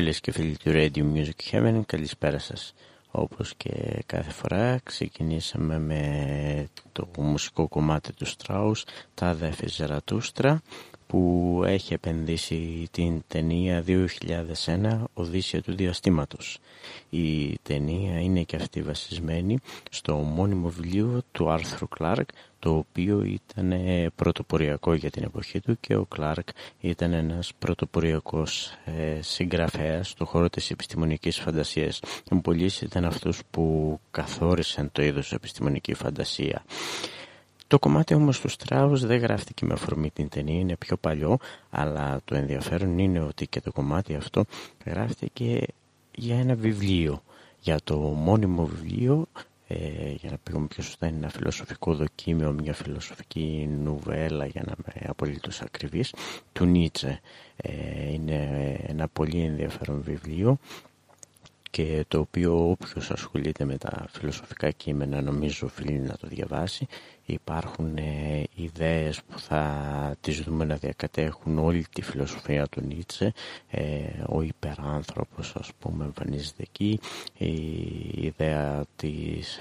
Φίλες και φίλοι του Radio Music Heaven, καλησπέρα σας. Όπως και κάθε φορά ξεκινήσαμε με το μουσικό κομμάτι του Strauss, τα αδέφη Ζερατούστρα, που έχει επενδύσει την ταινία 2001 «Οδύσσια του Διαστήματος». Η ταινία είναι και αυτή βασισμένη στο μόνιμο βιβλίο του Άρθρου Κλάρκ το οποίο ήταν πρωτοποριακό για την εποχή του και ο Κλάρκ ήταν ένας πρωτοποριακός ε, συγγραφέας στον χώρο της επιστημονικής φαντασίας. Ο πολλοί ήταν αυτούς που καθόρισαν το είδος επιστημονικής φαντασία. Το κομμάτι όμως του Στράους δεν γράφτηκε με αφορμή την ταινία, είναι πιο παλιό, αλλά το ενδιαφέρον είναι ότι και το κομμάτι αυτό γράφτηκε για ένα βιβλίο, για το μόνιμο βιβλίο ε, για να πήγαμε πιο σωστά είναι ένα φιλοσοφικό δοκίμιο, μια φιλοσοφική νουβέλα για να είμαι απολύτως ακριβής του Νίτσε. Ε, είναι ένα πολύ ενδιαφέρον βιβλίο και το οποίο όποιος ασχολείται με τα φιλοσοφικά κείμενα νομίζω οφείλει να το διαβάσει υπάρχουν ε, ιδέες που θα τις δούμε να διακατέχουν όλη τη φιλοσοφία του Νίτσε. Ε, ο υπεράνθρωπος ας πούμε εμφανίζεται εκεί. Η ιδέα της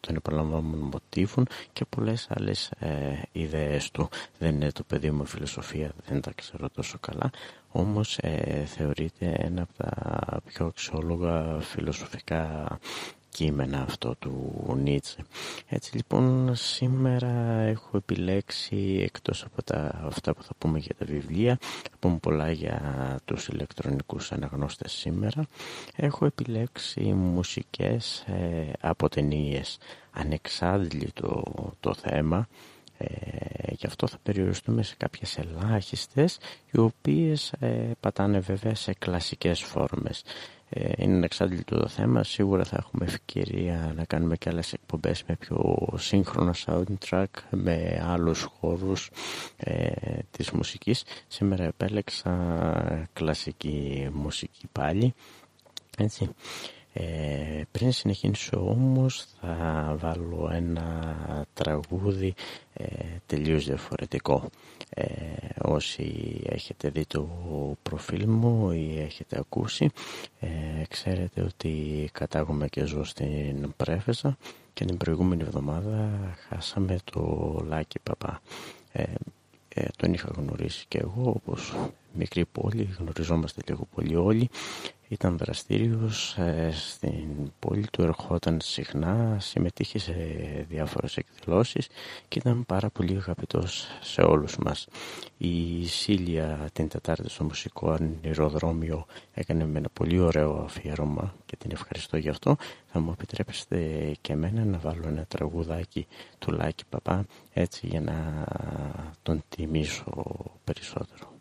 των επαναλαμβανόμενων μοτίβων και πολλές άλλες ε, ιδέες του. Δεν είναι το παιδί μου φιλοσοφία δεν τα ξέρω τόσο καλά. Όμως ε, θεωρείται ένα από τα πιο αξιόλογα φιλοσοφικά κείμενα αυτό του Νίτσε. Έτσι λοιπόν σήμερα έχω επιλέξει εκτός από τα, αυτά που θα πούμε για τα βιβλία, θα πούμε πολλά για τους ηλεκτρονικούς αναγνώστες σήμερα, έχω επιλέξει μουσικές ε, από ταινίες. Ανεξάντλητο το θέμα, ε, γι' αυτό θα περιοριστούμε σε κάποιες ελάχιστες οι οποίες ε, πατάνε βέβαια σε κλασικές φόρμες ε, είναι ένα εξάντλητο το θέμα. Σίγουρα θα έχουμε ευκαιρία να κάνουμε και άλλες εκπομπές με πιο σύγχρονα soundtrack, με άλλους χώρους ε, της μουσικής. Σήμερα επέλεξα κλασική μουσική πάλι. Έτσι. Ε, πριν συνεχίσω όμως θα βάλω ένα τραγούδι ε, τελείως διαφορετικό. Ε, όσοι έχετε δει το προφίλ μου ή έχετε ακούσει ε, ξέρετε ότι κατάγομαι και ζω στην Πρέφεζα και την προηγούμενη εβδομάδα χάσαμε το Λάκη Παπά. Ε, ε, τον είχα γνωρίσει και εγώ όπως μικρή πόλη, γνωριζόμαστε λίγο πολύ όλοι ήταν δραστήριος ε, στην πόλη του, ερχόταν συχνά, συμμετείχε σε διάφορες εκδηλώσεις και ήταν πάρα πολύ αγαπητός σε όλους μας. Η Σίλια την Τετάρτη στο μουσικό ανηροδρόμιο έκανε με ένα πολύ ωραίο αφιέρωμα και την ευχαριστώ γι' αυτό. Θα μου επιτρέψετε και εμένα να βάλω ένα τραγουδάκι του Λάκη Παπά έτσι για να τον τιμήσω περισσότερο.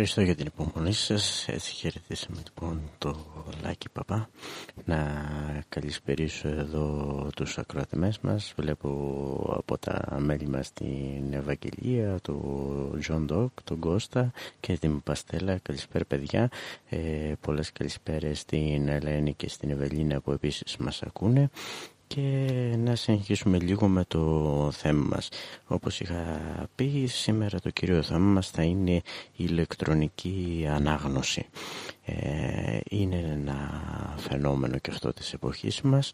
Ευχαριστώ για την υπομονή σας. Έτσι χαιρετήσαμε λοιπόν το Λάκη Παπά. Να καλησπερίσω εδώ τους ακροατές μας. Βλέπω από τα μέλη μας την Ευαγγελία, τον Τζον Ντοκ, τον Κώστα και την Παστέλα. Καλησπέρα παιδιά. Ε, πολλές καλησπέρες στην Ελένη και στην Ευελίνα που επίσης μας ακούνε και να συνεχίσουμε λίγο με το θέμα μας. Όπως είχα πει, σήμερα το κύριο θέμα μας θα είναι η ηλεκτρονική ανάγνωση. Ε, είναι ένα φαινόμενο και αυτό της εποχής μας,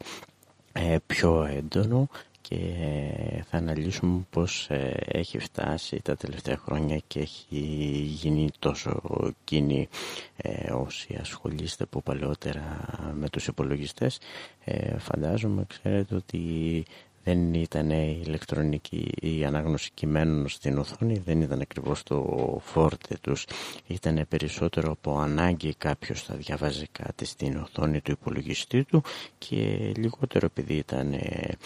ε, πιο έντονο και θα αναλύσουμε πώς ε, έχει φτάσει τα τελευταία χρόνια και έχει γίνει τόσο κοινή. Ε, όσοι ασχολείστε από παλαιότερα με τους υπολογιστές ε, φαντάζομαι ξέρετε ότι δεν ήταν η ηλεκτρονική η ανάγνωση κειμένων στην οθόνη δεν ήταν ακριβώς το φόρτε τους. Ήταν περισσότερο από ανάγκη κάποιος θα διαβάζει κάτι στην οθόνη του υπολογιστή του και λιγότερο επειδή ήταν ε,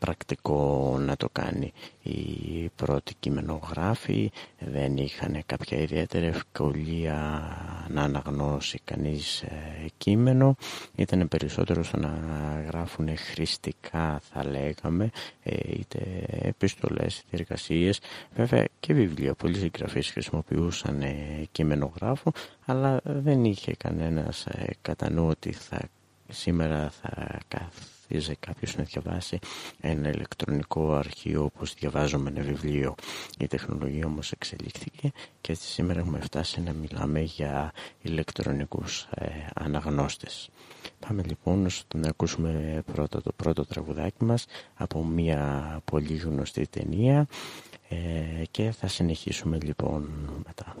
πρακτικό να το κάνει. Οι πρώτοι κειμενογράφοι δεν είχαν κάποια ιδιαίτερη ευκολία να αναγνώσει κανείς κείμενο. Ήταν περισσότερο στο να γράφουν χρηστικά θα λέγαμε είτε επιστολές είτε εργασίες. Βέβαια και βιβλία πολλοί συγγραφείς χρησιμοποιούσαν κειμενογράφο αλλά δεν είχε κανένας κατά νου ότι θα, σήμερα θα καθίζει κάποιος να διαβάσει ένα ηλεκτρονικό αρχείο όπως διαβάζουμε ένα βιβλίο. Η τεχνολογία όμως εξελίχθηκε και έτσι σήμερα έχουμε φτάσει να μιλάμε για ηλεκτρονικούς ε, αναγνώστες. Πάμε λοιπόν στο να ακούσουμε πρώτα το πρώτο τραγουδάκι μας από μια πολύ γνωστή ταινία ε, και θα συνεχίσουμε λοιπόν μετά.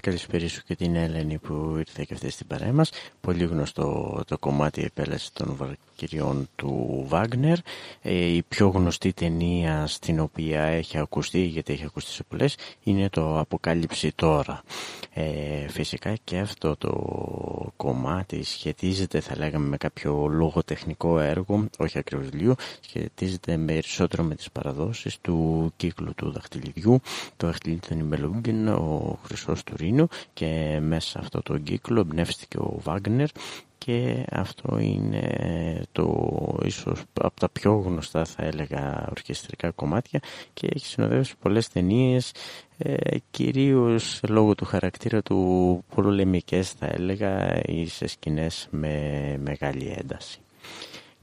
Καλησπέρισω και την Έλενη που ήρθε και αυτή στην παρέα μας. Πολύ γνωστό το κομμάτι επέλαση των βαρκυριών του Βάγνερ. Ε, η πιο γνωστή ταινία στην οποία έχει ακουστεί, γιατί έχει ακουστεί σε πολλές, είναι το «Αποκάλυψη τώρα». Ε, φυσικά και αυτό το κομμάτι σχετίζεται, θα λέγαμε, με κάποιο λογοτεχνικό έργο, όχι ακριβώς λίγο, σχετίζεται περισσότερο με τις παραδόσεις του κύκλου του δαχτυλιδιού, το δαχτυλίδι των Ιμπελούγκεν, ο Χρυσός Τουρίνου και μέσα σε αυτό το κύκλο εμπνεύστηκε ο Βάγνερ και αυτό είναι το ίσως από τα πιο γνωστά θα έλεγα ορκιστρικά κομμάτια και έχει συνοδεύσει πολλές ταινίες ε, κυρίως λόγω του χαρακτήρα του πολεμικές θα έλεγα ή σε σκηνές με μεγάλη ένταση.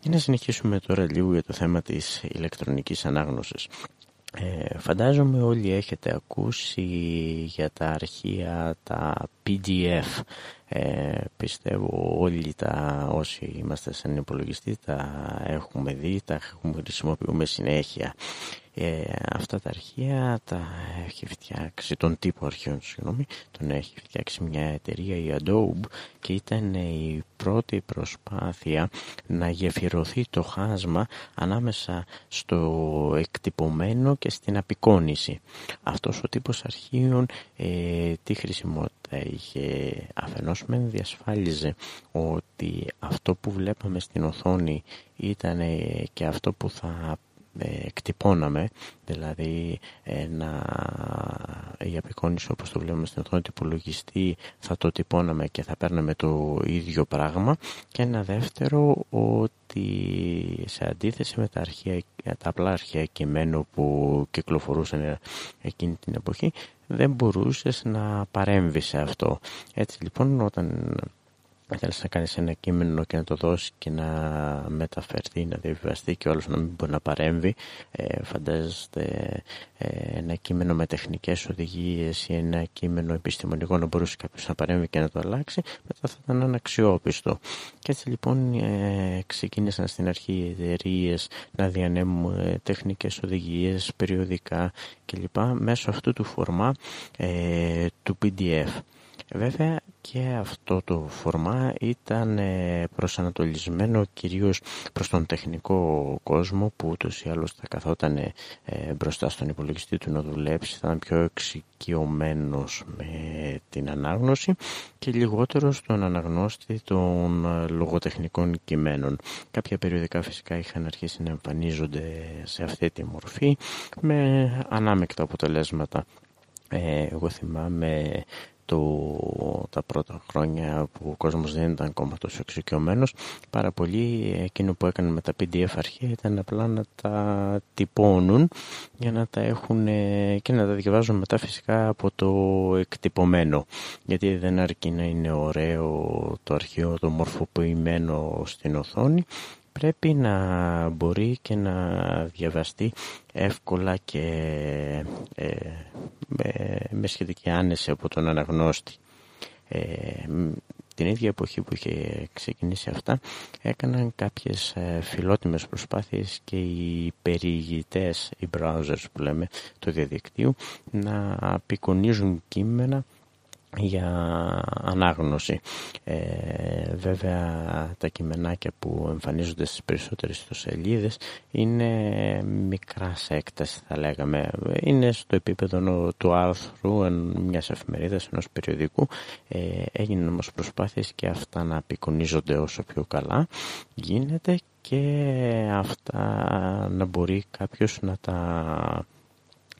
Για να συνεχίσουμε τώρα λίγο για το θέμα της ηλεκτρονικής ανάγνωσης. Ε, φαντάζομαι όλοι έχετε ακούσει για τα αρχεία τα PDF. Ε, πιστεύω όλοι τα όσοι είμαστε σαν υπολογιστή τα έχουμε δει, τα έχουμε χρησιμοποιούμε συνέχεια. Ε, αυτά τα αρχεία τα έχει φτιάξει, τον τύπο αρχείων, συγγνώμη, τον έχει φτιάξει μια εταιρεία, η Adobe, και ήταν η πρώτη προσπάθεια να γεφυρωθεί το χάσμα ανάμεσα στο εκτυπωμένο και στην απεικόνηση. Αυτός ο τύπος αρχείων ε, τι χρησιμότητα είχε; Αφενός με διασφάλιζε ότι αυτό που βλέπαμε στην οθόνη ήταν και αυτό που θα εκτυπώναμε, δηλαδή ένα, η απεικόνηση όπως το βλέπουμε στην οθόνη του υπολογιστή θα το τυπώναμε και θα παίρναμε το ίδιο πράγμα και ένα δεύτερο ότι σε αντίθεση με τα, αρχαία, τα απλά αρχαία κειμένο που κυκλοφορούσαν εκείνη την εποχή δεν μπορούσες να παρέμβεις σε αυτό. Έτσι λοιπόν όταν θέλεις να κάνεις ένα κείμενο και να το δώσεις και να μεταφερθεί, να διαβιβαστεί και όλος να μην μπορεί να παρέμβει. Ε, φαντάζεστε ε, ένα κείμενο με τεχνικές οδηγίες ή ένα κείμενο επιστημονικό να μπορούσε κάποιος να παρέμβει και να το αλλάξει, μετά θα ήταν αναξιόπιστο. Και έτσι λοιπόν ε, ξεκίνησαν στην αρχή οι εταιρείες να διανέμουν ε, τεχνικές οδηγίες, περιοδικά κλπ. μέσω αυτού του φορμά ε, του PDF. Βέβαια και αυτό το φορμά ήταν ε, προσανατολισμένο κυρίως προς τον τεχνικό κόσμο που ούτως ή άλλως θα καθόταν ε, μπροστά στον υπολογιστή του να δουλέψει, θα ήταν πιο εξοικειωμένος με την ανάγνωση και λιγότερο στον αναγνώστη των ε, λογοτεχνικών κειμένων. Κάποια περιοδικά φυσικά είχαν αρχίσει να εμφανίζονται σε αυτή τη μορφή με ανάμεκτα αποτελέσματα. εγώ θυμάμαι το, τα πρώτα χρόνια που ο κόσμος δεν ήταν ακόμα τόσο εξοικειωμένος πάρα πολύ εκείνο που έκανε με τα PDF αρχεία ήταν απλά να τα τυπώνουν για να τα έχουν και να τα διαβάζουν μετά φυσικά από το εκτυπωμένο. Γιατί δεν αρκεί να είναι ωραίο το αρχείο το μορφοποιημένο στην οθόνη πρέπει να μπορεί και να διαβαστεί εύκολα και ε, με, σχετική άνεση από τον αναγνώστη. Ε, την ίδια εποχή που είχε ξεκινήσει αυτά έκαναν κάποιες ε, φιλότιμες προσπάθειες και οι περιηγητές, οι browsers που λέμε, του διαδικτύου να απεικονίζουν κείμενα για ανάγνωση. Ε, βέβαια τα κειμενάκια που εμφανίζονται στις περισσότερες ιστοσελίδες είναι μικρά σε έκταση θα λέγαμε. Είναι στο επίπεδο του άρθρου μιας εφημερίδας, ενός περιοδικού. Ε, έγιναν όμως προσπάθειες και αυτά να απεικονίζονται όσο πιο καλά γίνεται και αυτά να μπορεί κάποιος να τα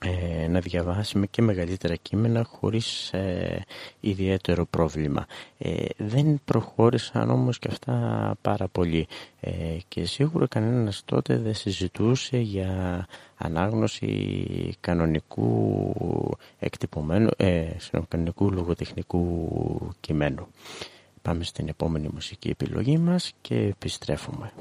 ε, να διαβάσει με και μεγαλύτερα κείμενα χωρίς ε, ιδιαίτερο πρόβλημα. Ε, δεν προχώρησαν όμως και αυτά πάρα πολύ ε, και σίγουρα κανένας τότε δεν συζητούσε για ανάγνωση κανονικού εκτυπωμένου, ε, κανονικού λογοτεχνικού κειμένου. Πάμε στην επόμενη μουσική επιλογή μας και επιστρέφουμε.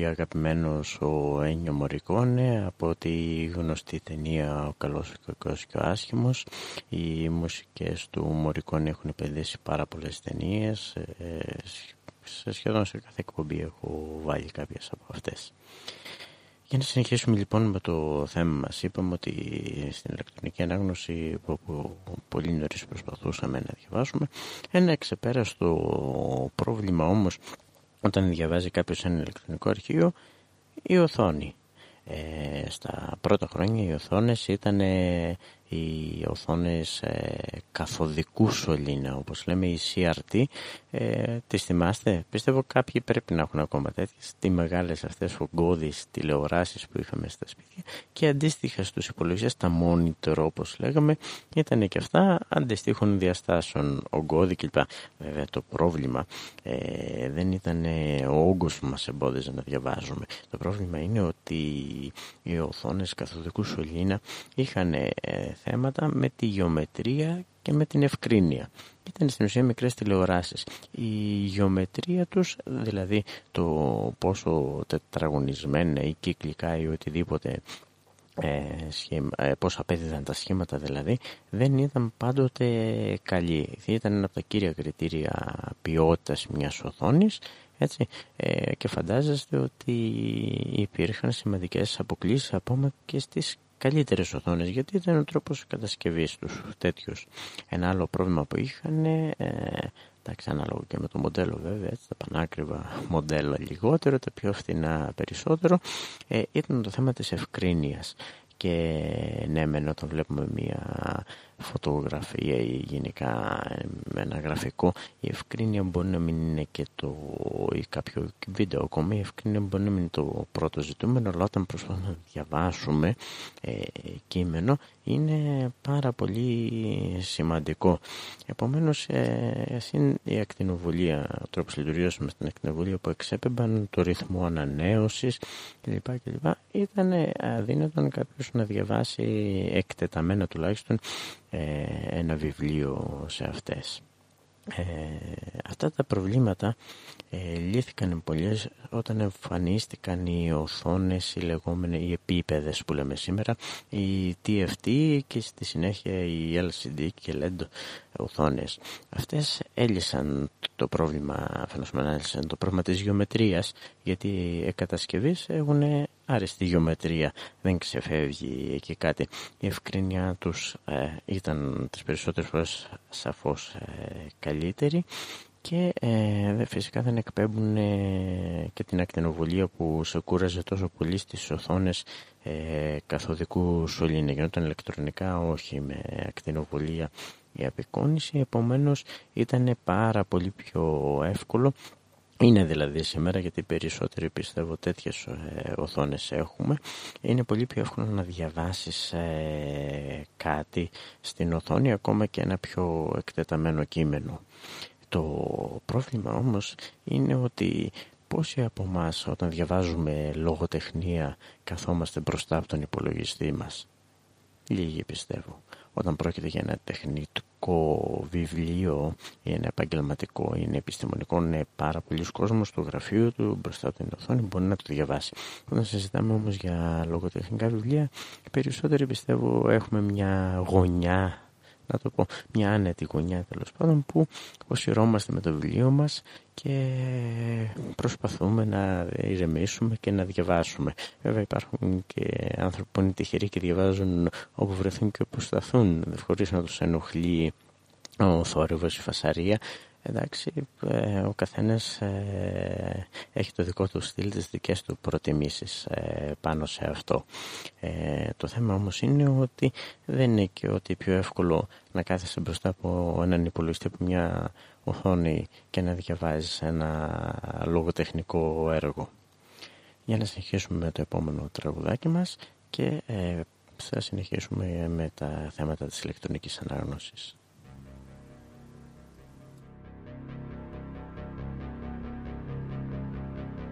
Πολύ αγαπημένος ο Ένιο Μωρικόνε από τη γνωστή ταινία «Ο καλός, ο κακός και ο άσχημος». Οι μουσικές του Μωρικόνε έχουν επενδύσει πάρα πολλές ταινίες. Ε, σε σχεδόν σε κάθε εκπομπή έχω βάλει κάποιες από αυτές. Για να συνεχίσουμε λοιπόν με το θέμα μας, είπαμε ότι στην ηλεκτρονική ανάγνωση που πολύ νωρίς προσπαθούσαμε να διαβάσουμε, ένα εξεπέραστο πρόβλημα όμως όταν διαβάζει κάποιος ένα ηλεκτρονικό αρχείο, η οθόνη. Ε, στα πρώτα χρόνια οι οθόνες ήταν οι οθόνες ε, καθοδικούς σωλήνα όπως λέμε οι CRT ε, τις θυμάστε; Πιστεύω κάποιοι πρέπει να έχουν ακόμα τέτοιες. Τι μεγάλες αυτές ογκώδεις τηλεοράσεις που είχαμε στα σπίτια και αντίστοιχα στους υπολογιστές τα monitor όπως λέγαμε ήταν και αυτά αντιστοίχων διαστάσεων ογκώδη κλπ. Βέβαια το πρόβλημα ε, δεν ήταν ο όγκος που μας εμπόδιζε να διαβάζουμε. Το πρόβλημα είναι ότι οι οθόνες καθοδικούς σωλήνα είχαν ε, θέματα με τη γεωμετρία και με την ευκρίνεια. Ήταν στην ουσία μικρές τηλεοράσεις. Η γεωμετρία τους, δηλαδή το πόσο τετραγωνισμένα ή κυκλικά ή οτιδήποτε ε, σχήμα, ε, πώς απέδιδαν τα σχήματα δηλαδή δεν ήταν πάντοτε καλή ήταν ένα από τα κύρια κριτήρια ποιότητας μιας οθόνης έτσι, ε, και φαντάζεστε ότι υπήρχαν σημαντικές αποκλήσεις ακόμα και στις καλύτερες οθόνες γιατί ήταν ο τρόπος κατασκευής τους τέτοιος. Ένα άλλο πρόβλημα που είχαν, ε, εντάξει ανάλογα και με το μοντέλο βέβαια, έτσι, τα πανάκριβα μοντέλα λιγότερο, τα πιο φθηνά περισσότερο, ε, ήταν το θέμα της ευκρίνειας. Και ναι, μεν όταν βλέπουμε μια φωτογραφία ή γενικά με ένα γραφικό η ευκρίνεια μπορεί να μην είναι και το ή κάποιο βίντεο ακόμα η ευκρίνεια μπορεί να μην είναι το πρώτο ζητούμενο αλλά όταν προσπαθούμε να διαβάσουμε ε, κείμενο είναι πάρα πολύ σημαντικό επομένως ε, η ακτινοβολία ο τρόπος λειτουργίας με την ακτινοβολία που εξέπεμπαν το ρυθμό ανανέωσης κλπ. κλπ. ήταν αδύνατον κάποιος να διαβάσει εκτεταμένα τουλάχιστον ε, ένα βιβλίο σε αυτές. Ε, αυτά τα προβλήματα ε, λύθηκαν πολλές όταν εμφανίστηκαν οι οθόνες, οι λεγόμενες οι επίπεδες που λέμε σήμερα, η TFT και στη συνέχεια η LCD και LED οθόνες. Αυτές έλυσαν το πρόβλημα, φαινόμενα έλυσαν το πρόβλημα της γεωμετρίας, γιατί οι κατασκευής έχουν άριστη γεωμετρία, δεν ξεφεύγει εκεί κάτι. Η ευκρίνειά τους ε, ήταν τις περισσότερες φορές σαφώς ε, καλύτερη και ε, φυσικά δεν εκπέμπουν ε, και την ακτινοβολία που σε κούραζε τόσο πολύ στις οθόνες ε, καθοδικούς σωλήνα. Γινόταν ηλεκτρονικά όχι με ακτινοβολία η απεικόνηση, επομένως ήταν πάρα πολύ πιο εύκολο είναι δηλαδή σήμερα γιατί περισσότεροι πιστεύω τέτοιες ε, οθόνες έχουμε είναι πολύ πιο εύκολο να διαβάσεις ε, κάτι στην οθόνη ακόμα και ένα πιο εκτεταμένο κείμενο. Το πρόβλημα όμως είναι ότι πόσοι από εμάς όταν διαβάζουμε λογοτεχνία καθόμαστε μπροστά από τον υπολογιστή μας; Λίγοι πιστεύω όταν πρόκειται για ένα τεχνητικό βιβλίο ή ένα επαγγελματικό ή ένα επιστημονικό είναι πάρα πολλοί κόσμος στο γραφείο του μπροστά από την οθόνη μπορεί να το διαβάσει. Όταν συζητάμε όμως για λογοτεχνικά βιβλία περισσότεροι πιστεύω έχουμε μια γωνιά να το πω, μια άνετη γωνιά τέλος πάντων που οσυρώμαστε με το βιβλίο μας και προσπαθούμε να ηρεμήσουμε και να διαβάσουμε. Βέβαια υπάρχουν και άνθρωποι που είναι τυχεροί και διαβάζουν όπου βρεθούν και όπου σταθούν χωρίς να τους ενοχλεί ο θόρυβος, η φασαρία Εντάξει, ε, ο καθένας ε, έχει το δικό του στυλ, τις δικές του προτιμήσεις ε, πάνω σε αυτό. το θέμα όμως είναι ότι δεν είναι και ότι πιο εύκολο να κάθεσαι μπροστά από έναν υπολογιστή από μια οθόνη και να διαβάζεις ένα λογοτεχνικό έργο. Για να συνεχίσουμε με το επόμενο τραγουδάκι μας και θα συνεχίσουμε με τα θέματα της ηλεκτρονικής ανάγνωσης.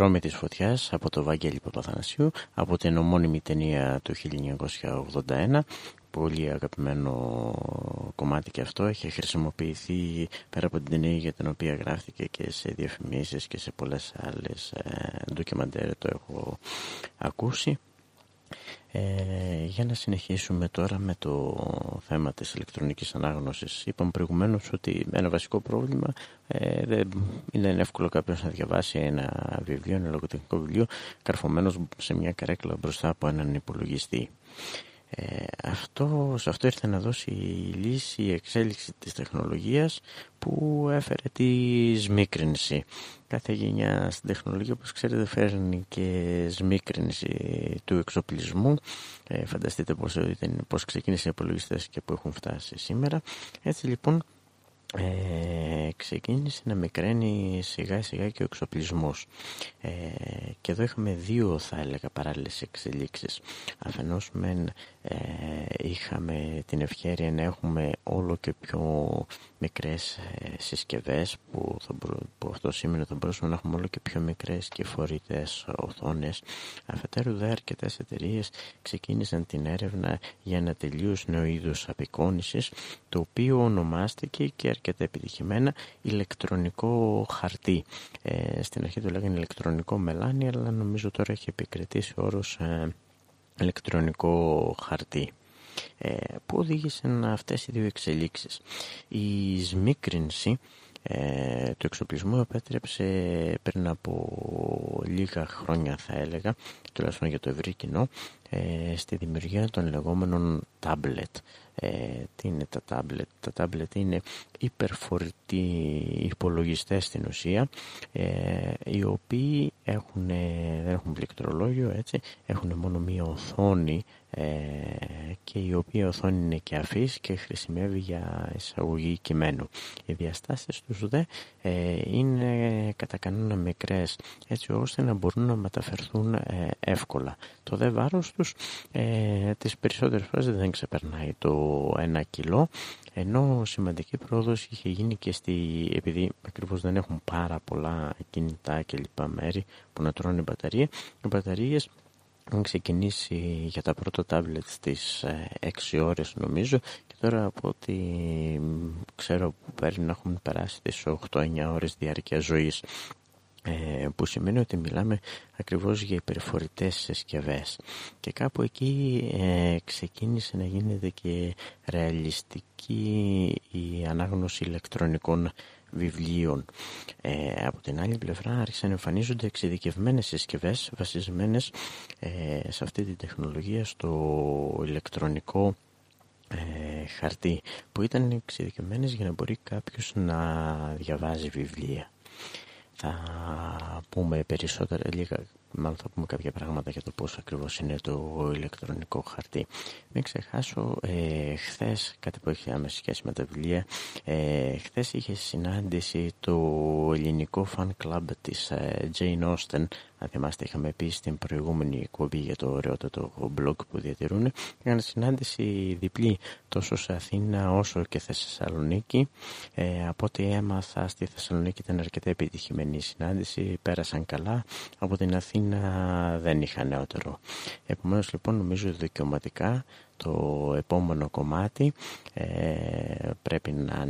Δρόμοι της Φωτιάς από το Βαγγέλη Παπαθανασίου από την ομώνυμη ταινία του 1981 πολύ αγαπημένο κομμάτι και αυτό. Έχει χρησιμοποιηθεί πέρα από την ταινία για την οποία γράφτηκε και σε διαφημίσεις και σε πολλές άλλες ε, ντοκιμαντέρ το έχω ακούσει ε, για να συνεχίσουμε τώρα με το θέμα της ηλεκτρονικής ανάγνωσης. Είπαμε προηγουμένως ότι ένα βασικό πρόβλημα ε, δεν είναι εύκολο κάποιος να διαβάσει ένα βιβλίο, ένα λογοτεχνικό βιβλίο καρφωμένος σε μια καρέκλα μπροστά από έναν υπολογιστή. Ε, αυτό, σε αυτό ήρθε να δώσει η λύση η εξέλιξη της τεχνολογίας που έφερε τη σμίκρινση. Κάθε γενιά στην τεχνολογία, όπως ξέρετε, φέρνει και σμίκρινση του εξοπλισμού. Ε, φανταστείτε πώς, πώς ξεκίνησε οι υπολογιστές και που έχουν φτάσει σήμερα. Έτσι λοιπόν ε, ξεκίνησε να μικραίνει σιγά σιγά και ο εξοπλισμός ε, και εδώ είχαμε δύο θα έλεγα παράλληλες εξελίξεις αφενός μεν ε, είχαμε την ευχαίρεια να έχουμε όλο και πιο μικρές ε, συσκευές που, θα, που αυτό σημαίνει θα μπορούσαμε να έχουμε όλο και πιο μικρές και φορητές οθόνες. Αφετέρου δε αρκετές εταιρείες ξεκίνησαν την έρευνα για ένα τελείως νέο είδους απεικόνησης το οποίο ονομάστηκε και αρκετά επιτυχημένα ηλεκτρονικό χαρτί. Ε, στην αρχή το λέγανε ηλεκτρονικό μελάνι αλλά νομίζω τώρα έχει επικρατήσει ο όρος ε, ηλεκτρονικό χαρτί ε, που οδήγησαν αυτές οι δύο εξελίξεις. Η σμίκρινση ε, του εξοπλισμού επέτρεψε πριν από λίγα χρόνια θα έλεγα, τουλάχιστον για το ευρύ κοινό, ε, στη δημιουργία των λεγόμενων tablet. Ε, τι είναι τα tablet. Τα tablet είναι υπερφορητοί υπολογιστές στην ουσία ε, οι οποίοι έχουν, δεν έχουν πληκτρολόγιο έτσι, έχουν μόνο μία οθόνη ε, και η οποία οθόνη είναι και αφής και χρησιμεύει για εισαγωγή κειμένου. Οι διαστάσεις τους δε ε, είναι κατά κανόνα μικρές έτσι ώστε να μπορούν να μεταφερθούν ε, εύκολα. Το δε βάρος τους ε, τις περισσότερες φορές δεν ξεπερνάει το 1 κιλό ενώ σημαντική πρόοδος είχε γίνει και στη, επειδή ακριβώς δεν έχουν πάρα πολλά κινητά και λοιπά μέρη που να τρώνε μπαταρία, οι μπαταρίες έχουν ξεκινήσει για τα πρώτα τάμπλετ στις 6 ε, ώρες νομίζω και τώρα από ό,τι ξέρω που πρέπει να έχουν περάσει τις 8-9 ώρες διάρκεια ζωής ε, που σημαίνει ότι μιλάμε ακριβώς για υπερφορητές συσκευές. και κάπου εκεί ε, ξεκίνησε να γίνεται και ρεαλιστική η ανάγνωση ηλεκτρονικών βιβλίων. Ε, από την άλλη πλευρά άρχισαν να εμφανίζονται εξειδικευμένες συσκευές βασισμένες ε, σε αυτή τη τεχνολογία στο ηλεκτρονικό ε, χαρτί που ήταν εξειδικευμένες για να μπορεί κάποιος να διαβάζει βιβλία. Θα πούμε περισσότερα λίγα μάλλον θα πούμε κάποια πράγματα για το πώς ακριβώς είναι το ηλεκτρονικό χαρτί. Μην ξεχάσω, ε, χθες, κάτι που έχει άμεση σχέση με τα βιβλία, ε, χθες είχε συνάντηση το ελληνικό fan club της ε, Jane Austen, αν θυμάστε είχαμε πει στην προηγούμενη εκπομπή για το ωραιότατο blog που διατηρούν, είχαν συνάντηση διπλή τόσο σε Αθήνα όσο και στη Θεσσαλονίκη. Ε, από ό,τι έμαθα στη Θεσσαλονίκη ήταν αρκετά επιτυχημένη η συνάντηση, πέρασαν καλά. Από την Αθήνα να δεν είχα νεότερο. Επομένως λοιπόν νομίζω δικαιωματικά το επόμενο κομμάτι ε, πρέπει να,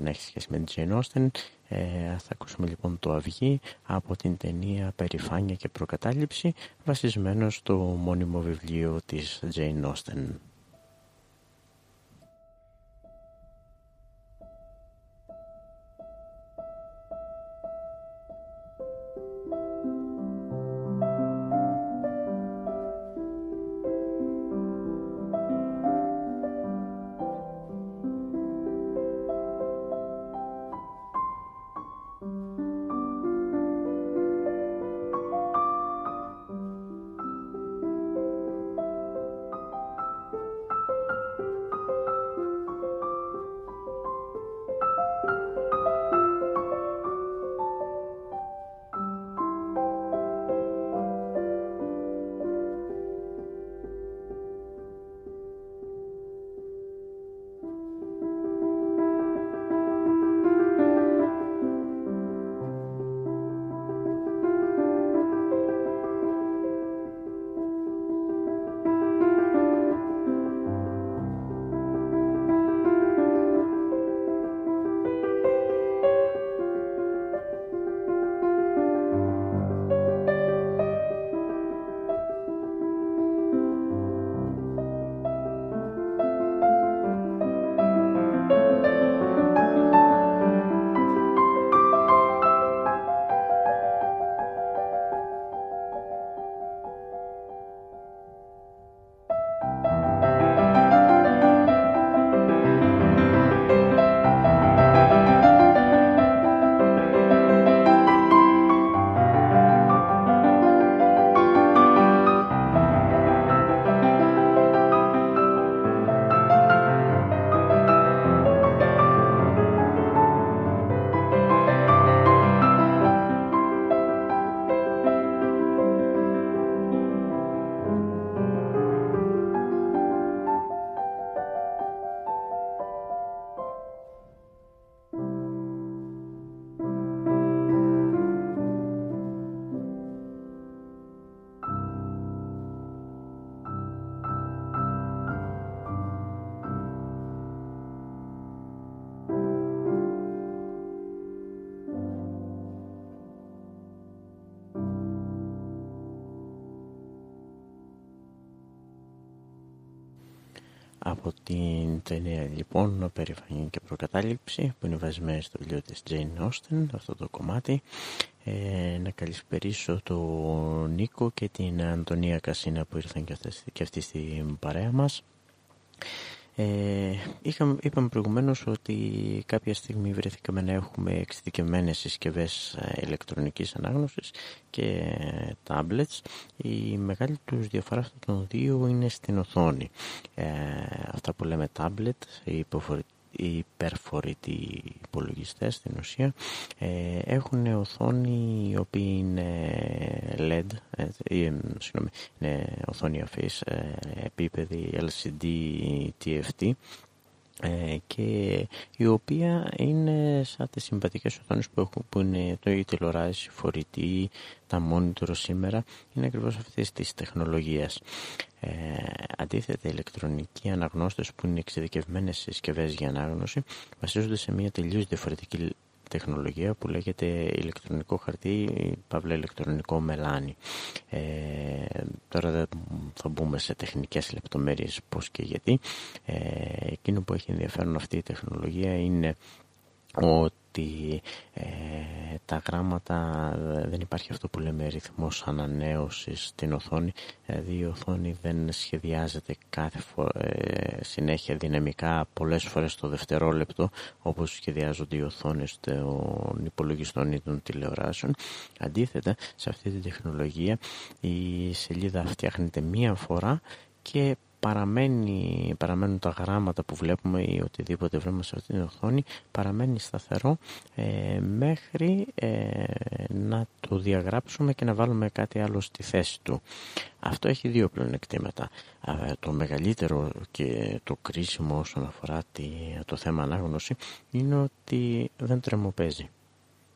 να έχει σχέση με την Jane Austen. Ε, θα ακούσουμε λοιπόν το αυγή από την ταινία «Περιφάνεια και προκατάληψη» βασισμένο στο μόνιμο βιβλίο της Jane Austen. Λοιπόν «Περηφανή και προκατάληψη» που είναι βασμένη στο βιβλίο της Jane Austen, αυτό το κομμάτι. Ε, να καλησπερίσω τον Νίκο και την Αντωνία Κασίνα που ήρθαν και, αυτές, και αυτοί στην παρέα μας. Ε, είχαμε, είπαμε προηγουμένως ότι κάποια στιγμή βρεθήκαμε να έχουμε εξειδικευμένες συσκευές ε, ηλεκτρονικής ανάγνωσης και tablets. Η μεγάλη τους διαφορά αυτών των δύο είναι στην οθόνη. Ε, αυτά που λέμε tablet, η οι υπερφορητοί υπολογιστές στην ουσία ε, έχουν οθόνη η οποία είναι LED, ε, συγγνώμη, είναι οθόνη αφής, ε, επίπεδη LCD TFT ε, και η οποία είναι σαν τις συμπατικές οθόνες που, έχουν, που είναι το η τηλεοράση, η φορητή, τα monitor σήμερα είναι ακριβώς αυτής της τεχνολογίας. Ε, αντίθετα οι ηλεκτρονικοί αναγνώστες που είναι εξειδικευμένες συσκευές για ανάγνωση βασίζονται σε μια τελείως διαφορετική τεχνολογία που λέγεται ηλεκτρονικό χαρτί παύλα ηλεκτρονικό μελάνι. Ε, τώρα δεν θα μπούμε σε τεχνικές λεπτομέρειες πώς και γιατί. Ε, εκείνο που έχει ενδιαφέρον αυτή η τεχνολογία είναι ότι ότι ε, τα γράμματα δεν υπάρχει αυτό που λέμε ρυθμός ανανέωσης στην οθόνη. Δηλαδή η οθόνη δεν σχεδιάζεται κάθε ε, συνέχεια δυναμικά πολλές φορές το δευτερόλεπτο όπως σχεδιάζονται οι οθόνες των υπολογιστών ή των τηλεοράσεων. Αντίθετα σε αυτή τη τεχνολογία η σελίδα φτιάχνεται μία φορά και παραμένει, παραμένουν τα γράμματα που βλέπουμε ή οτιδήποτε βλέπουμε σε αυτήν την οθόνη παραμένει σταθερό ε, μέχρι ε, να το διαγράψουμε και να βάλουμε κάτι άλλο στη θέση του. Αυτό έχει δύο πλεονεκτήματα. Το μεγαλύτερο και το κρίσιμο όσον αφορά το θέμα ανάγνωση είναι ότι δεν τρεμοπαίζει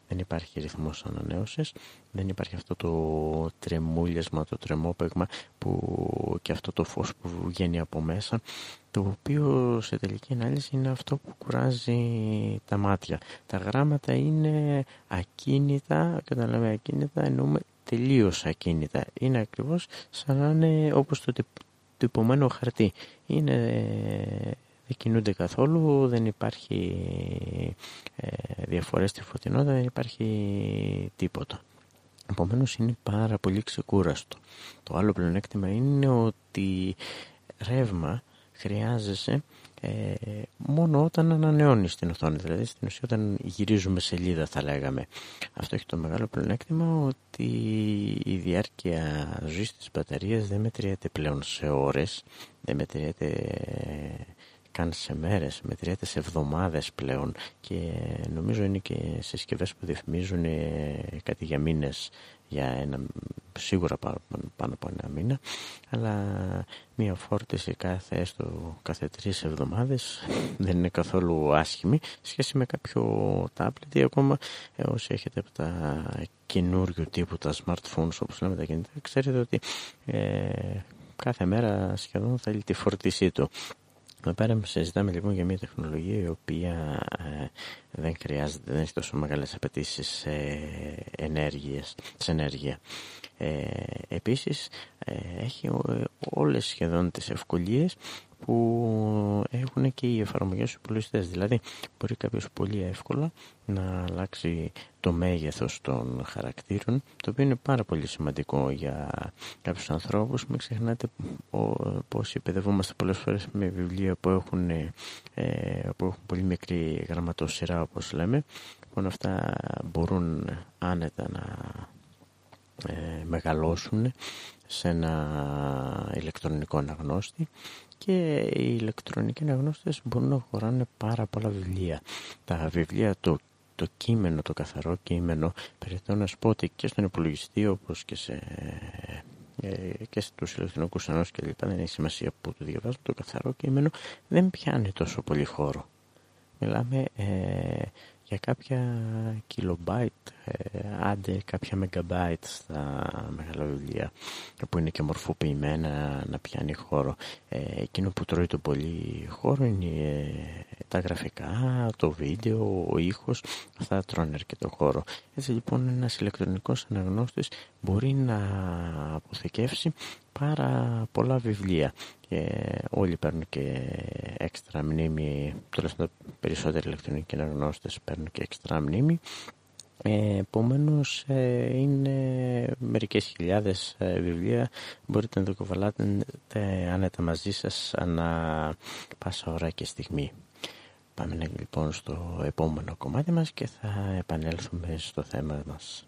δεν υπάρχει ρυθμός ανανέωσης, δεν υπάρχει αυτό το τρεμούλιασμα, το τρεμόπαιγμα που, και αυτό το φως που βγαίνει από μέσα, το οποίο σε τελική ανάλυση είναι αυτό που κουράζει τα μάτια. Τα γράμματα είναι ακίνητα, και όταν λέμε ακίνητα εννοούμε τελείως ακίνητα. Είναι ακριβώς σαν να είναι όπως το τυπωμένο χαρτί. Είναι δεν κινούνται καθόλου, δεν υπάρχει ε, διαφορές στη φωτεινότητα, δεν υπάρχει τίποτα. Επομένως είναι πάρα πολύ ξεκούραστο. Το άλλο πλεονέκτημα είναι ότι ρεύμα χρειάζεσαι ε, μόνο όταν ανανεώνεις την οθόνη, δηλαδή στην ουσία όταν γυρίζουμε σελίδα θα λέγαμε. Αυτό έχει το μεγάλο πλεονέκτημα ότι η διάρκεια ζωής της μπαταρίας δεν μετριέται πλέον σε ώρες, δεν μετριέται καν σε μέρες, μετριέται σε εβδομάδες πλέον. Και νομίζω είναι και συσκευές που διαφημίζουν ε, κάτι για μήνες για ένα, σίγουρα πάνω, πάνω από ένα μήνα. Αλλά μια φόρτιση κάθε, έστω, κάθε τρεις εβδομάδες δεν είναι καθόλου άσχημη σχέση με κάποιο tablet ή ακόμα ε, όσοι έχετε από τα καινούριο τύπου τα smartphones όπως λέμε τα κινητά ξέρετε ότι ε, κάθε μέρα σχεδόν θέλει τη φόρτισή του εδώ πέρα συζητάμε λοιπόν για μια τεχνολογία η οποία ε, δεν χρειάζεται, δεν έχει τόσο μεγάλες απαιτήσεις σε, ενέργειες, σε ενέργεια. Ε, επίσης ε, έχει όλες σχεδόν τις ευκολίες που έχουν και οι εφαρμογές του υπολογιστές. Δηλαδή μπορεί κάποιος πολύ εύκολα να αλλάξει το μέγεθος των χαρακτήρων το οποίο είναι πάρα πολύ σημαντικό για κάποιους ανθρώπους. Μην ξεχνάτε πως υπεδευόμαστε πολλές φορές με βιβλία που έχουν, ε, που έχουν πολύ μικρή γραμματοσυρά όπως λέμε. Λοιπόν αυτά μπορούν άνετα να ε, μεγαλώσουν σε ένα ηλεκτρονικό αναγνώστη και οι ηλεκτρονικοί αναγνώστες μπορούν να αγοράνε πάρα πολλά βιβλία. Τα βιβλία, το, το κείμενο, το καθαρό κείμενο, περιττώ να σου πω ότι και στον υπολογιστή όπως και σε ε, και στους ηλεκτρονικούς αναγνώστες και λοιπά δεν έχει σημασία που το διαβάζουν το καθαρό κείμενο δεν πιάνει τόσο πολύ χώρο μιλάμε ε, για κάποια κιλομπάιτ ε, άντε κάποια μεγαμπάιτ στα μεγάλα βιβλία που είναι και μορφοποιημένα να πιάνει χώρο. Ε, εκείνο που τρώει το πολύ χώρο είναι ε, τα γραφικά, το βίντεο, ο ήχος, αυτά τρώνε αρκετό χώρο. Έτσι λοιπόν ένας ηλεκτρονικός αναγνώστης μπορεί να αποθηκεύσει πάρα πολλά βιβλία και όλοι παίρνουν και έξτρα μνήμη, τουλάχιστον περισσότεροι ηλεκτρονικοί αναγνώστες παίρνουν και έξτρα μνήμη ε, Επομένως, ε, είναι μερικές χιλιάδες ε, βιβλία μπορείτε να το κουβαλάτε άνετα μαζί σας ανά πάσα ώρα και στιγμή. Πάμε λοιπόν στο επόμενο κομμάτι μας και θα επανέλθουμε στο θέμα μας.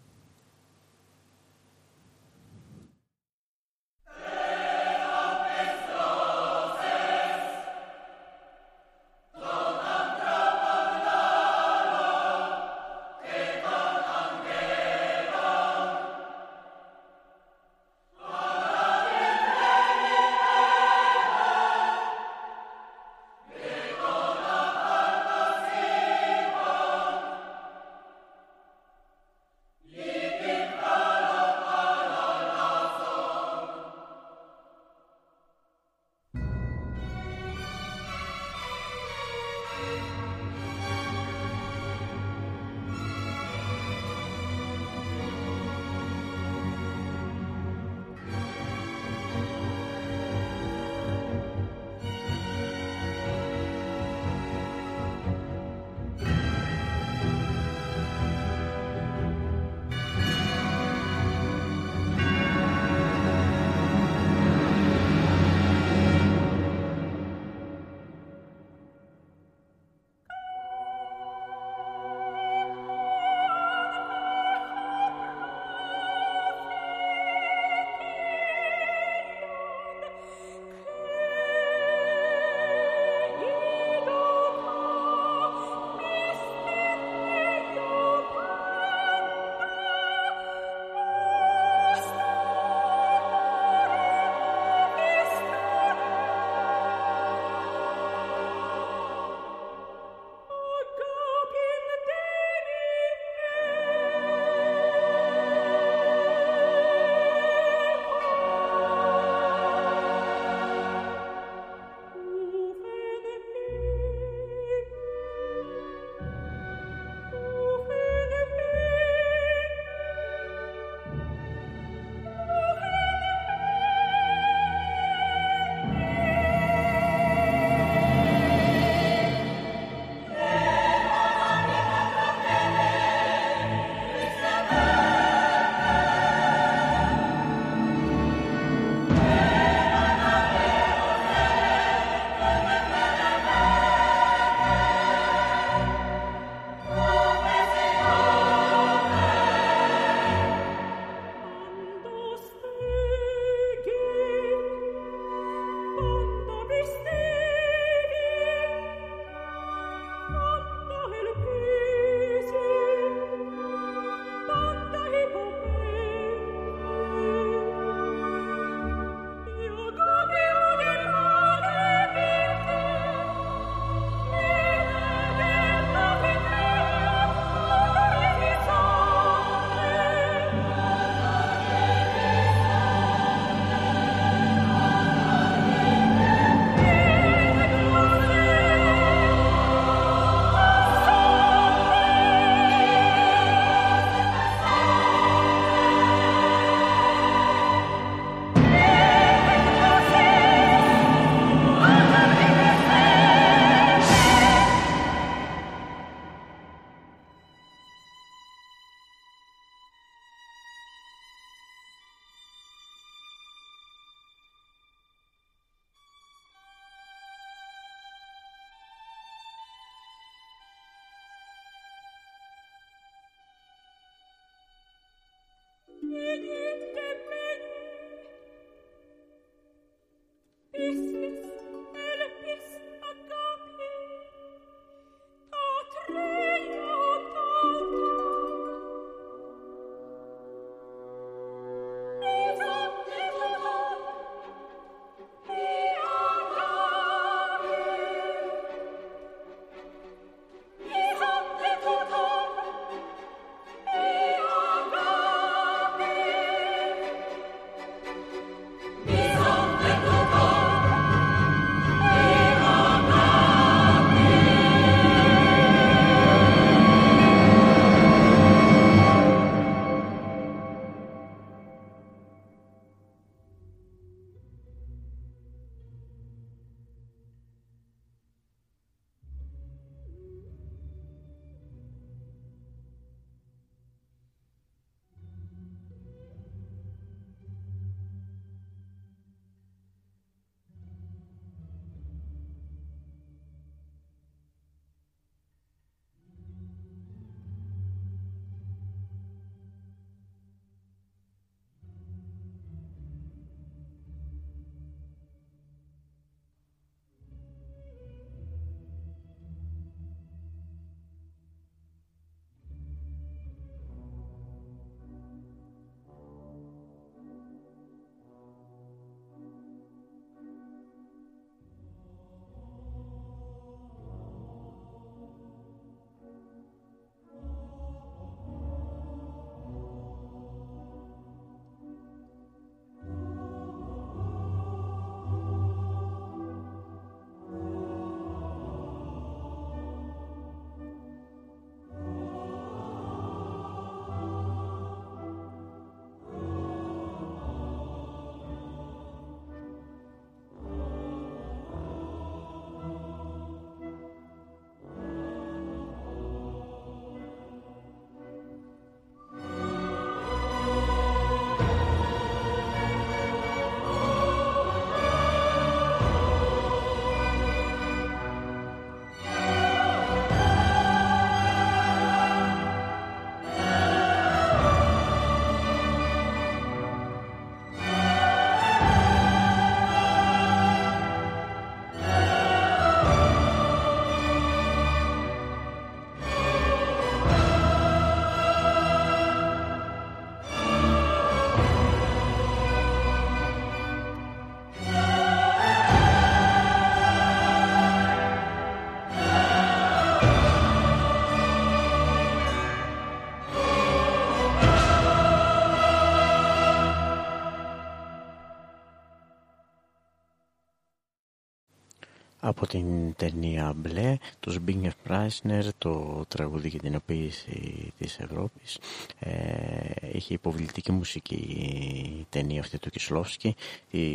Από την ταινία Μπλε, το Σμπίνγκεφ Πράισνερ, το τραγούδι για τηνοποίηση της Ευρώπης. Ε, είχε υποβλητική μουσική η ταινία αυτή του Κισλόφσκι. Η,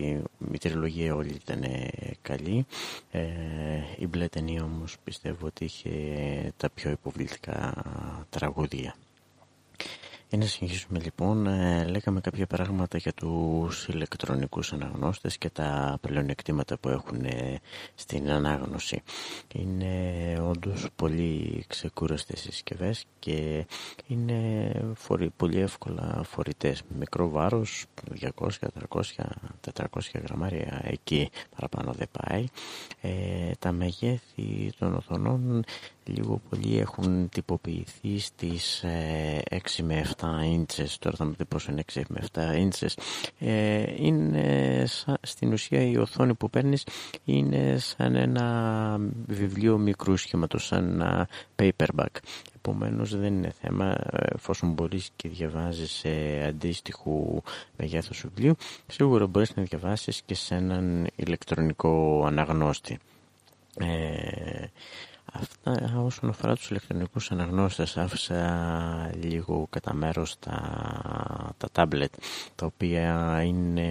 η τριλογία όλη ήταν καλή. Ε, η Μπλε ταινία όμως πιστεύω ότι είχε τα πιο υποβλητικά τραγούδια. Για να συνεχίσουμε λοιπόν, ε, λέγαμε κάποια πράγματα για τους ηλεκτρονικούς αναγνώστες και τα πλεονεκτήματα που έχουν ε, στην ανάγνωση. Είναι όντως πολύ ξεκούραστες συσκευές και είναι φορεί, πολύ εύκολα φορητές. Μικρό βάρος, 200, 300, 400 γραμμάρια, εκεί παραπάνω δεν πάει. Ε, τα μεγέθη των οθονών λίγο πολύ έχουν τυποποιηθεί στις 6 ε, με 7 ίντσες τώρα θα μου δείτε πόσο είναι 6 με 7 ίντσες ε, είναι στην ουσία η οθόνη που παίρνεις είναι σαν ένα βιβλίο μικρού σχήματος σαν ένα paperback. Επομένως δεν είναι θέμα εφόσον μπορείς και διαβάζεις σε αντίστοιχου μεγέθους βιβλίου σίγουρα μπορείς να διαβάσεις και σε έναν ηλεκτρονικό αναγνώστη. Ε, Αυτά όσον αφορά τους ηλεκτρονικούς αναγνώστες άφησα λίγο κατά μέρος τα, τα τάμπλετ τα οποία είναι,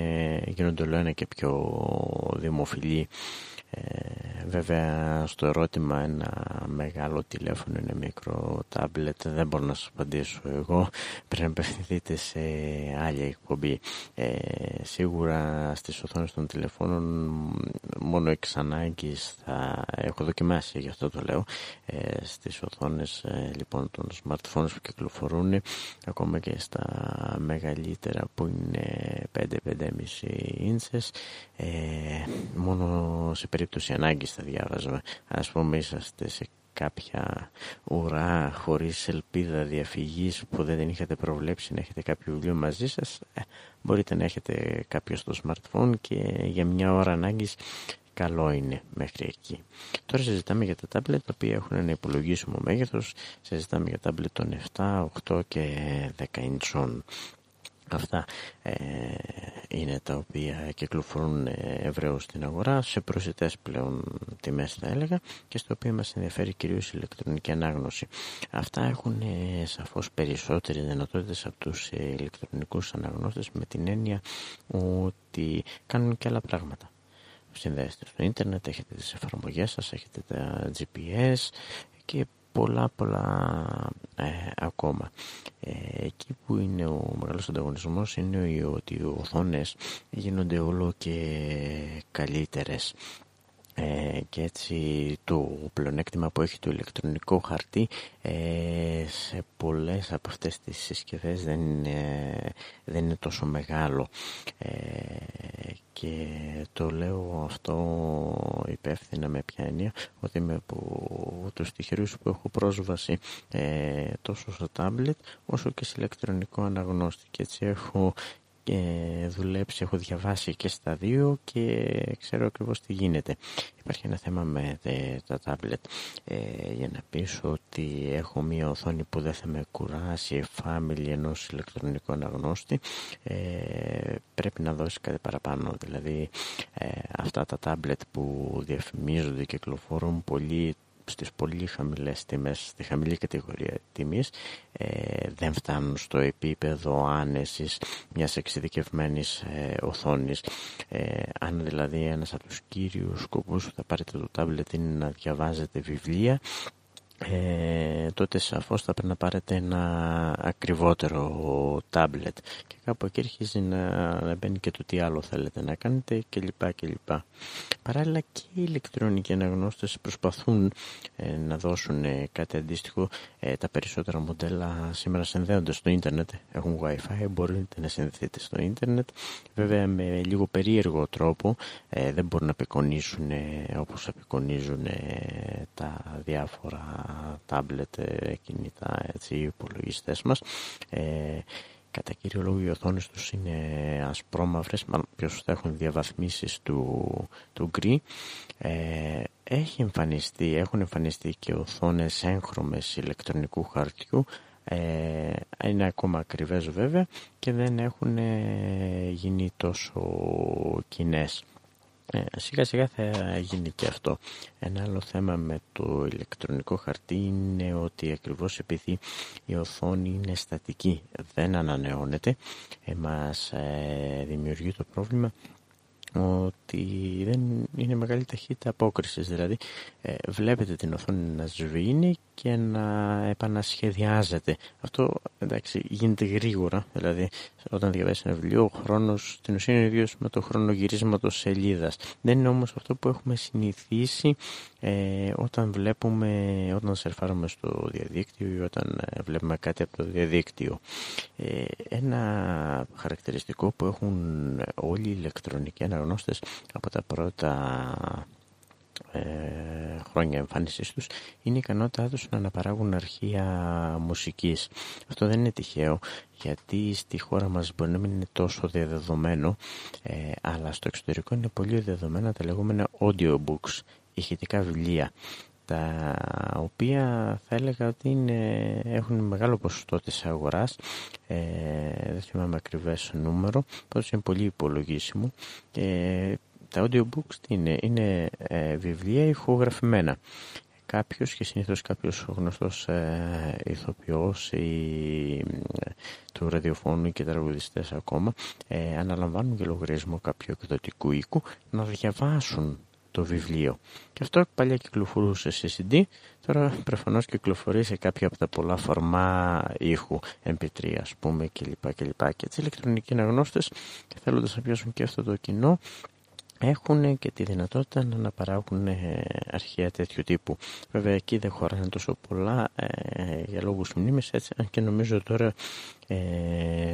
γίνονται όλο ένα και πιο δημοφιλή ε, βέβαια στο ερώτημα ένα μεγάλο τηλέφωνο είναι μικρό τάμπλετ δεν μπορώ να σας απαντήσω εγώ. Πρέπει να απευθυνθείτε σε άλλη εκπομπή. Ε, σίγουρα στις οθόνες των τηλεφώνων μόνο εξ ανάγκης θα έχω δοκιμάσει γι' αυτό το λέω. Ε, στις οθόνες ε, λοιπόν των smartphones που κυκλοφορούν ακόμα και στα μεγαλύτερα που είναι 5-5,5 ίντσες ε, μόνο σε περίπτωση ανάγκης θα διάβαζα ας πούμε είσαστε σε κάποια ουρά χωρίς ελπίδα διαφυγής που δεν την είχατε προβλέψει να έχετε κάποιο βιβλίο μαζί σας ε, μπορείτε να έχετε κάποιο στο smartphone και για μια ώρα ανάγκης καλό είναι μέχρι εκεί. Τώρα συζητάμε για τα τάμπλετ τα οποία έχουν ένα υπολογίσιμο μέγεθος, συζητάμε για τάμπλετ των 7, 8 και 10 ιντσών. Αυτά ε, είναι τα οποία κυκλοφορούν ευρέως στην αγορά σε προσιτές πλέον τιμές θα έλεγα και στο οποίο μας ενδιαφέρει κυρίως η ηλεκτρονική ανάγνωση. Αυτά έχουν ε, σαφώς περισσότερες δυνατότητες από τους ε, ηλεκτρονικούς αναγνώστες με την έννοια ότι κάνουν και άλλα πράγματα συνδέεστε στο ίντερνετ, έχετε τις εφαρμογές σας, έχετε τα GPS και πολλά πολλά ε, ακόμα. Ε, εκεί που είναι ο μεγάλος ανταγωνισμός είναι ότι οι οθόνες γίνονται όλο και καλύτερες. Ε, και έτσι το πλεονέκτημα που έχει το ηλεκτρονικό χαρτί ε, σε πολλές από αυτές τις συσκευές δεν είναι, δεν είναι τόσο μεγάλο. Ε, και το λέω αυτό υπεύθυνα με ποια έννοια ότι είμαι από τους τυχερούς που έχω πρόσβαση ε, τόσο στο τάμπλετ όσο και σε ηλεκτρονικό αναγνώστη. Και έτσι έχω και δουλέψει, έχω διαβάσει και στα δύο και ξέρω ακριβώς τι γίνεται. Υπάρχει ένα θέμα με τα τάμπλετ. Ε, για να πεις ότι έχω μία οθόνη που δεν θα με κουράσει family ενός ηλεκτρονικού αναγνώστη. Ε, πρέπει να δώσει κάτι παραπάνω. Δηλαδή ε, αυτά τα τάμπλετ που διαφημίζονται και κυκλοφορούν πολύ στις πολύ χαμηλές τιμές, στη χαμηλή κατηγορία τιμής ε, δεν φτάνουν στο επίπεδο άνεσης μιας εξειδικευμένης ε, οθόνης. Ε, αν δηλαδή ένας από τους κύριους σκοπούς που θα πάρετε το τάμπλετ είναι να διαβάζετε βιβλία ε, τότε σαφώς θα πρέπει να πάρετε ένα ακριβότερο τάμπλετ και κάπου εκεί αρχίζει να, να μπαίνει και το τι άλλο θέλετε να κάνετε κλπ. κλπ. Παράλληλα και οι ηλεκτρονικοί αναγνώστες προσπαθούν ε, να δώσουν ε, κάτι αντίστοιχο. Ε, τα περισσότερα μοντέλα σήμερα συνδέονται στο ίντερνετ, έχουν wifi, μπορείτε να συνδεθείτε στο ίντερνετ. Βέβαια με λίγο περίεργο τρόπο δεν μπορούν να απεικονίσουν όπως απεικονίζουν τα διάφορα τάμπλετ, κινητά, έτσι, οι υπολογιστές μας. Ε, κατά κύριο λόγο οι οθόνες τους είναι ασπρόμαυρες, μάλλον πιο σωστά έχουν διαβαθμίσεις του, του γκρι. Ε, έχει εμφανιστεί, έχουν εμφανιστεί και οθόνες έγχρωμες ηλεκτρονικού χαρτιού, ε, είναι ακόμα ακριβές βέβαια και δεν έχουν γίνει τόσο κοινές. Ε, σιγά σιγά θα γίνει και αυτό. Ένα άλλο θέμα με το ηλεκτρονικό χαρτί είναι ότι ακριβώς επειδή η οθόνη είναι στατική, δεν ανανεώνεται, ε, μας ε, δημιουργεί το πρόβλημα ότι δεν είναι μεγάλη ταχύτητα απόκρισης. Δηλαδή ε, βλέπετε την οθόνη να σβήνει και να επανασχεδιάζεται. Αυτό εντάξει γίνεται γρήγορα. Δηλαδή όταν διαβάζεις ένα βιβλίο ο χρόνος στην ουσία είναι ίδιος με το χρόνο γυρίσματος σελίδας. Δεν είναι όμως αυτό που έχουμε συνηθίσει ε, όταν βλέπουμε, όταν σερφάρουμε στο διαδίκτυο ή όταν ε, βλέπουμε κάτι από το διαδίκτυο. Ε, ένα χαρακτηριστικό που έχουν όλοι οι ηλεκτρονικοί αναγνώστες από τα πρώτα ε, χρόνια εμφάνισής τους είναι η ικανότητά τους να αναπαράγουν αρχεία μουσικής. Αυτό δεν είναι τυχαίο γιατί στη χώρα μας μπορεί να μην είναι τόσο διαδεδομένο ε, αλλά στο εξωτερικό είναι πολύ διαδεδομένα τα λεγόμενα audiobooks, ηχητικά βιβλία τα οποία θα έλεγα ότι είναι, έχουν μεγάλο ποσοστό της αγοράς. Ε, δεν θυμάμαι ακριβές νούμερο πάντως είναι πολύ υπολογίσιμο. Ε, τα audiobooks είναι, είναι ε, βιβλία ηχογραφημένα. Κάποιος και συνήθως κάποιος γνωστός ε, ηθοποιός ή, ε, του ραδιοφώνου και τραγουδιστές ακόμα ε, αναλαμβάνουν και λογαριασμό κάποιου εκδοτικού οίκου να διαβάσουν το βιβλίο. Και αυτό παλιά κυκλοφορούσε σε CD, τώρα προφανώς κυκλοφορεί σε κάποια από τα πολλά φορμά ήχου, MP3 ας πούμε κλπ. Και, και έτσι ηλεκτρονικοί αναγνώστες θέλοντας να πιάσουν και αυτό το κοινό έχουν και τη δυνατότητα να αναπαράγουν ε, αρχεία τέτοιου τύπου. Βέβαια εκεί δεν χωράνε τόσο πολλά ε, για λόγους μνήμης, έτσι, αν και νομίζω τώρα ε,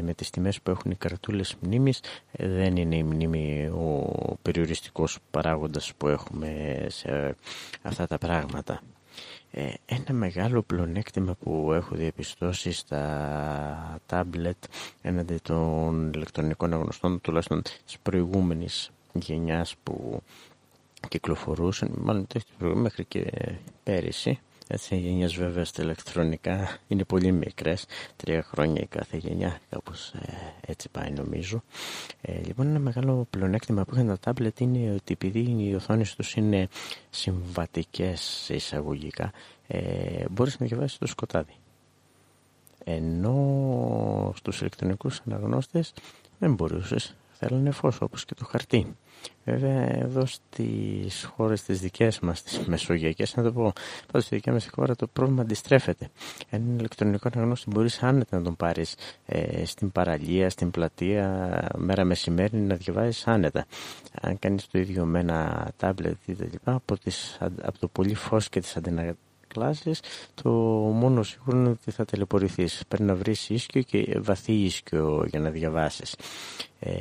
με τις τιμές που έχουν οι καρτούλες μνήμης ε, δεν είναι η μνήμη ο περιοριστικός παράγοντας που έχουμε σε αυτά τα πράγματα. ένα μεγάλο πλονέκτημα που έχω διαπιστώσει στα τάμπλετ έναντι των ηλεκτρονικών αγνωστών τουλάχιστον της προηγούμενης γενιάς που κυκλοφορούσαν, μάλλον μέχρι και πέρυσι. Έτσι, οι γενιές βέβαια στα ηλεκτρονικά είναι πολύ μικρές, τρία χρόνια η κάθε γενιά, κάπως ε, έτσι πάει νομίζω. Ε, λοιπόν, ένα μεγάλο πλεονέκτημα που είχαν τα τάμπλετ είναι ότι επειδή οι οθόνες τους είναι συμβατικές εισαγωγικά, ε, μπορείς να διαβάσεις το σκοτάδι. Ενώ στους ηλεκτρονικούς αναγνώστες δεν μπορούσες θέλουν φως όπως και το χαρτί. Βέβαια εδώ στις χώρες τις δικές μας, τις μεσογειακές, να το πω, πάντως στη δικιά μας χώρα το πρόβλημα αντιστρέφεται. Ένα ηλεκτρονικό αναγνώστη μπορείς άνετα να τον πάρεις ε, στην παραλία, στην πλατεία, μέρα μεσημέρι να διαβάζεις άνετα. Αν κάνεις το ίδιο με ένα τάμπλετ ή τα λοιπά, από, τις, από το πολύ φως και τις αντινα κλάσεις, το μόνο σίγουρο είναι ότι θα τελεπορηθείς. Πρέπει να βρεις ίσκιο και βαθύ ίσκιο για να διαβάσεις. Ε,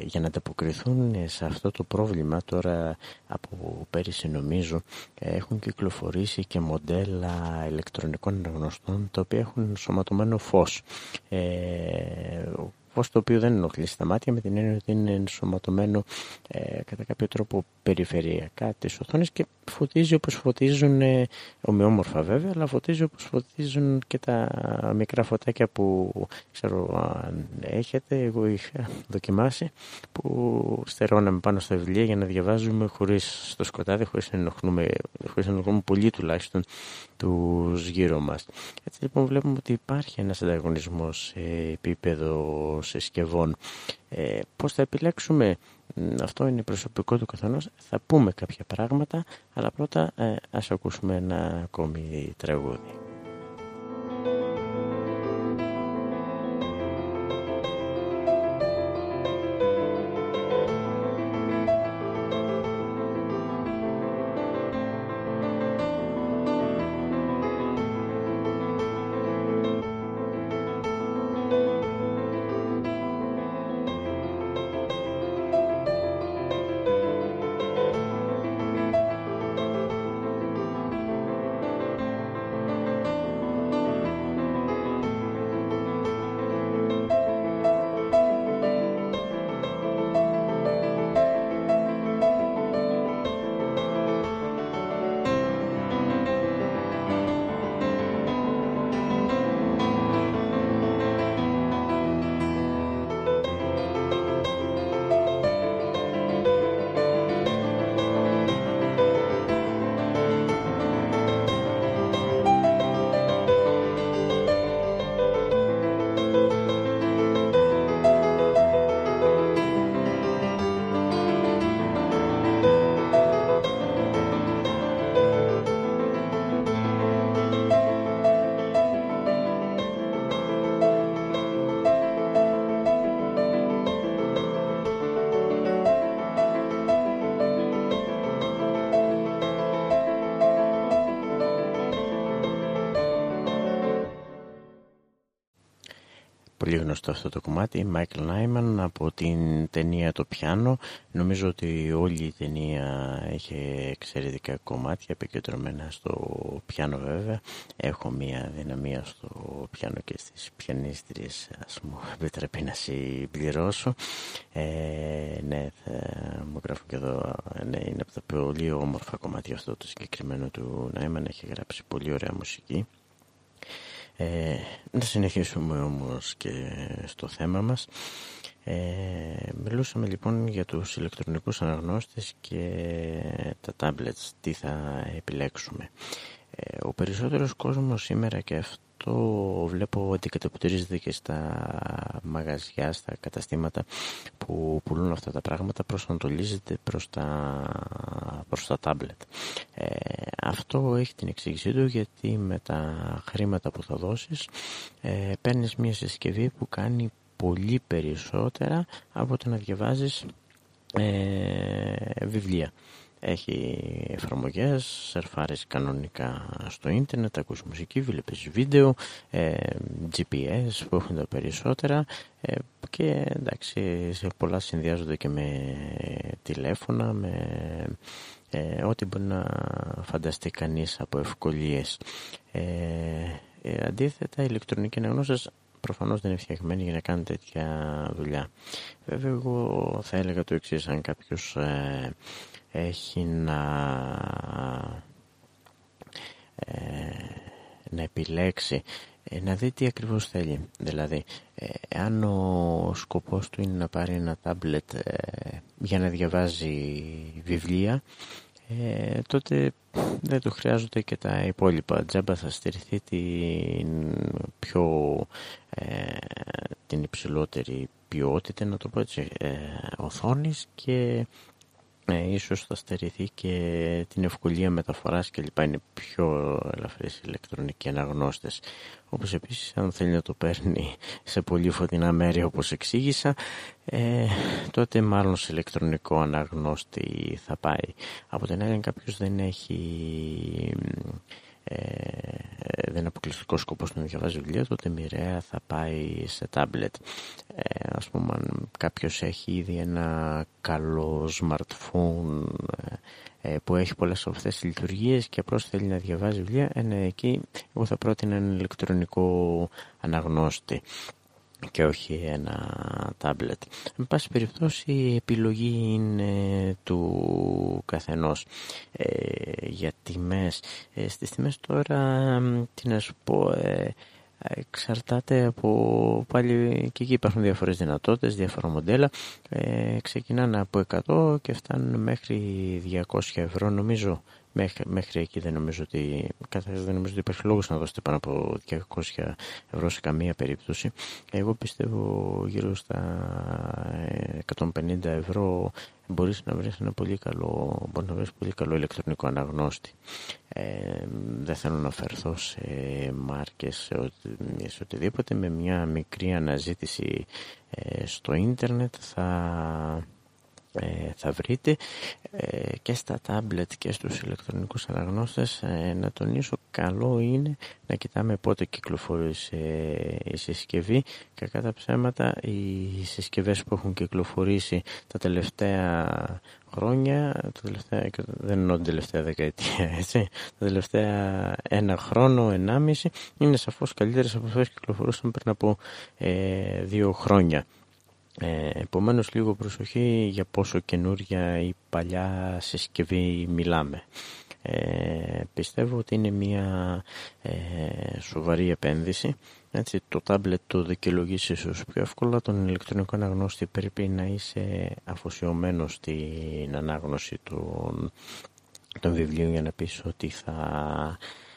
για να ανταποκριθούν σε αυτό το πρόβλημα τώρα από πέρυσι νομίζω έχουν κυκλοφορήσει και μοντέλα ηλεκτρονικών αναγνωστών τα οποία έχουν ενσωματωμένο φως ε, φως το οποίο δεν ενοχλεί στα μάτια με την έννοια ότι είναι ενσωματωμένο ε, κατά κάποιο τρόπο περιφερειακά τις οθόνες και φωτίζει όπως φωτίζουν, ε, ομοιόμορφα βέβαια, αλλά φωτίζει όπως φωτίζουν και τα μικρά φωτάκια που ξέρω αν έχετε, εγώ είχα δοκιμάσει, που στερώναμε πάνω στα βιβλία για να διαβάζουμε χωρίς στο σκοτάδι, χωρίς να ενοχλούμε, χωρίς να ενοχλούμε πολύ τουλάχιστον τους γύρω μας. Έτσι λοιπόν βλέπουμε ότι υπάρχει ένας ανταγωνισμός σε επίπεδο συσκευών. Ε, πώς θα επιλέξουμε αυτό είναι προσωπικό του καθενός. Θα πούμε κάποια πράγματα, αλλά πρώτα ε, ας ακούσουμε ένα ακόμη τραγούδι. Γνωστό αυτό το κομμάτι, Michael Nyman από την ταινία «Το πιάνο». Νομίζω ότι όλη η ταινία έχει εξαιρετικά κομμάτια επικεντρωμένα στο πιάνο βέβαια. Έχω μία δυναμία στο πιάνο και στις πιανίστριες, ας μου επιτρέπει να συμπληρώσω. Ε, ναι, θα μου γράφουν και εδώ, ναι, είναι από τα πολύ όμορφα κομμάτια αυτό το συγκεκριμένο του Nyman. Έχει γράψει πολύ ωραία μουσική. Ε, να συνεχίσουμε όμως και στο θέμα μας. Ε, μιλούσαμε λοιπόν για τους ηλεκτρονικούς αναγνώστες και τα tablets, τι θα επιλέξουμε. Ε, ο περισσότερος κόσμος σήμερα και αυτό βλέπω ότι καταποτηρίζεται και στα μαγαζιά, στα καταστήματα που πουλούν αυτά τα πράγματα προσανατολίζεται προς τα, προς τα τάμπλετ. Ε, αυτό έχει την εξήγησή του γιατί με τα χρήματα που θα δώσεις ε, παίρνεις μια συσκευή που κάνει πολύ περισσότερα από το να διαβάζεις ε, βιβλία. Έχει εφαρμογές, σερφάρεις κανονικά στο ίντερνετ, ακούς μουσική, βλέπεις βίντεο, ε, GPS που έχουν τα περισσότερα ε, και εντάξει σε πολλά συνδυάζονται και με τηλέφωνα, με ε, ό,τι μπορεί να φανταστεί κανείς από ευκολίες. Ε, ε, αντίθετα, η ηλεκτρονική αναγνώστες προφανώς δεν είναι φτιαγμένη για να κάνει τέτοια δουλειά. Βέβαια, εγώ θα έλεγα το εξής, αν κάποιος ε, έχει να, ε, να επιλέξει ε, να δει τι ακριβώς θέλει. Δηλαδή, ε, αν ο σκοπός του είναι να πάρει ένα τάμπλετ για να διαβάζει βιβλία, τότε δεν του χρειάζονται και τα υπόλοιπα. Τζάμπα θα στηριχθεί την πιο την υψηλότερη ποιότητα, να το πω έτσι, οθόνης και ε, ίσως θα στερηθεί και την ευκολία μεταφοράς και λοιπά. Είναι πιο ελαφρύς ηλεκτρονικοί αναγνώστες. Όπως επίσης αν θέλει να το παίρνει σε πολύ φωτεινά μέρη όπως εξήγησα ε, τότε μάλλον σε ηλεκτρονικό αναγνώστη θα πάει. Από την άλλη κάποιος δεν έχει ε, δεν είναι αποκλειστικό σκοπός να διαβάζει βιβλία, τότε μοιραία θα πάει σε τάμπλετ. Ε, ας πούμε, αν κάποιος έχει ήδη ένα καλό smartphone ε, που έχει πολλές από αυτές τις λειτουργίες και απλώς θέλει να διαβάζει βιβλία, ε, ναι, εκεί εγώ θα πρότεινα ένα ηλεκτρονικό αναγνώστη και όχι ένα τάμπλετ. Εν πάση περιπτώσει η επιλογή είναι του καθενός ε, για τιμές. Ε, στις τιμές τώρα, τι να σου πω, ε, εξαρτάται από πάλι και εκεί υπάρχουν διάφορες δυνατότητες, διάφορα μοντέλα. Ε, ξεκινάνε από 100 και φτάνουν μέχρι 200 ευρώ νομίζω Μέχρι, μέχρι εκεί δεν νομίζω ότι, δεν νομίζω ότι υπάρχει λόγος να δώσετε πάνω από 200 ευρώ σε καμία περίπτωση. Εγώ πιστεύω γύρω στα 150 ευρώ μπορείς να βρεις ένα πολύ καλό, μπορείς να βρεις πολύ καλό ηλεκτρονικό αναγνώστη. Ε, δεν θέλω να φερθώ σε μάρκες, σε, σε οτιδήποτε. Με μια μικρή αναζήτηση ε, στο ίντερνετ θα ε, θα βρείτε ε, και στα τάμπλετ και στους ηλεκτρονικούς αναγνώστες ε, να τονίσω καλό είναι να κοιτάμε πότε κυκλοφορήσει η συσκευή. Και κατά ψέματα οι συσκευές που έχουν κυκλοφορήσει τα τελευταία χρόνια τα τελευταία, δεν εννοώ την τελευταία δεκαετία έτσι, τα τελευταία ένα χρόνο, ενάμιση είναι σαφώς καλύτερες από αυτές που κυκλοφορούσαν πριν από δύο χρόνια ε, επομένως λίγο προσοχή για πόσο καινούρια ή παλιά συσκευή μιλάμε. Ε, πιστεύω ότι είναι μια ε, σοβαρή επένδυση. Έτσι, το τάμπλετ το δικαιολογήσεις ίσως πιο εύκολα. Τον ηλεκτρονικό αναγνώστη πρέπει να είσαι αφοσιωμένος στην ανάγνωση των, των βιβλίων για να πεις ότι θα ε,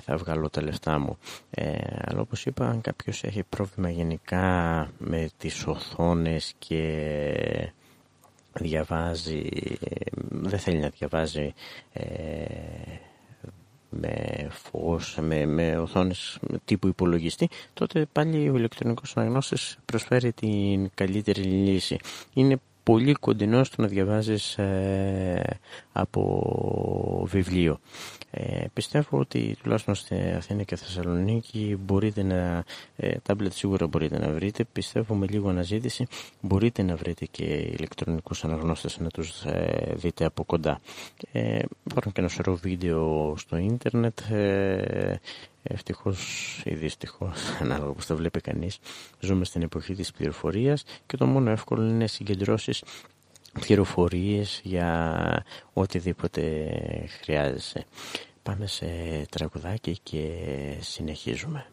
θα βγάλω τα λεφτά μου. Ε, αλλά όπως είπα, αν κάποιος έχει πρόβλημα γενικά με τις οθόνες και διαβάζει, δεν θέλει να διαβάζει ε, με φως, με, με οθόνες τύπου υπολογιστή, τότε πάλι ο ηλεκτρονικός αναγνώστης προσφέρει την καλύτερη λύση. Είναι πολύ κοντινό στο να διαβάζεις ε, από βιβλίο. Ε, πιστεύω ότι τουλάχιστον στην Αθήνα και Θεσσαλονίκη μπορείτε να, ε, τάμπλετ σίγουρα μπορείτε να βρείτε. Πιστεύω με λίγο αναζήτηση μπορείτε να βρείτε και ηλεκτρονικούς αναγνώστες να τους ε, δείτε από κοντά. Ε, υπάρχουν και ένα σωρό βίντεο στο ίντερνετ. Ε, Ευτυχώς ή δυστυχώς, ανάλογα πώς το βλέπει κανείς, ζούμε στην εποχή της πληροφορίας και το μόνο εύκολο είναι να συγκεντρώσεις πληροφορίες για οτιδήποτε χρειάζεσαι. Πάμε σε τραγουδάκι και συνεχίζουμε.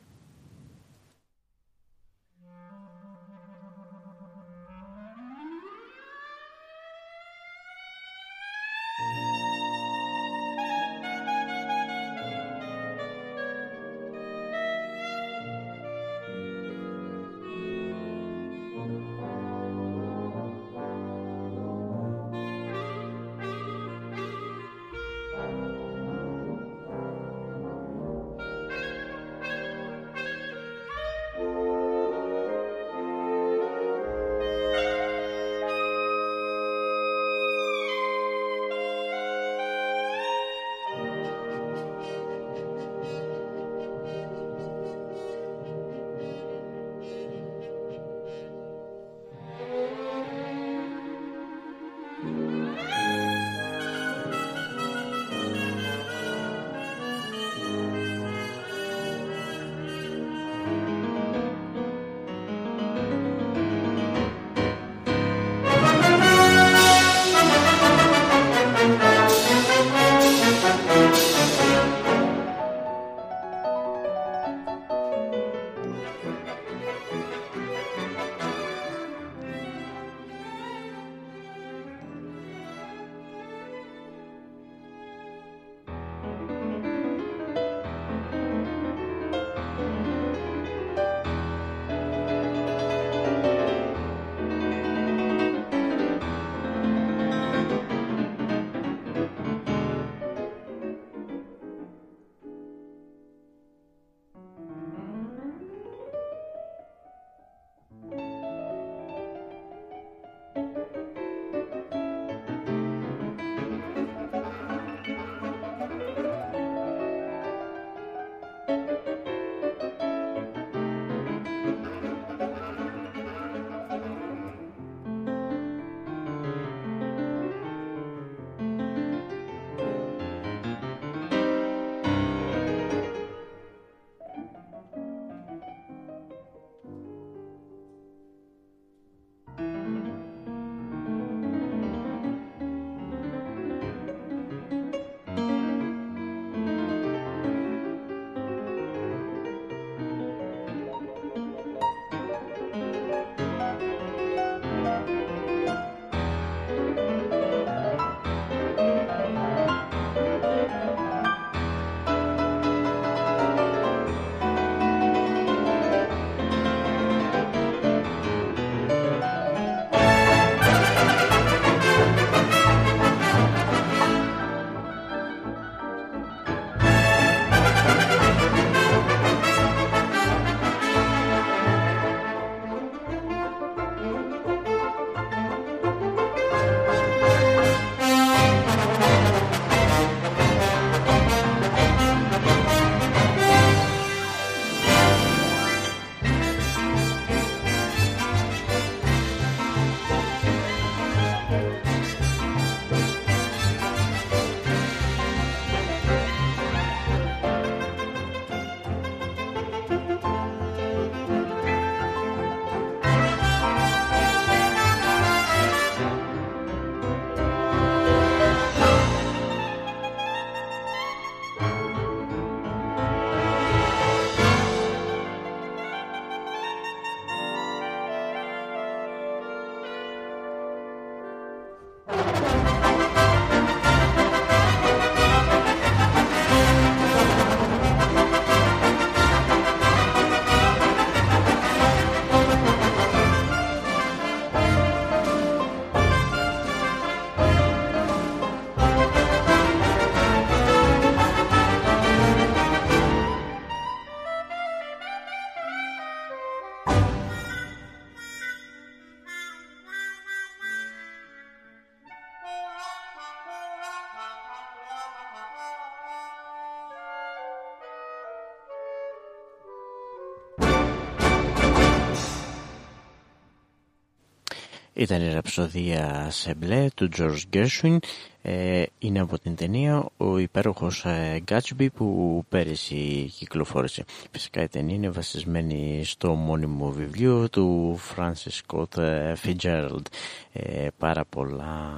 Ήταν η ραψοδία σε μπλε του George Gershwin ε, είναι από την ταινία ο υπέροχος ε, Gatsby που πέρυσι κυκλοφόρησε. Φυσικά η ταινία είναι βασισμένη στο μόνιμο βιβλίο του Francis Scott ε, Fitzgerald. Ε, πάρα πολλά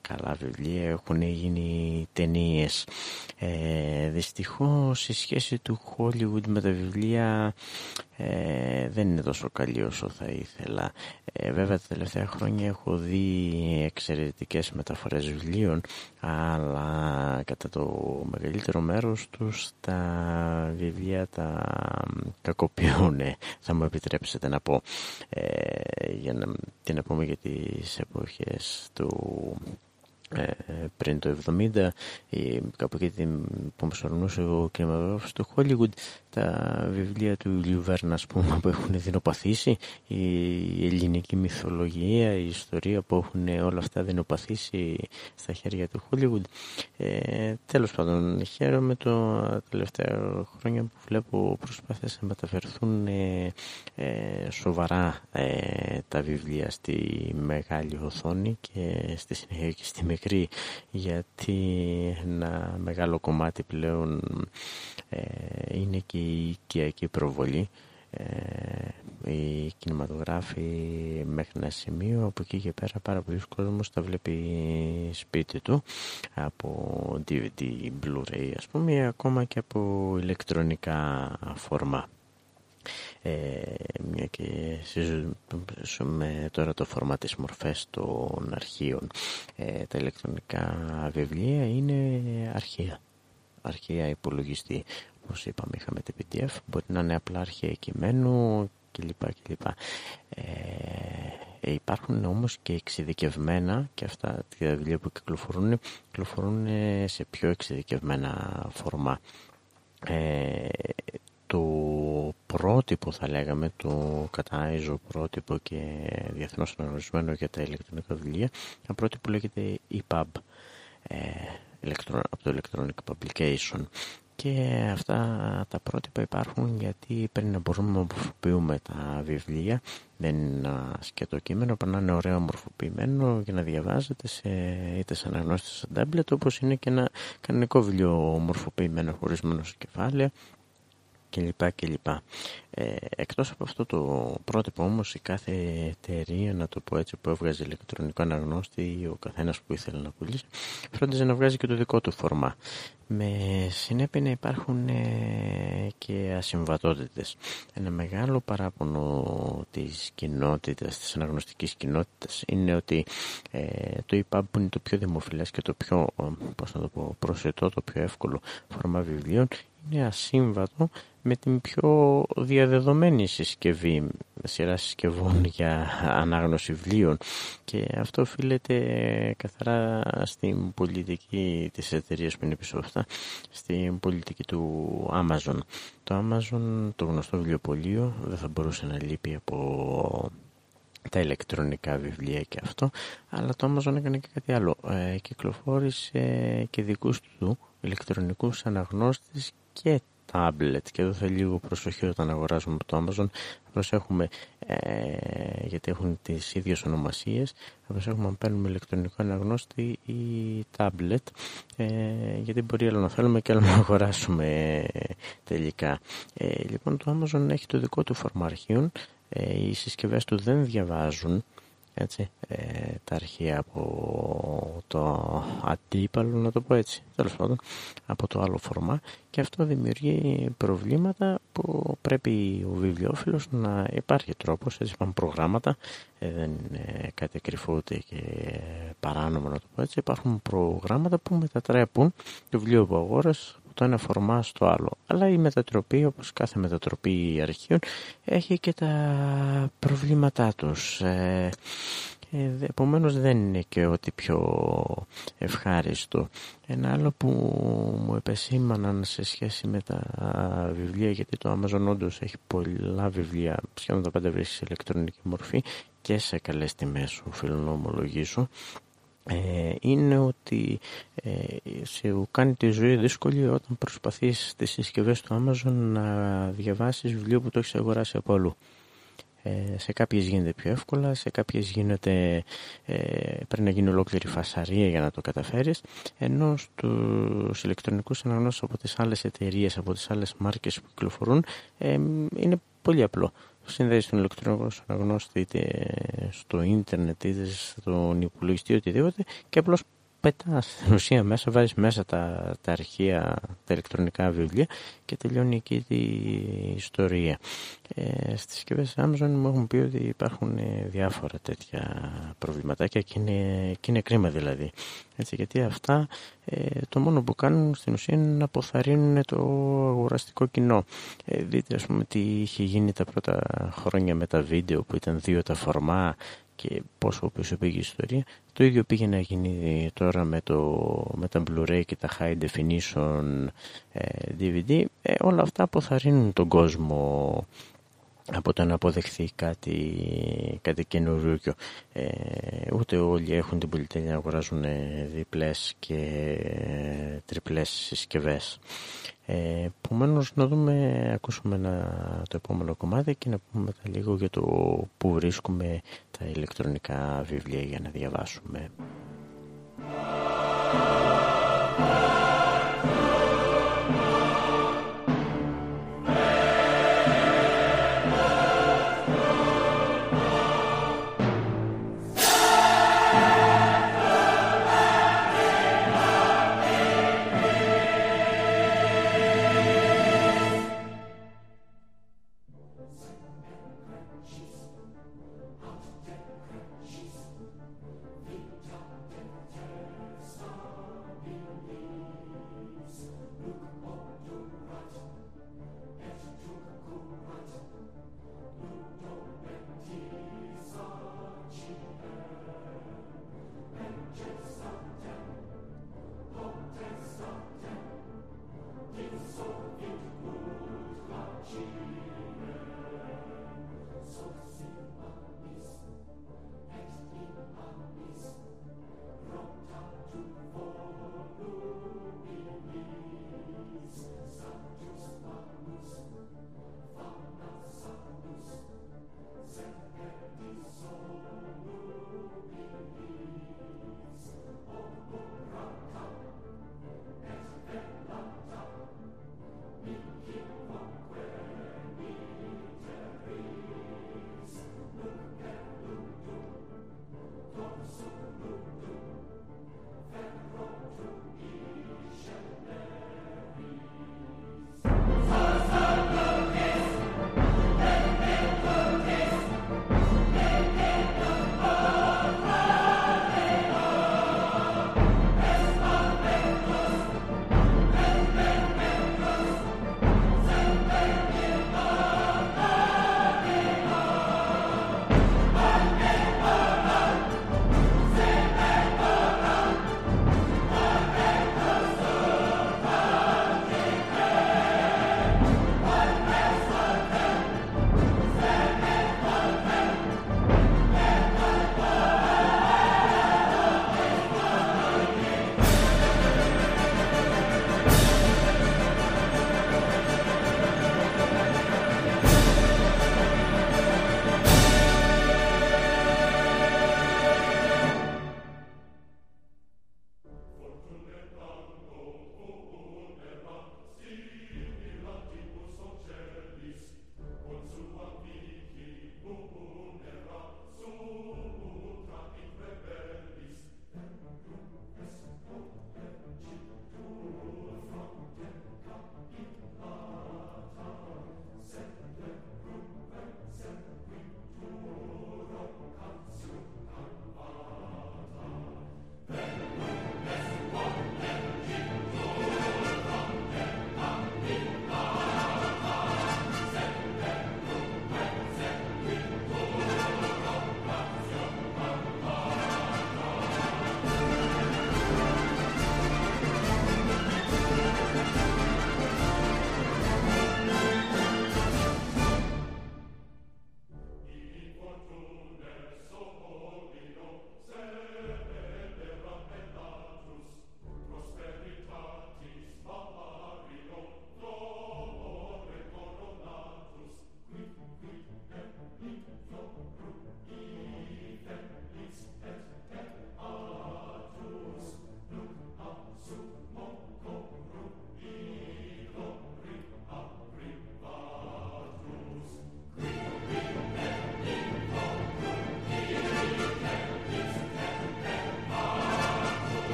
καλά βιβλία έχουν γίνει ταινίες. Ε, δυστυχώς η σχέση του Hollywood με τα βιβλία ε, δεν είναι τόσο καλή όσο θα ήθελα. Ε, βέβαια τα τελευταία χρόνια έχω δει εξαιρετικές μεταφορές βιβλίων αλλά κατά το μεγαλύτερο μέρος τους τα βιβλία τα κακοποιούν θα μου επιτρέψετε να πω ε, για να, τι να πούμε για τις εποχές του ε, πριν το 70 ή κάπου εκεί που μας ο κινηματογράφος του Hollywood τα βιβλία του Λιουβέρνα πούμε που έχουν δεινοπαθήσει η ελληνική μυθολογία η ιστορία που έχουν όλα αυτά δεινοπαθήσει στα χέρια του Hollywood. Ε, τέλος πάντων χαίρομαι το τελευταία χρόνια που βλέπω προσπάθειες να μεταφερθούν ε, ε, σοβαρά ε, τα βιβλία στη μεγάλη οθόνη και στη συνέχεια και στη μικρή γιατί ένα μεγάλο κομμάτι πλέον ε, είναι και η οικιακή προβολή. Ε, οι κινηματογράφοι μέχρι ένα σημείο από εκεί και πέρα πάρα πολλοί κόσμος τα βλέπει σπίτι του. Από DVD, Blu-ray ας πούμε ή ακόμα και από ηλεκτρονικά φόρμα ε, μια και συζητούμε τώρα το φόρμα της μορφές των αρχείων. Ε, τα ηλεκτρονικά βιβλία είναι αρχεία αρχεία υπολογιστή όπως είπαμε είχαμε το PDF μπορεί να είναι απλά αρχαία κειμένου κλπ. κλπ. Ε, ε, υπάρχουν όμως και εξειδικευμένα και αυτά τα βιβλία που κυκλοφορούν κυκλοφορούν σε πιο εξειδικευμένα φορμά ε, το πρότυπο θα λέγαμε το κατάιζο πρότυπο και διεθνώς αναγνωρισμένο για τα ηλεκτρονικά βιβλία ένα πρότυπο λέγεται EPUB ε, από το Electronic Publication και αυτά τα πρότυπα υπάρχουν γιατί πριν να μπορούμε να μορφοποιούμε τα βιβλία δεν είναι ένα σκέτο κείμενο αλλά είναι ωραίο μορφοποιημένο για να διαβάζετε σε, είτε σε αναγνώστες σε τάμπλετ όπως είναι και ένα κανονικό βιβλίο μορφοποιημένο χωρισμένο σε κεφάλαια κλπ. κλπ. Ε, εκτός από αυτό το πρότυπο όμως η κάθε εταιρεία, να το πω έτσι, που έβγαζε ηλεκτρονικό αναγνώστη ή ο καθένας που ήθελε να πουλήσει, φρόντιζε να βγάζει και το δικό του φορμά. Με συνέπεια να υπάρχουν ε, και ασυμβατότητες. Ένα μεγάλο παράπονο της κοινότητας, της αναγνωστικής κοινότητας, είναι ότι ε, το EPUB που είναι το πιο δημοφιλές και το πιο, πώς να το πω, προσιτό, το πιο εύκολο φορμά βιβλίων, είναι ασύμβατο με την πιο διαδεδομένη συσκευή σειρά συσκευών για ανάγνωση βιβλίων. Και αυτό οφείλεται καθαρά στην πολιτική της εταιρείας που είναι πίσω αυτά στην πολιτική του Amazon. Το Amazon το γνωστό βιβλιοπωλείο δεν θα μπορούσε να λείπει από τα ηλεκτρονικά βιβλία και αυτό αλλά το Amazon έκανε και κάτι άλλο. Ε, κυκλοφόρησε και δικούς του ηλεκτρονικούς αναγνώστες και tablet και εδώ θα λίγο προσοχή όταν αγοράζουμε από το Amazon. Θα προσέχουμε ε, γιατί έχουν τις ίδιες ονομασίες θα προσέχουμε αν παίρνουμε ηλεκτρονικό αναγνώστη ή tablet ε, γιατί μπορεί άλλο να θέλουμε και άλλο να αγοράσουμε ε, τελικά. Ε, λοιπόν το Amazon έχει το δικό του φόρμα αρχείων ε, οι συσκευές του δεν διαβάζουν έτσι, ε, τα αρχεία από το αντίπαλο, να το πω έτσι, τέλος πάντων, από το άλλο φορμά. Και αυτό δημιουργεί προβλήματα που πρέπει ο βιβλιοφίλος να υπάρχει τρόπος, έτσι υπάρχουν προγράμματα, ε, δεν είναι κάτι κρυφό ούτε και παράνομο να το πω έτσι, υπάρχουν προγράμματα που μετατρέπουν το βιβλίο που αγόρας το ένα φορμά στο άλλο. Αλλά η μετατροπή, όπως κάθε μετατροπή αρχείων, έχει και τα προβλήματά τους. Ε, ε, επομένως δεν είναι και ό,τι πιο ευχάριστο. Ένα άλλο που μου επεσήμαναν σε σχέση με τα βιβλία, γιατί το Amazon όντως έχει πολλά βιβλία, σχεδόν τα πάντα βρίσκει σε ηλεκτρονική μορφή και σε καλές τιμές, οφείλω να ομολογήσω. Ε, είναι ότι ε, σε κάνει τη ζωή δύσκολη όταν προσπαθείς στις συσκευές του Amazon να διαβάσεις βιβλίο που το έχεις αγοράσει από αλλού. Ε, σε κάποιες γίνεται πιο εύκολα, σε κάποιες γίνεται, ε, πρέπει να γίνει ολόκληρη φασαρία για να το καταφέρεις, ενώ στους ηλεκτρονικούς αναγνώσεις από τις άλλες εταιρείες, από τις άλλες μάρκες που κυκλοφορούν, ε, είναι πολύ απλό. Συνδέεις τον ηλεκτρονικό αναγνώστη είτε στο ίντερνετ είτε στον υπολογιστή οτιδήποτε και απλώς πετάς στην ουσία μέσα, βάζεις μέσα τα, τα αρχεία, τα ηλεκτρονικά βιβλία και τελειώνει εκεί η ιστορία. Ε, στις συσκευές Amazon μου έχουν πει ότι υπάρχουν ε, διάφορα τέτοια προβληματάκια και είναι, και είναι κρίμα δηλαδή. Έτσι, γιατί αυτά ε, το μόνο που κάνουν στην ουσία είναι να αποθαρρύνουν το αγοραστικό κοινό. Ε, δείτε ας πούμε τι είχε γίνει τα πρώτα χρόνια με τα βίντεο που ήταν δύο τα φορμά και πόσο πίσω πήγε η ιστορία. Το ίδιο πήγε να γίνει τώρα με, το, με τα Blu-ray και τα High Definition DVD. Ε, όλα αυτά αποθαρρύνουν τον κόσμο από το να αποδεχθεί κάτι, κάτι καινούριο. Ε, ούτε όλοι έχουν την πολυτέλεια να αγοράζουν διπλές και τριπλές συσκευές. Ε, Επομένως να δούμε, ακούσουμε το επόμενο κομμάτι και να πούμε μετά λίγο για το που βρίσκουμε τα ηλεκτρονικά βιβλία για να διαβάσουμε.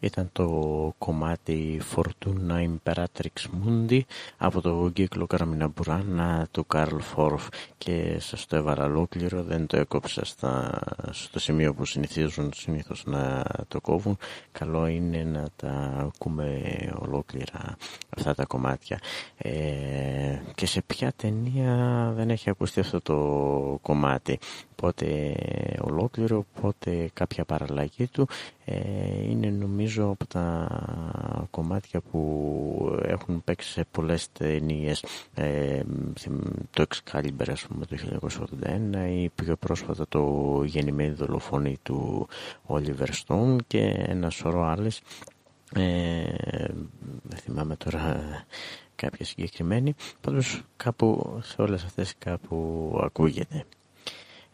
Ήταν το κομμάτι Fortuna Imperatrix Mundi από το κύκλο Καραμιναμπουράνα του Καρλ Φόρφ και σας το έβαλα ολόκληρο, δεν το έκοψα στα, στο σημείο που συνηθίζουν συνήθως να το κόβουν. Καλό είναι να τα ακούμε ολόκληρα αυτά τα κομμάτια. Ε, και σε ποια ταινία δεν έχει ακουστεί αυτό το κομμάτι πότε ολόκληρο, πότε κάποια παραλλαγή του ε, είναι νομίζω από τα κομμάτια που έχουν παίξει σε πολλές ταινίες. Ε, το Excalibur ας πούμε το 1981 ή πιο πρόσφατα το γεννημένη δολοφόνη του Oliver Stone και ένα σωρό άλλες. Ε, δεν θυμάμαι τώρα κάποια συγκεκριμένη. Πάντως κάπου σε όλες αυτές κάπου ακούγεται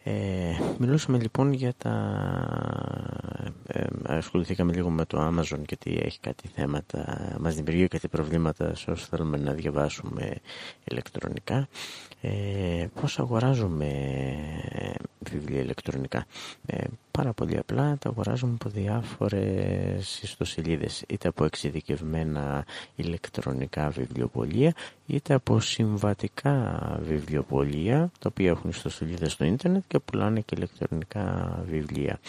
ε, μιλούσαμε λοιπόν για τα... Ε, ασχοληθήκαμε λίγο με το Amazon γιατί έχει κάτι θέματα, μας δημιουργεί κάτι προβλήματα σε όσους θέλουμε να διαβάσουμε ηλεκτρονικά. Ε, πώς αγοράζουμε βιβλία ηλεκτρονικά. Ε, πάρα πολύ απλά τα αγοράζουμε από διάφορες ιστοσελίδες είτε από εξειδικευμένα ηλεκτρονικά βιβλιοπολία είτε από συμβατικά βιβλιοπολία τα οποία έχουν ιστοσελίδες στο ίντερνετ και πουλάνε και ηλεκτρονικά βιβλία.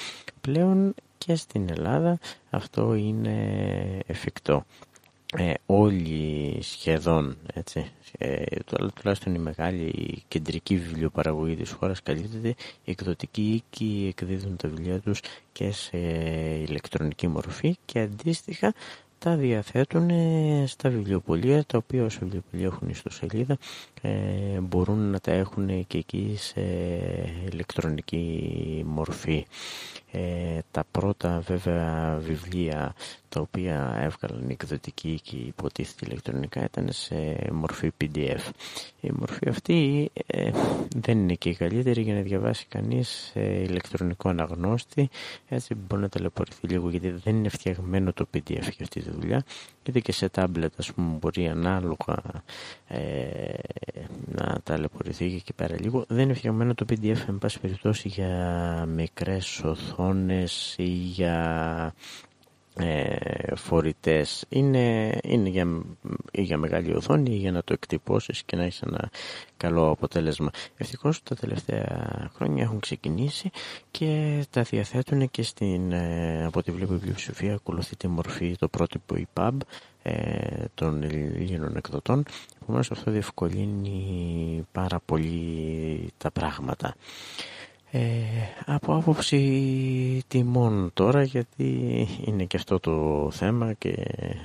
Πλέον και στην Ελλάδα αυτό είναι εφικτό. Ε, όλοι σχεδόν έτσι, ε, τουλάχιστον η μεγάλη κεντρική βιβλιοπαραγωγή της χώρας καλύπτεται, οι εκδοτικοί οίκοι εκδίδουν τα βιβλία τους και σε ηλεκτρονική μορφή και αντίστοιχα τα διαθέτουν στα βιβλιοπολία τα οποία όσα βιβλιοπολία έχουν ιστοσελίδα ε, μπορούν να τα έχουν και εκεί σε ηλεκτρονική μορφή. Ε, τα πρώτα βέβαια βιβλία τα οποία έβγαλαν οι εκδοτικοί και υποτίθεται ηλεκτρονικά ήταν σε μορφή PDF. Η μορφή αυτή ε, δεν είναι και η καλύτερη για να διαβάσει κανείς σε ηλεκτρονικό αναγνώστη έτσι μπορεί να ταλαιπωρηθεί λίγο γιατί δεν είναι φτιαγμένο το PDF για αυτή τη δουλειά γιατί και σε τάμπλετ ας πούμε μπορεί ανάλογα ε, να ταλαιπωρηθεί και εκεί πέρα λίγο. Δεν είναι φτιαγμένο το PDF εν πάση περιπτώσει για μικρές οθόνες ή για ε, φορητές είναι, είναι για, για μεγάλη οθόνη για να το εκτυπώσεις και να έχεις ένα καλό αποτέλεσμα. Ευτυχώς τα τελευταία χρόνια έχουν ξεκινήσει και τα διαθέτουν και στην, ε, από τη βλέπω πλειοψηφία ακολουθεί τη μορφή το πρότυπο EPUB ε, των Ελλήνων εκδοτών. Επομένω αυτό διευκολύνει πάρα πολύ τα πράγματα. Ε, από άποψη τιμών τώρα γιατί είναι και αυτό το θέμα και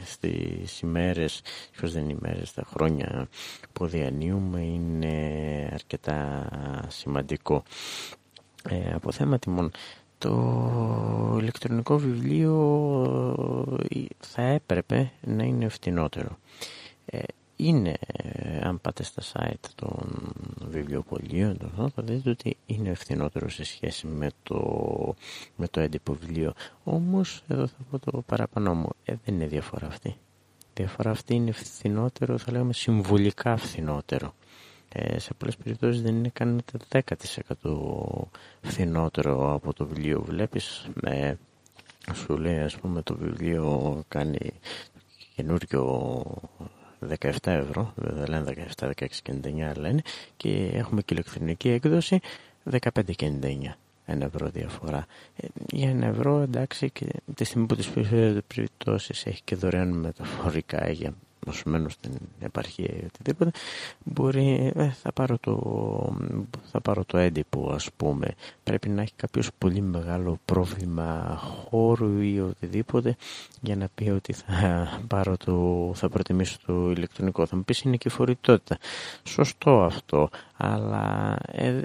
στις ημέρες, ίσως δεν είναι ημέρες, τα χρόνια που διανύουμε είναι αρκετά σημαντικό. Ε, από θέμα τιμών το ηλεκτρονικό βιβλίο θα έπρεπε να είναι φτηνότερο. Ε, είναι, αν πάτε στα site των βιβλιοπολίων, θα δείτε ότι είναι φθηνότερο σε σχέση με το, με το έντυπο βιβλίο. Όμως, εδώ θα πω το παραπάνω μου, ε, δεν είναι διαφορά αυτή. Η διαφορά αυτή είναι φθηνότερο, θα λέγαμε συμβολικά φθηνότερο. Ε, σε πολλές περιπτώσεις δεν είναι καν ούτε 10% φθηνότερο από το βιβλίο. Βλέπεις, ε, σου λέει ας πούμε το βιβλίο κάνει καινούριο 17 ευρώ, δεν λένε 17, 16 και 99 λένε και έχουμε και ηλεκτρονική έκδοση 15 ένα ευρώ διαφορά. Ε, για ένα ευρώ εντάξει και τη στιγμή που τις περιπτώσεις έχει και δωρεάν μεταφορικά για νοσημένο στην επαρχία ή οτιδήποτε, μπορεί, ε, θα, πάρω το, θα πάρω το έντυπο ας πούμε. Πρέπει να έχει κάποιος πολύ μεγάλο πρόβλημα χώρου ή οτιδήποτε για να πει ότι θα, πάρω το, θα προτιμήσω το ηλεκτρονικό. Θα μου πεις είναι και φορητότητα. Σωστό αυτό, αλλά ε,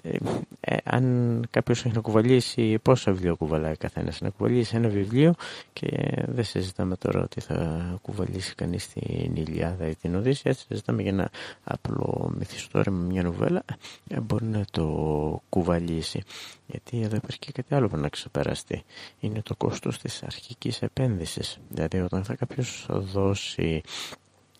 ε, αν κάποιος έχει να κουβαλήσει, πόσα βιβλία κουβαλάει καθένας, να κουβαλήσει ένα βιβλίο και δεν συζητάμε τώρα ότι θα κουβαλήσει κανείς την Ιλιάδα ή την Οδύσσια, έτσι συζητάμε για ένα απλό μυθιστόρημα, μια νουβέλα, ε, μπορεί να το κουβαλήσει. Γιατί εδώ υπάρχει και κάτι άλλο που να ξεπεραστεί. Είναι το κόστος της αρχικής επένδυσης. Δηλαδή όταν θα κάποιος δώσει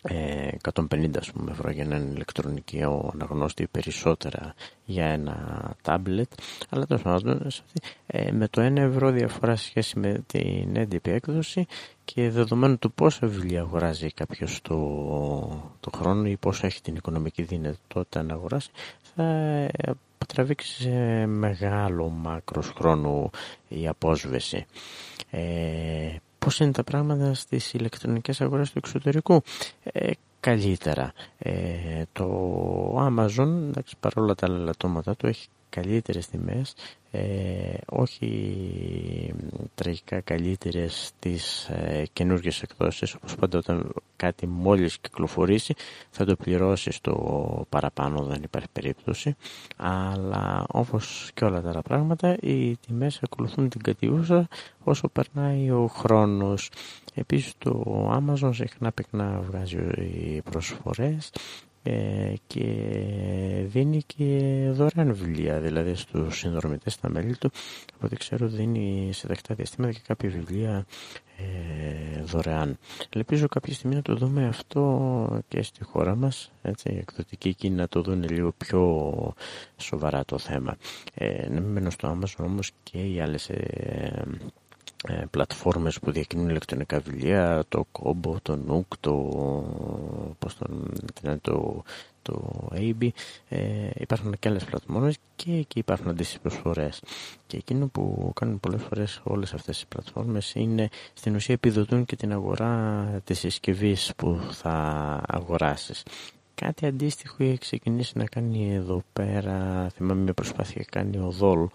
150 ας πούμε, ευρώ για έναν ηλεκτρονικό αναγνώστη περισσότερα για ένα τάμπλετ αλλά το πάντων ε, με το 1 ευρώ διαφορά σχέση με την έντυπη έκδοση και δεδομένου του πόσα βιβλία αγοράζει κάποιος το, το χρόνο ή πόσο έχει την οικονομική δυνατότητα να αγοράσει θα τραβήξει σε μεγάλο μάκρος χρόνου η απόσβεση. Ε, πώς είναι τα πράγματα στις ηλεκτρονικές αγορές του εξωτερικού. Ε, καλύτερα. Ε, το Amazon, εντάξει, παρόλα τα λατώματα του, έχει καλύτερες τιμές ε, όχι τραγικά καλύτερες τις ε, καινούργιες εκδόσεις όπως πάντα όταν κάτι μόλις κυκλοφορήσει θα το πληρώσεις στο παραπάνω δεν υπάρχει περίπτωση. Αλλά όπως και όλα τα άλλα πράγματα οι τιμές ακολουθούν την κατιούσα όσο περνάει ο χρόνος. Επίσης το Amazon συχνά πυκνά βγάζει προσφορές ε, και δίνει και δωρεάν βιβλία δηλαδή στους συνδρομητές στα μέλη του. Από ό,τι ξέρω δίνει σε δεκτά διαστήματα και κάποια βιβλία ε, δωρεάν. Ελπίζω κάποια στιγμή να το δούμε αυτό και στη χώρα μας έτσι, οι εκδοτικοί εκεί να το δουν λίγο πιο σοβαρά το θέμα. Ε, να μην μένω στο Amazon όμως και οι άλλες ε, ε, πλατφόρμες που διακινούν ηλεκτρονικά βιβλία, το Kobo, το Nook, το, πώς τον, το, το AB, ε, υπάρχουν και άλλες πλατφόρμες και εκεί υπάρχουν αντίστοιχες προσφορές. Και εκείνο που κάνουν πολλές φορές όλες αυτές οι πλατφόρμες είναι στην ουσία επιδοτούν και την αγορά της συσκευής που θα αγοράσεις. Κάτι αντίστοιχο έχει ξεκινήσει να κάνει εδώ πέρα, θυμάμαι μια προσπάθεια κάνει ο Δόλ,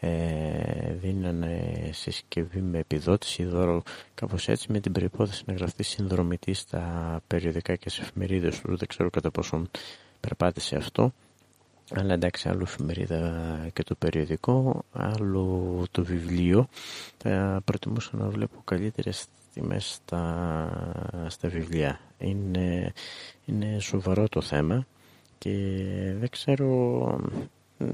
ε, δίνανε συσκευή με επιδότηση δώρο κάπως έτσι με την προϋπόθεση να γραφτεί συνδρομητή στα περιοδικά και σε εφημερίδες του, δεν ξέρω κατά πόσο περπάτησε αυτό. Αλλά εντάξει, άλλο εφημερίδα και το περιοδικό, άλλο το βιβλίο. Θα προτιμούσα να βλέπω καλύτερες τιμές στα, στα βιβλία. Είναι, είναι σοβαρό το θέμα και δεν ξέρω,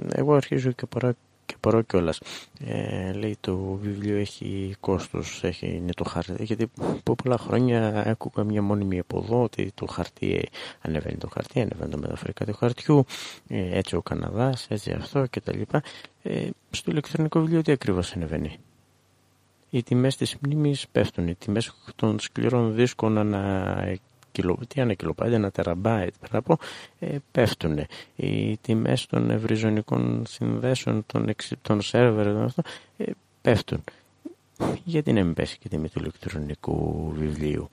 εγώ αρχίζω και μπορώ και μπορώ κιόλας. Ε, λέει το βιβλίο έχει κόστος, έχει, είναι το χαρτί, γιατί από πολλά χρόνια άκουγα μια μόνιμη από εδώ ότι το χαρτί ανεβαίνει το χαρτί, ανεβαίνει το μεταφρικά του χαρτιού, ε, έτσι ο Καναδάς, έτσι αυτό κτλ. Ε, στο ηλεκτρονικό βιβλίο τι ακριβώς ανεβαίνει; Οι τιμές της μνήμης πέφτουν, οι τιμές των σκληρών δίσκων ανά κιλο, τι ένα κιλοπάιτ, ένα τεραμπάιτ πρέπει ε, πέφτουν. Οι τιμές των ευρυζωνικών συνδέσεων, των, των σερβερ, ε, πέφτουν γιατί να μην πέσει και τιμή του ηλεκτρονικού βιβλίου;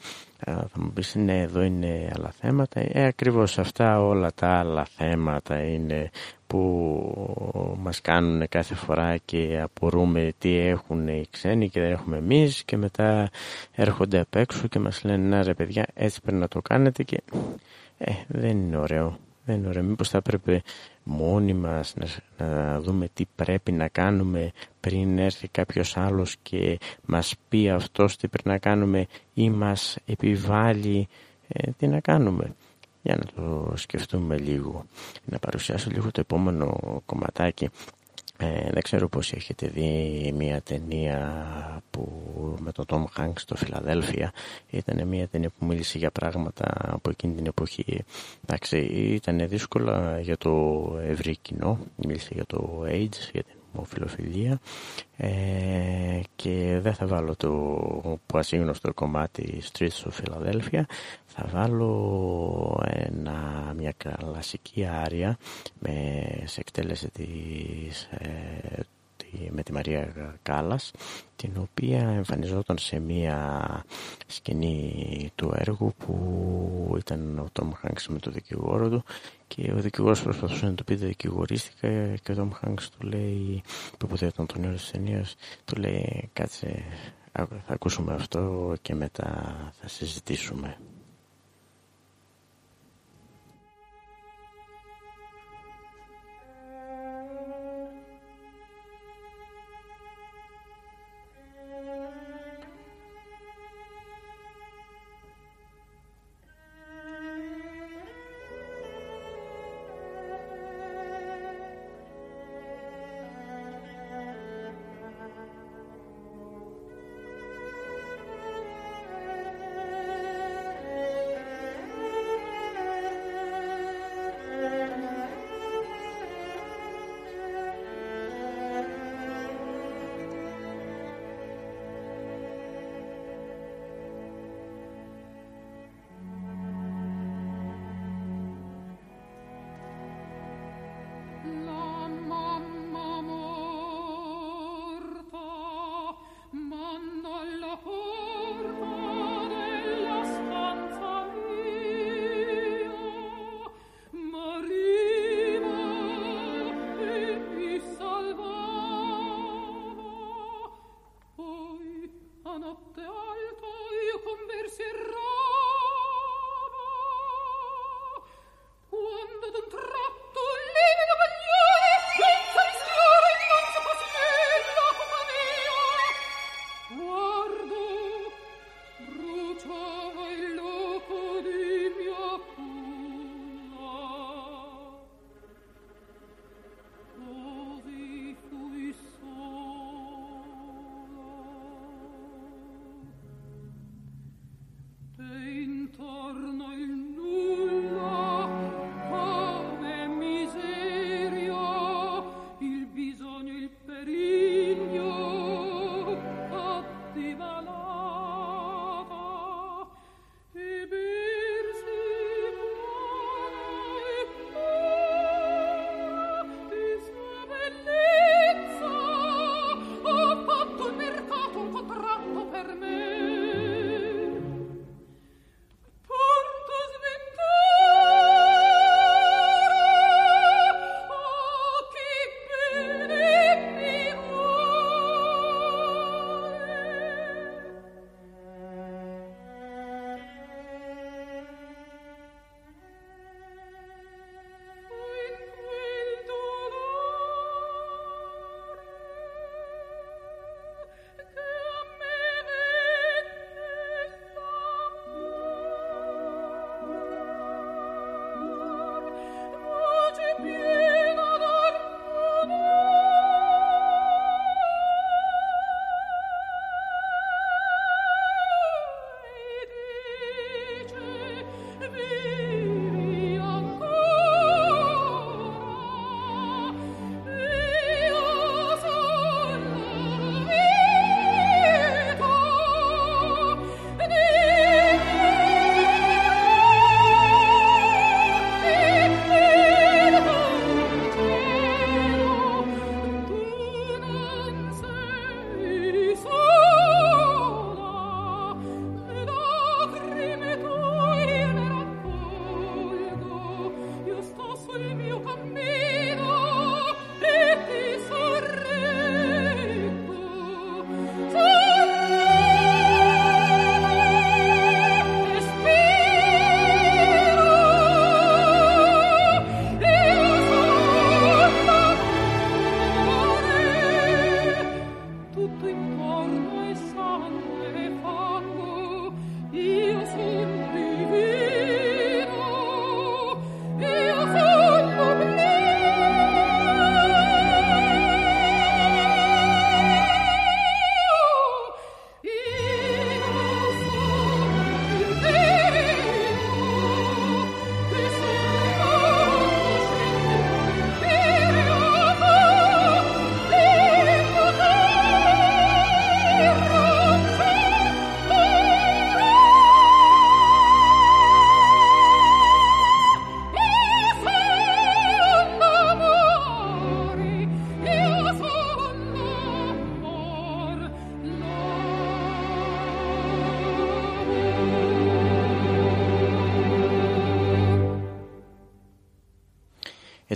θα μου πεις ναι εδώ είναι άλλα θέματα. Ε, ακριβώς αυτά όλα τα άλλα θέματα είναι που μας κάνουν κάθε φορά και απορούμε τι έχουν οι ξένοι και δεν έχουμε εμείς και μετά έρχονται απ' έξω και μας λένε να ρε παιδιά έτσι πρέπει να το κάνετε και ε, δεν είναι ωραίο. Δεν είναι ωραίο. Μήπως θα έπρεπε μόνοι μας να, δούμε τι πρέπει να κάνουμε πριν έρθει κάποιος άλλος και μας πει αυτός τι πρέπει να κάνουμε ή μας επιβάλλει ε, τι να κάνουμε. Για να το σκεφτούμε λίγο. Να παρουσιάσω λίγο το επόμενο κομματάκι. Ε, δεν ξέρω πώς έχετε δει μια ταινία που, με τον Tom Hanks στο Φιλαδέλφια. Ήταν μια ταινία που μίλησε για πράγματα από εκείνη την εποχή. Εντάξει, ήταν δύσκολα για το ευρύ κοινό. Μίλησε για το AIDS, για την ομοφιλοφιλία ε, και δεν θα βάλω το πασίγνωστο κομμάτι Streets of Philadelphia. Θα βάλω ένα, μια κλασική άρια με, σε εκτέλεση της, ε, με τη Μαρία Κάλλας την οποία εμφανιζόταν σε μία σκηνή του έργου που ήταν ο Τόμ Χάνξ με το δικηγόρο του και ο δικηγόρος προσπαθούσε να του πει δικηγορίστηκα και ο Τόμ Χάνξ του λέει που ποτέ ήταν τον νέο της ταινίας του λέει κάτσε θα ακούσουμε αυτό και μετά θα συζητήσουμε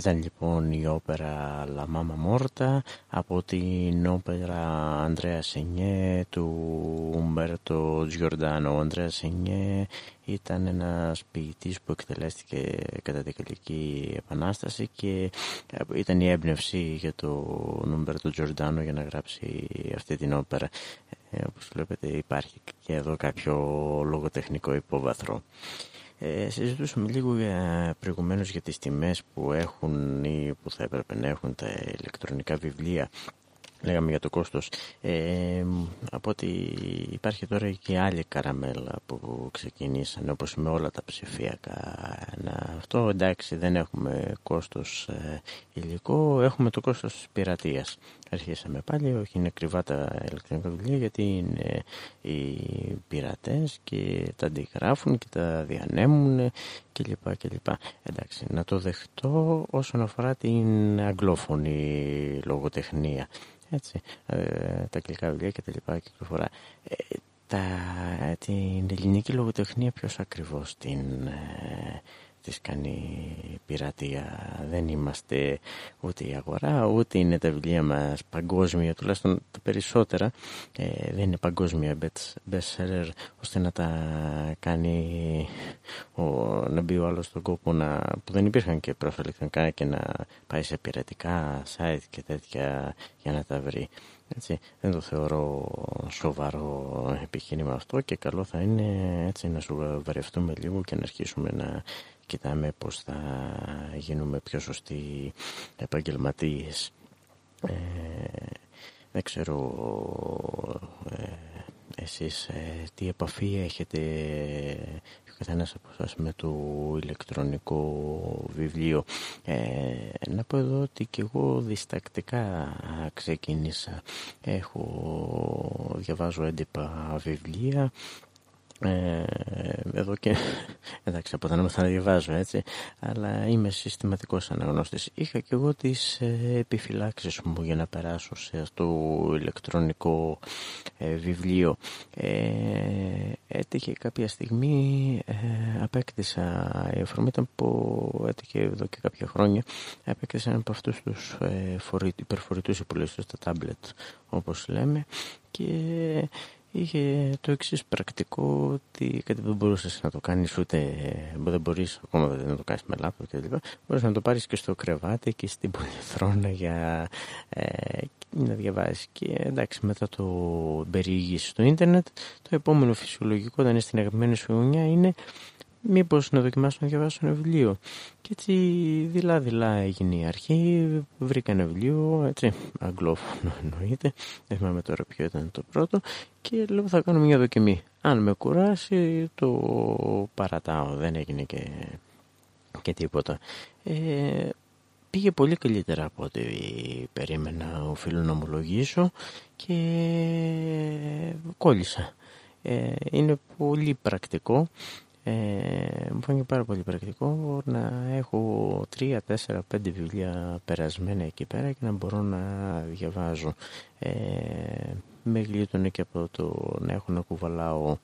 Ήταν λοιπόν η όπερα La Mama Morta από την όπερα Ανδρέα Σενιέ του Ουμπέρτο Τζιορντάνο. Ο Ανδρέα Σενιέ ήταν ένας ποιητής που εκτελέστηκε κατά την Γαλλική Επανάσταση και ήταν η έμπνευση για τον Ουμπέρτο Τζιορντάνο για να γράψει αυτή την όπερα. Ε, όπως βλέπετε υπάρχει και εδώ κάποιο λογοτεχνικό υπόβαθρο. Ε, συζητούσαμε λίγο για, προηγουμένως για τις τιμές που έχουν ή που θα έπρεπε να έχουν τα ηλεκτρονικά βιβλία λέγαμε για το κόστος ε, από ότι υπάρχει τώρα και άλλη καραμέλα που ξεκινήσανε όπως με όλα τα ψηφιακά αυτό εντάξει δεν έχουμε κόστος ε, υλικό έχουμε το κόστος της πειρατείας αρχίσαμε πάλι όχι είναι κρυβά τα ηλεκτρονικά βιβλία γιατί είναι οι πειρατές και τα αντιγράφουν και τα διανέμουν κλπ. κλπ. Εντάξει, να το δεχτώ όσον αφορά την αγγλόφωνη λογοτεχνία έτσι, ε, τα αγγλικά βιβλία και τα λοιπά κυκλοφορά. Ε, τα, την ελληνική λογοτεχνία ποιος ακριβώς την, ε, της κάνει πειρατεία. Δεν είμαστε ούτε η αγορά, ούτε είναι τα βιβλία μας παγκόσμια, τουλάχιστον τα περισσότερα ε, δεν είναι παγκόσμια best seller, ώστε να τα κάνει ο, να μπει ο άλλος στον κόπο να, που δεν υπήρχαν και προσωπικά και να πάει σε πειρατικά site και τέτοια για να τα βρει. Έτσι, δεν το θεωρώ σοβαρό επιχείρημα αυτό και καλό θα είναι έτσι να σοβαρευτούμε λίγο και να αρχίσουμε να κοιτάμε πώς θα γίνουμε πιο σωστοί επαγγελματίες. Ε, δεν ξέρω ε, εσείς ε, τι επαφή έχετε ο καθένας από εσάς με το ηλεκτρονικό βιβλίο. Ε, να πω εδώ ότι και εγώ διστακτικά ξεκίνησα. Έχω, διαβάζω έντυπα βιβλία ε, εδώ και εντάξει από όταν να διαβάζω έτσι αλλά είμαι συστηματικός αναγνώστης. Είχα και εγώ τις ε, επιφυλάξεις μου για να περάσω σε αυτό το ηλεκτρονικό ε, βιβλίο. Ε, έτυχε κάποια στιγμή ε, απέκτησα η αφορμή ήταν που έτυχε εδώ και κάποια χρόνια απέκτησα από αυτούς τους ε, υπερφορητούς υπολογιστές τα tablet όπως λέμε και είχε το εξής πρακτικό ότι κάτι δεν μπορούσες να το κάνεις ούτε δεν μπορείς ακόμα να το κάνεις με λάπτοπ κλπ. Μπορεί να το πάρεις και στο κρεβάτι και στην πολυθρόνα για ε, να διαβάζει. Και εντάξει, μετά το περιήγηση στο ίντερνετ, το επόμενο φυσιολογικό όταν είναι στην αγαπημένη σου γωνιά είναι μήπως να δοκιμάσω να διαβάσω ένα βιβλίο. Και έτσι δειλά-δειλά έγινε η αρχή, βρήκα ένα βιβλίο, έτσι, αγγλόφωνο εννοείται, δεν θυμάμαι τώρα ποιο ήταν το πρώτο, και λέω θα κάνω μια δοκιμή. Αν με κουράσει το παρατάω, δεν έγινε και, και τίποτα. Ε, πήγε πολύ καλύτερα από ό,τι περίμενα οφείλω να ομολογήσω και κόλλησα. Ε, είναι πολύ πρακτικό ε, μου φάνηκε πάρα πολύ πρακτικό να έχω τρία, τέσσερα, πέντε βιβλία περασμένα εκεί πέρα και να μπορώ να διαβάζω. Ε, με γλίτωνε και από το να έχω να κουβαλάω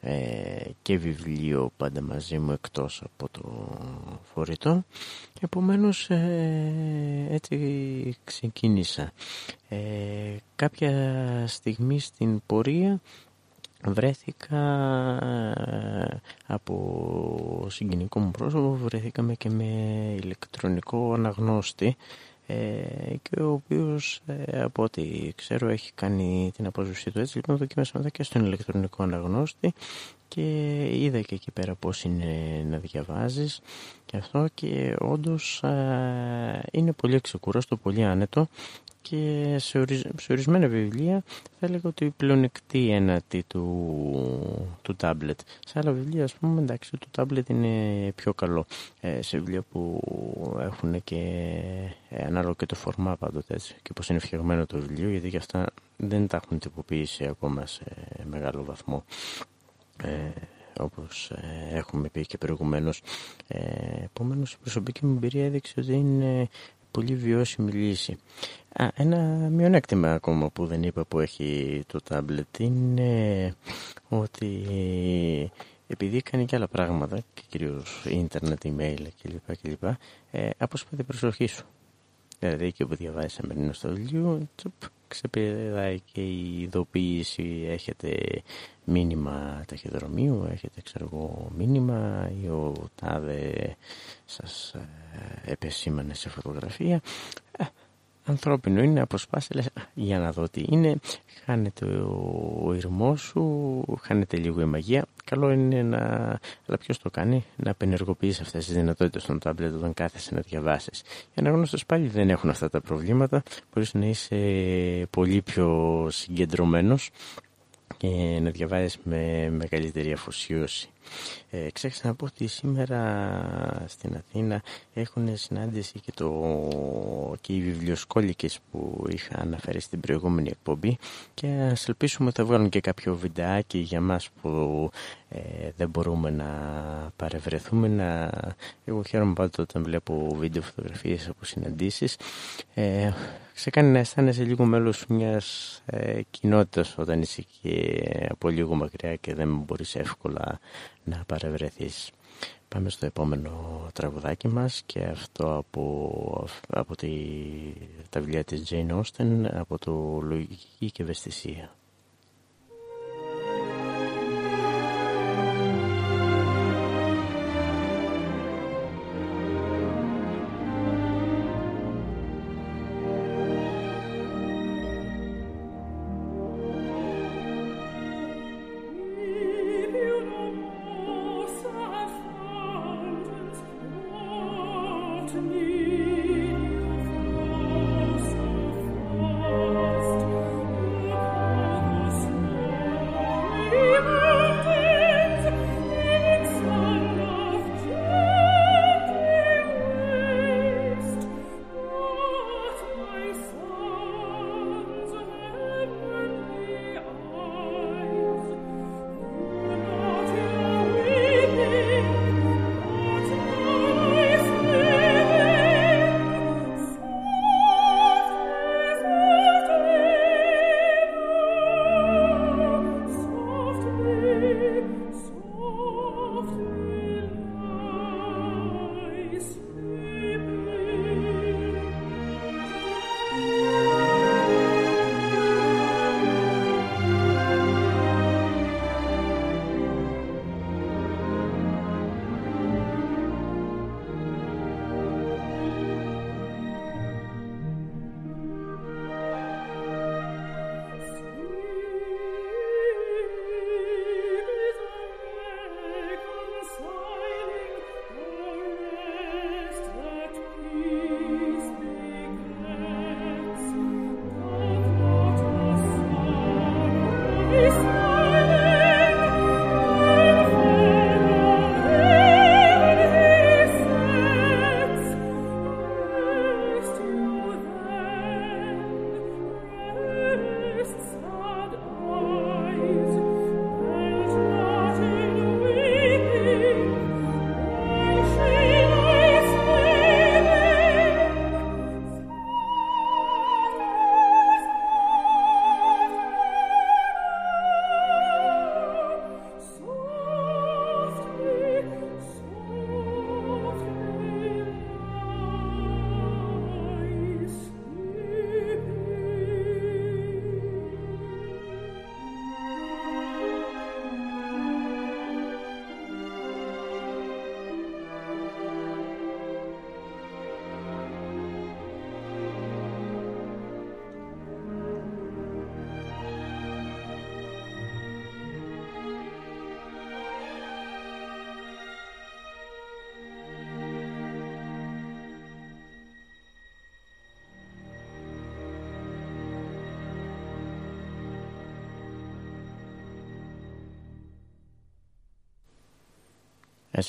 ε, και βιβλίο πάντα μαζί μου εκτός από το φορητό. Επομένως ε, έτσι ξεκίνησα. Ε, κάποια στιγμή στην πορεία βρέθηκα ε, από συγγενικό μου πρόσωπο βρέθηκαμε και με ηλεκτρονικό αναγνώστη ε, και ο οποίος ε, από ό,τι ξέρω έχει κάνει την απόσβησή του έτσι. Λοιπόν δοκίμασα μετά και στον ηλεκτρονικό αναγνώστη και είδα και εκεί πέρα πώς είναι να διαβάζεις και αυτό. Και όντως είναι πολύ ξεκούραστο, πολύ άνετο και σε, ορισμένα βιβλία θα έλεγα ότι πλεονεκτεί ένατη του, του τάμπλετ. Σε άλλα βιβλία ας πούμε εντάξει το τάμπλετ είναι πιο καλό. Ε, σε βιβλία που έχουν και ε, ανάλογα και το φορμά πάντοτε έτσι και πώς είναι φτιαγμένο το βιβλίο γιατί και αυτά δεν τα έχουν τυποποιήσει ακόμα σε μεγάλο βαθμό. Ε, όπως ε, έχουμε πει και προηγουμένως. Ε, επομένως η προσωπική μου εμπειρία έδειξε ότι είναι πολύ βιώσιμη λύση. Α, ένα μειονέκτημα ακόμα που δεν είπα που έχει το τάμπλετ είναι ότι επειδή κάνει και άλλα πράγματα και κυρίως ίντερνετ, email κλπ. κλπ ε, αποσπάει την προσοχή σου. Δηλαδή εκεί που διαβάζεις ένα στο βιβλίο, ξεπεράει και η ειδοποίηση, έχετε μήνυμα ταχυδρομείου, έχετε ξέρω εγώ μήνυμα ή ο τάδε σας ε, επεσήμανε σε φωτογραφία. Ε, ανθρώπινο είναι να αποσπάσει, λες, για να δω τι είναι, χάνεται ο ήρμός σου, χάνεται λίγο η μαγεία. Καλό είναι να, αλλά ποιος το κάνει, να απενεργοποιήσει αυτές τις δυνατότητες στον τάμπλετ όταν κάθεσαι να διαβάσεις. Οι αναγνώστες πάλι δεν έχουν αυτά τα προβλήματα, μπορείς να είσαι πολύ πιο συγκεντρωμένος και να διαβάζεις με μεγαλύτερη αφοσίωση. Ε, ξέχασα να πω ότι σήμερα στην Αθήνα έχουν συνάντηση και, το, και οι βιβλιοσκόλικες που είχα αναφέρει στην προηγούμενη εκπομπή και ας ελπίσουμε ότι θα βγάλουν και κάποιο βιντεάκι για μας που ε, δεν μπορούμε να παρευρεθούμε. Να... Εγώ χαίρομαι πάντα όταν βλέπω βίντεο φωτογραφίες από συναντήσεις. Ε, σε κάνει να αισθάνεσαι λίγο μέλος μιας ε, κοινότητας όταν είσαι και από λίγο μακριά και δεν μπορείς εύκολα να παρευρεθείς. Πάμε στο επόμενο τραγουδάκι μας και αυτό από, από τη, τα βιβλία της Jane Austen από το Λογική και Ευαισθησία.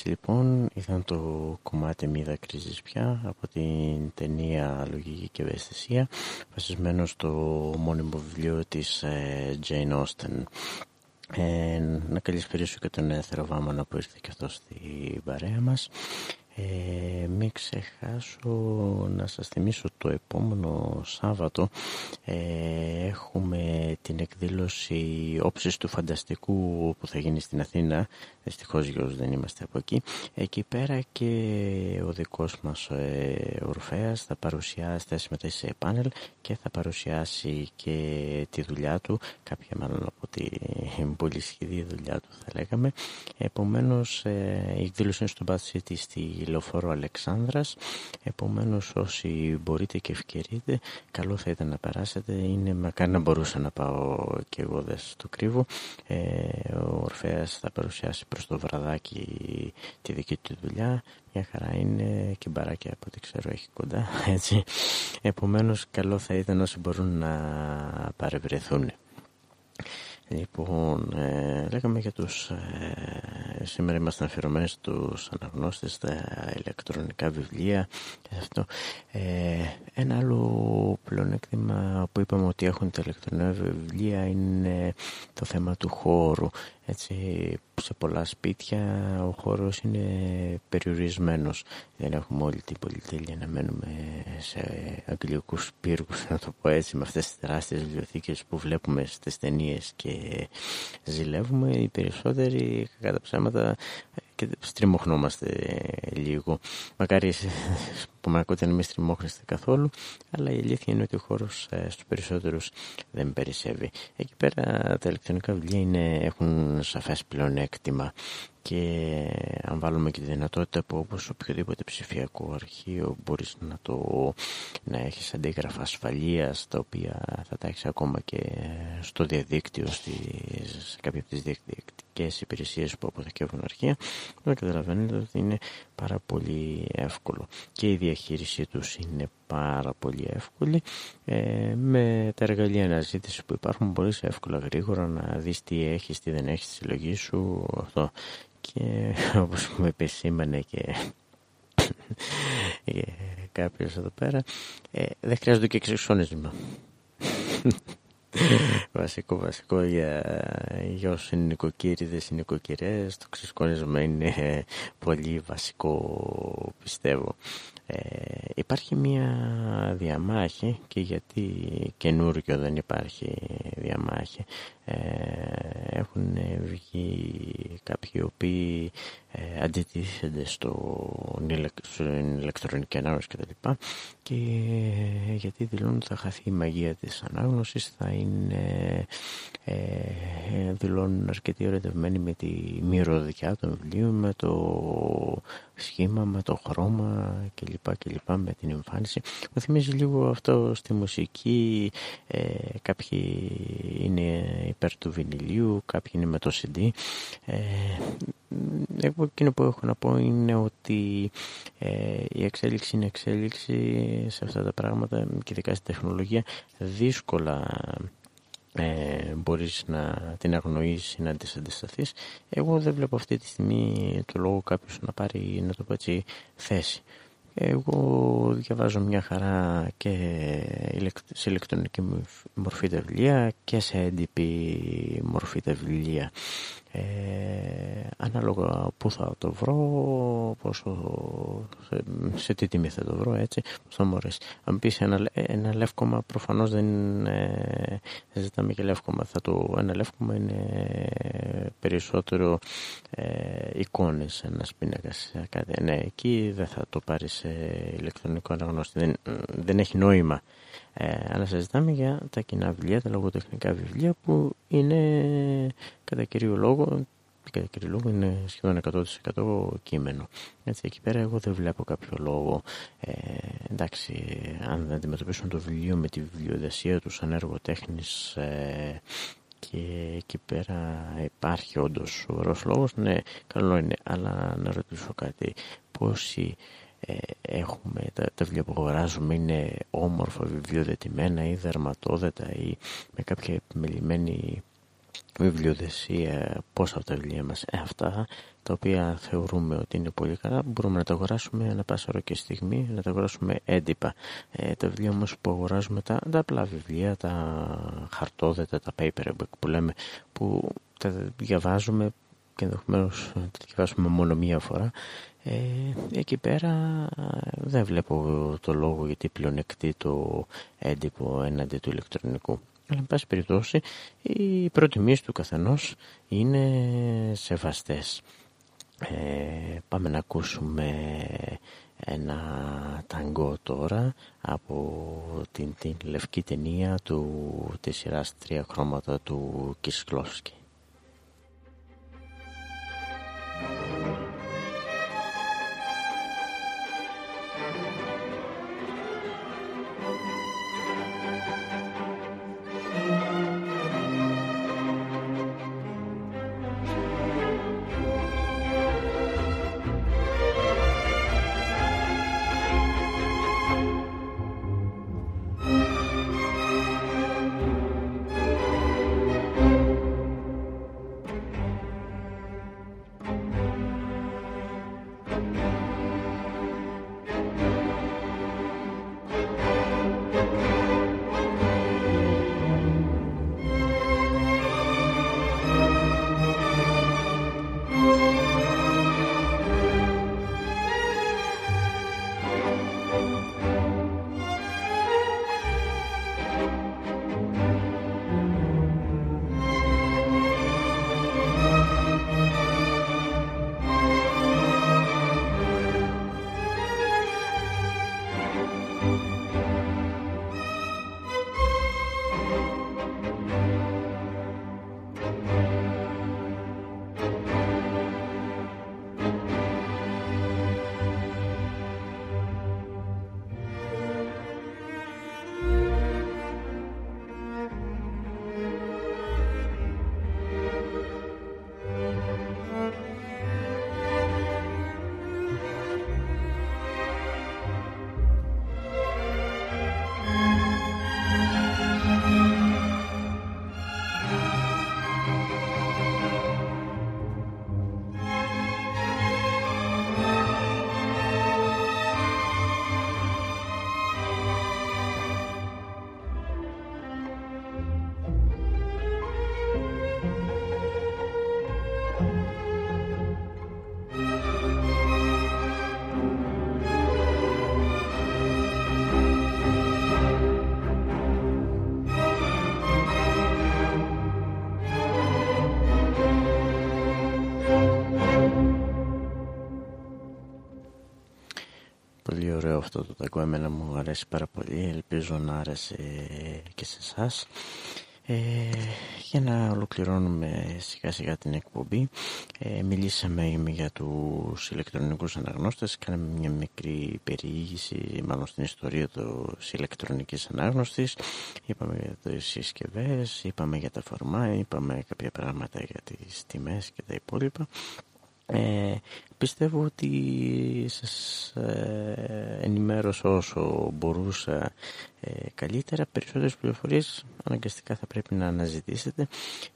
Έτσι λοιπόν ήταν το κομμάτι «Μη δακρύζεις πια» από την ταινία «Λογική και ευαισθησία» βασισμένο στο μόνιμο βιβλίο της ε, Jane Austen. Ε, να καλησπέρισω και τον Έθερο Βάμανα που ήρθε και αυτός στην παρέα μας. Ε, μην ξεχάσω να σας θυμίσω το επόμενο Σάββατο ε, έχουμε την εκδήλωση όψης του φανταστικού που θα γίνει στην Αθήνα. Δυστυχώς Γιώργος δεν είμαστε από εκεί. Εκεί πέρα και ο δικός μας ε, Ορφέας θα παρουσιάσει θα συμμετέχει σε πάνελ και θα παρουσιάσει και τη δουλειά του. Κάποια μάλλον από την πολύ σχεδή δουλειά του θα λέγαμε. Επομένως ε, η εκδήλωση είναι στο Bad City στη Λεωφόρο Αλεξάνδρας. Επομένως όσοι μπορείτε και ευκαιρείτε καλό θα ήταν να περάσετε. Είναι μακάρι να μπορούσα να πάω και εγώ δεν το κρύβω. Ε, ο Ορφέας θα παρουσιάσει προς το βραδάκι τη δική του δουλειά. Μια χαρά είναι και μπαράκια από ό,τι ξέρω έχει κοντά έτσι. Επομένως καλό θα ήταν όσοι μπορούν να παρευρεθούν Λοιπόν, ε, λέγαμε για τους, ε, σήμερα είμαστε αφιερωμένοι στους αναγνώστες, στα ηλεκτρονικά βιβλία και αυτό. Ε, ένα άλλο πλεονέκτημα που είπαμε ότι έχουν τα ηλεκτρονικά βιβλία είναι το θέμα του χώρου. Έτσι, σε πολλά σπίτια ο χώρος είναι περιορισμένος. Δεν έχουμε όλη την πολυτέλεια να μένουμε σε αγγλικούς πύργους, να το πω έτσι, με αυτές τις τεράστιες βιβλιοθήκες που βλέπουμε στις ταινίες και ζηλεύουμε. Οι περισσότεροι, κατά ψέματα, και στριμωχνόμαστε λίγο. Μακάρι που με ακούτε να μην στριμώχνεστε καθόλου, αλλά η αλήθεια είναι ότι ο χώρος ε, στους περισσότερους δεν περισσεύει. Εκεί πέρα τα ηλεκτρονικά βιβλία είναι, έχουν σαφές πλεονέκτημα και αν βάλουμε και τη δυνατότητα που όπως οποιοδήποτε ψηφιακό αρχείο μπορείς να το να έχεις αντίγραφα ασφαλείας τα οποία θα τα έχεις ακόμα και στο διαδίκτυο στις, σε κάποια από τις διαδικτικές υπηρεσίες που αποθηκεύουν αρχεία να καταλαβαίνετε ότι είναι πάρα πολύ εύκολο. Και η διαχείρισή τους είναι πάρα πολύ εύκολη. Ε, με τα εργαλεία αναζήτησης που υπάρχουν μπορείς εύκολα γρήγορα να δεις τι έχεις, τι δεν έχεις στη συλλογή σου αυτό. Και όπως μου επισήμανε και κάποιος εδώ πέρα ε, δεν χρειάζεται και εξισώνισμα βασικό βασικό για, για όσους είναι νοικοκύριδες ή νοικοκυρές το ξεσκόνισμα είναι πολύ βασικό πιστεύω. Ε, υπάρχει μια διαμάχη και γιατί καινούργιο δεν υπάρχει διαμάχη. ε, έχουν βγει κάποιοι οποίοι ε, αντιτίθενται στον ηλεκτρονική ανάγνωση κτλ. Και γιατί δηλώνουν ότι θα χαθεί η μαγεία της ανάγνωσης, θα είναι, ε, δηλώνουν αρκετοί ερωτευμένοι με τη μυρωδιά των βιβλίων, με το σχήμα, με το χρώμα κλπ. κλπ με την εμφάνιση. Μου θυμίζει λίγο αυτό στη μουσική, ε, κάποιοι είναι υπέρ του βινιλίου, κάποιοι είναι με το CD. Ε, εγώ εκείνο που έχω να πω είναι ότι ε, η εξέλιξη είναι εξέλιξη σε αυτά τα πράγματα και ειδικά στην τεχνολογία. Δύσκολα ε, μπορείς να την αγνοήσεις ή να της αντισταθείς. Εγώ δεν βλέπω αυτή τη στιγμή το λόγο κάποιος να πάρει να το πω έτσι θέση εγώ διαβάζω μια χαρά και σε ηλεκτρονική μορφή τα βιβλία και σε έντυπη μορφή τα βιβλία. Ε, ανάλογα που θα το βρω, πόσο, σε, σε τι τιμή θα το βρω, έτσι, πώς θα μου αρέσει. Αν πεις ένα, ένα λεύκομα, προφανώς δεν, ε, ζητάμε και λεύκομα. Θα το, ένα λεύκομα είναι περισσότερο ε, εικόνες, ένας πίνακας, κάτι. Ναι, εκεί δεν θα το πάρεις σε ηλεκτρονικό αναγνώστη, δεν, δεν έχει νόημα. Ε, αλλά συζητάμε για τα κοινά βιβλία, τα λογοτεχνικά βιβλία που είναι κατά κύριο λόγο κατά κύριο λόγο είναι σχεδόν 100% κείμενο. Έτσι, εκεί πέρα εγώ δεν βλέπω κάποιο λόγο. Ε, εντάξει, αν δεν αντιμετωπίσουν το βιβλίο με τη βιβλιοδεσία τους σαν έργο τέχνης ε, και εκεί πέρα υπάρχει όντως σοβαρός λόγος, ναι, καλό είναι. Αλλά να ρωτήσω κάτι, πόσοι ε, έχουμε, τα, τα βιβλία που αγοράζουμε είναι όμορφα βιβλιοδετημένα ή δερματόδετα ή με κάποια επιμελημένη βιβλιοδεσία, πόσα από τα βιβλία μας, ε, αυτά τα οποία θεωρούμε ότι είναι πολύ καλά, μπορούμε να τα αγοράσουμε ένα πάσα ώρα και στιγμή, να τα αγοράσουμε έντυπα. Ε, τα βιβλία όμως που αγοράζουμε, τα, τα απλά βιβλία, τα χαρτόδετα, τα paperback που λέμε, που τα διαβάζουμε και ενδεχομένως τα διαβάσουμε μόνο μία φορά, ε, εκεί πέρα δεν βλέπω το λόγο γιατί πλεονεκτεί το έντυπο έναντι του ηλεκτρονικού. Αλλά, εν πάση περιπτώσει, οι προτιμήσεις του καθενός είναι σεβαστές. Ε, πάμε να ακούσουμε ένα ταγκό τώρα από την, την λευκή ταινία του, της σειράς «Τρία χρώματα» του Κισκλόσκη. Αυτό το ταγκό εμένα μου αρέσει πάρα πολύ ελπίζω να άρεσε και σε εσάς. Ε, για να ολοκληρώνουμε σιγά σιγά την εκπομπή ε, μιλήσαμε για τους ηλεκτρονικούς αναγνώστες κάναμε μια μικρή περιήγηση μάλλον στην ιστορία της ηλεκτρονικής ανάγνωστης είπαμε για τις συσκευές, είπαμε για τα φορμά είπαμε κάποια πράγματα για τις τιμές και τα υπόλοιπα ε, πιστεύω ότι σας ε, ενημέρωσα όσο μπορούσα ε, καλύτερα. Περισσότερες πληροφορίες αναγκαστικά θα πρέπει να αναζητήσετε.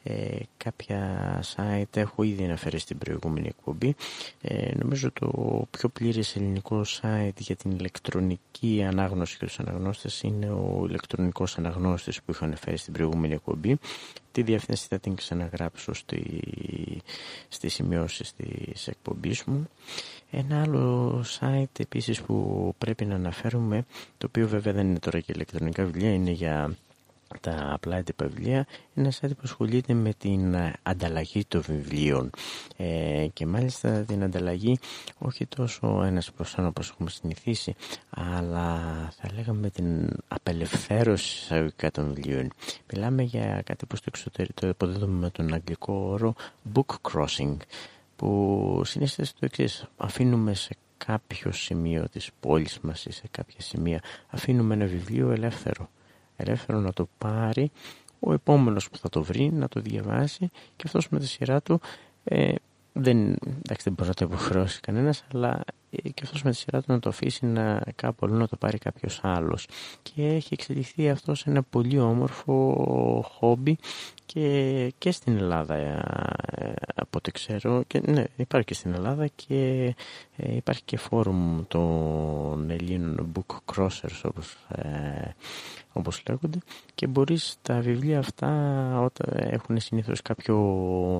Ε, κάποια site έχω ήδη αναφέρει στην προηγούμενη εκπομπή. Ε, νομίζω το πιο πλήρες ελληνικό site για την ηλεκτρονική ανάγνωση και τους αναγνώστες είναι ο ηλεκτρονικός αναγνώστης που είχα αναφέρει στην προηγούμενη εκπομπή. Τη διεύθυνση θα την ξαναγράψω στη, στις σημειώσεις της εκπομπής μου. Ένα άλλο site επίσης που πρέπει να αναφέρουμε, το οποίο βέβαια δεν είναι τώρα και ηλεκτρονικά βιβλία, είναι για τα απλά έντυπα βιβλία, είναι ένα site που ασχολείται με την ανταλλαγή των βιβλίων ε, και μάλιστα την ανταλλαγή όχι τόσο ένας προς ένα όπως έχουμε συνηθίσει, αλλά θα λέγαμε την απελευθέρωση εισαγωγικά των βιβλίων. Μιλάμε για κάτι που στο εξωτερικό το υποδεδούμε με τον αγγλικό όρο book crossing που συνίσταται στο εξής. Αφήνουμε σε κάποιο σημείο της πόλης μας ή σε κάποια σημεία αφήνουμε ένα βιβλίο ελεύθερο. Ελεύθερο να το πάρει ο επόμενος που θα το βρει, να το διαβάσει και αυτός με τη σειρά του ε, δεν, εντάξει, δεν μπορεί να το υποχρεώσει κανένας αλλά ε, και αυτός με τη σειρά του να το αφήσει να, κάπου αλλού να το πάρει κάποιος άλλος. Και έχει εξελιχθεί αυτό σε ένα πολύ όμορφο χόμπι και, και στην Ελλάδα ε, από ό,τι ξέρω. Και, ναι, υπάρχει και στην Ελλάδα και ε, υπάρχει και φόρουμ των Ελλήνων book crossers όπως, ε, όπως λέγονται και μπορείς τα βιβλία αυτά όταν έχουν συνήθως κάποιο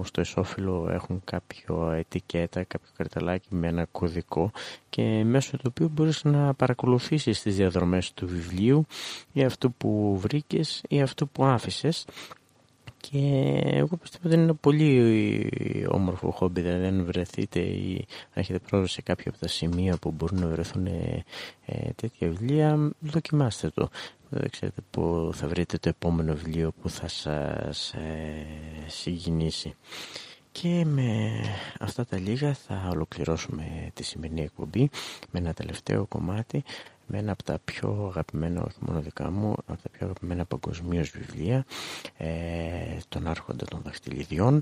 στο εσώφυλλο έχουν κάποιο ετικέτα, κάποιο καρτελάκι με ένα κωδικό και μέσω του οποίου μπορείς να παρακολουθήσεις τις διαδρομές του βιβλίου ή αυτό που βρήκες ή αυτό που άφησες και εγώ πιστεύω ότι είναι ένα πολύ όμορφο χόμπι, δηλαδή αν βρεθείτε ή έχετε πρόσβαση σε κάποια από τα σημεία που μπορούν να βρεθούν ε, ε, τέτοια βιβλία, δοκιμάστε το. Δεν ξέρετε που θα βρείτε το επόμενο βιβλίο που θα σας ε, συγκινήσει. Και με αυτά τα λίγα θα ολοκληρώσουμε τη σημερινή εκπομπή με ένα τελευταίο κομμάτι με ένα από τα πιο αγαπημένα, όχι μόνο δικά μου, από τα πιο αγαπημένα παγκοσμίως βιβλία, ε, τον Άρχοντα των Δαχτυλιδιών,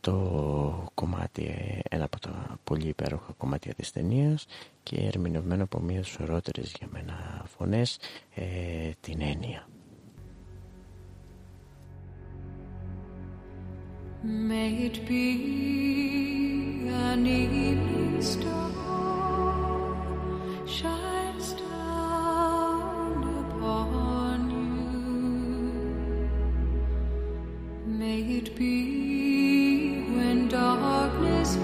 το κομμάτι, ένα από τα πολύ υπέροχα κομμάτια της ταινίας και ερμηνευμένο από μία σωρότερες για μένα φωνές, ε, την έννοια. May it be an evening star, shines down upon you. May it be when darkness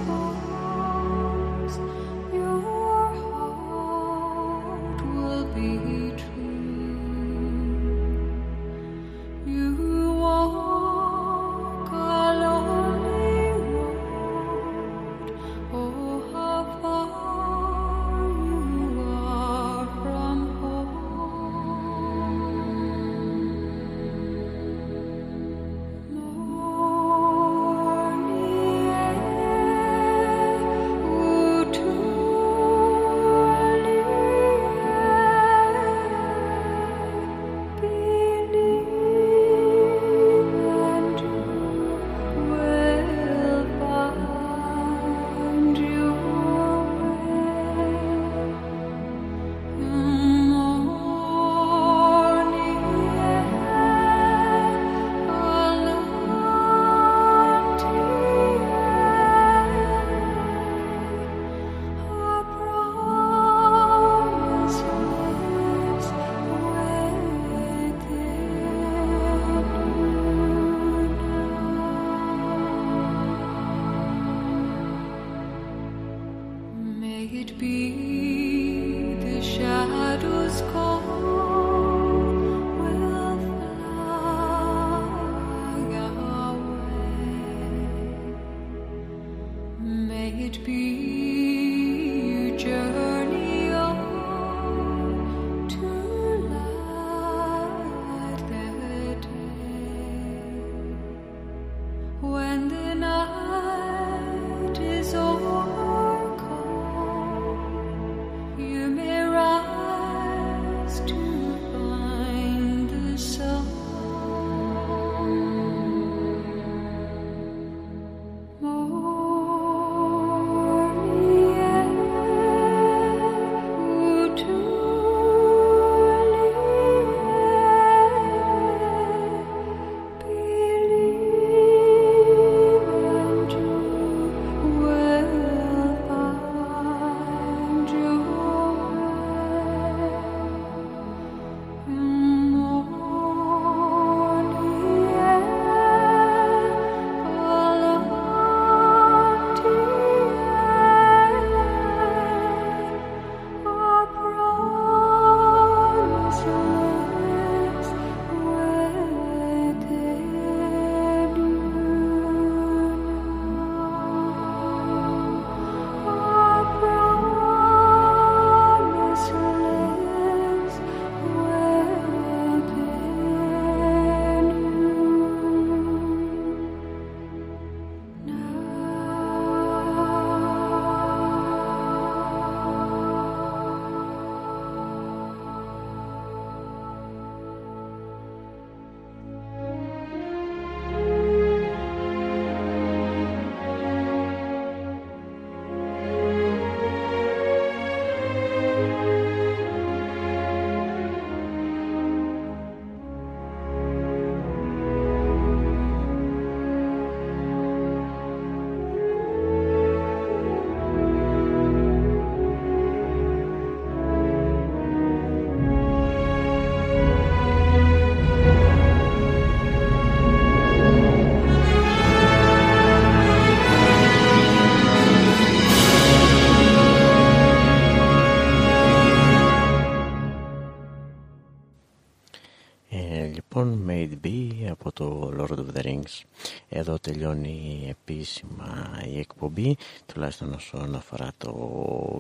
από το Lord of the Rings. Εδώ τελειώνει επίσημα η εκπομπή, τουλάχιστον όσον αφορά το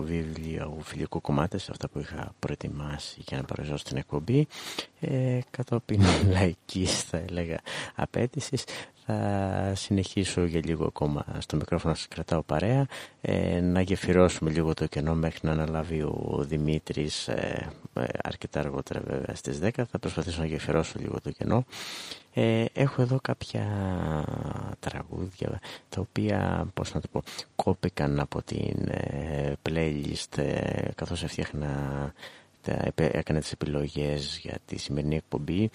βιβλίο φιλικό κομμάτι, σε αυτά που είχα προετοιμάσει για να παρουσιάσω στην εκπομπή. Ε, κατόπιν λαϊκής θα έλεγα απέτησης θα συνεχίσω για λίγο ακόμα στο μικρόφωνο να σας κρατάω παρέα. Ε, να γεφυρώσουμε λίγο το κενό μέχρι να αναλάβει ο Δημήτρης ε, ε αρκετά αργότερα βέβαια στις 10 θα προσπαθήσω να γεφυρώσω λίγο το κενό. Ε, έχω εδώ κάποια τραγούδια τα οποία πώς να το πω κόπηκαν από την ε, playlist καθώς έφτιαχνα έκανε τις επιλογές για τη σημερινή εκπομπή.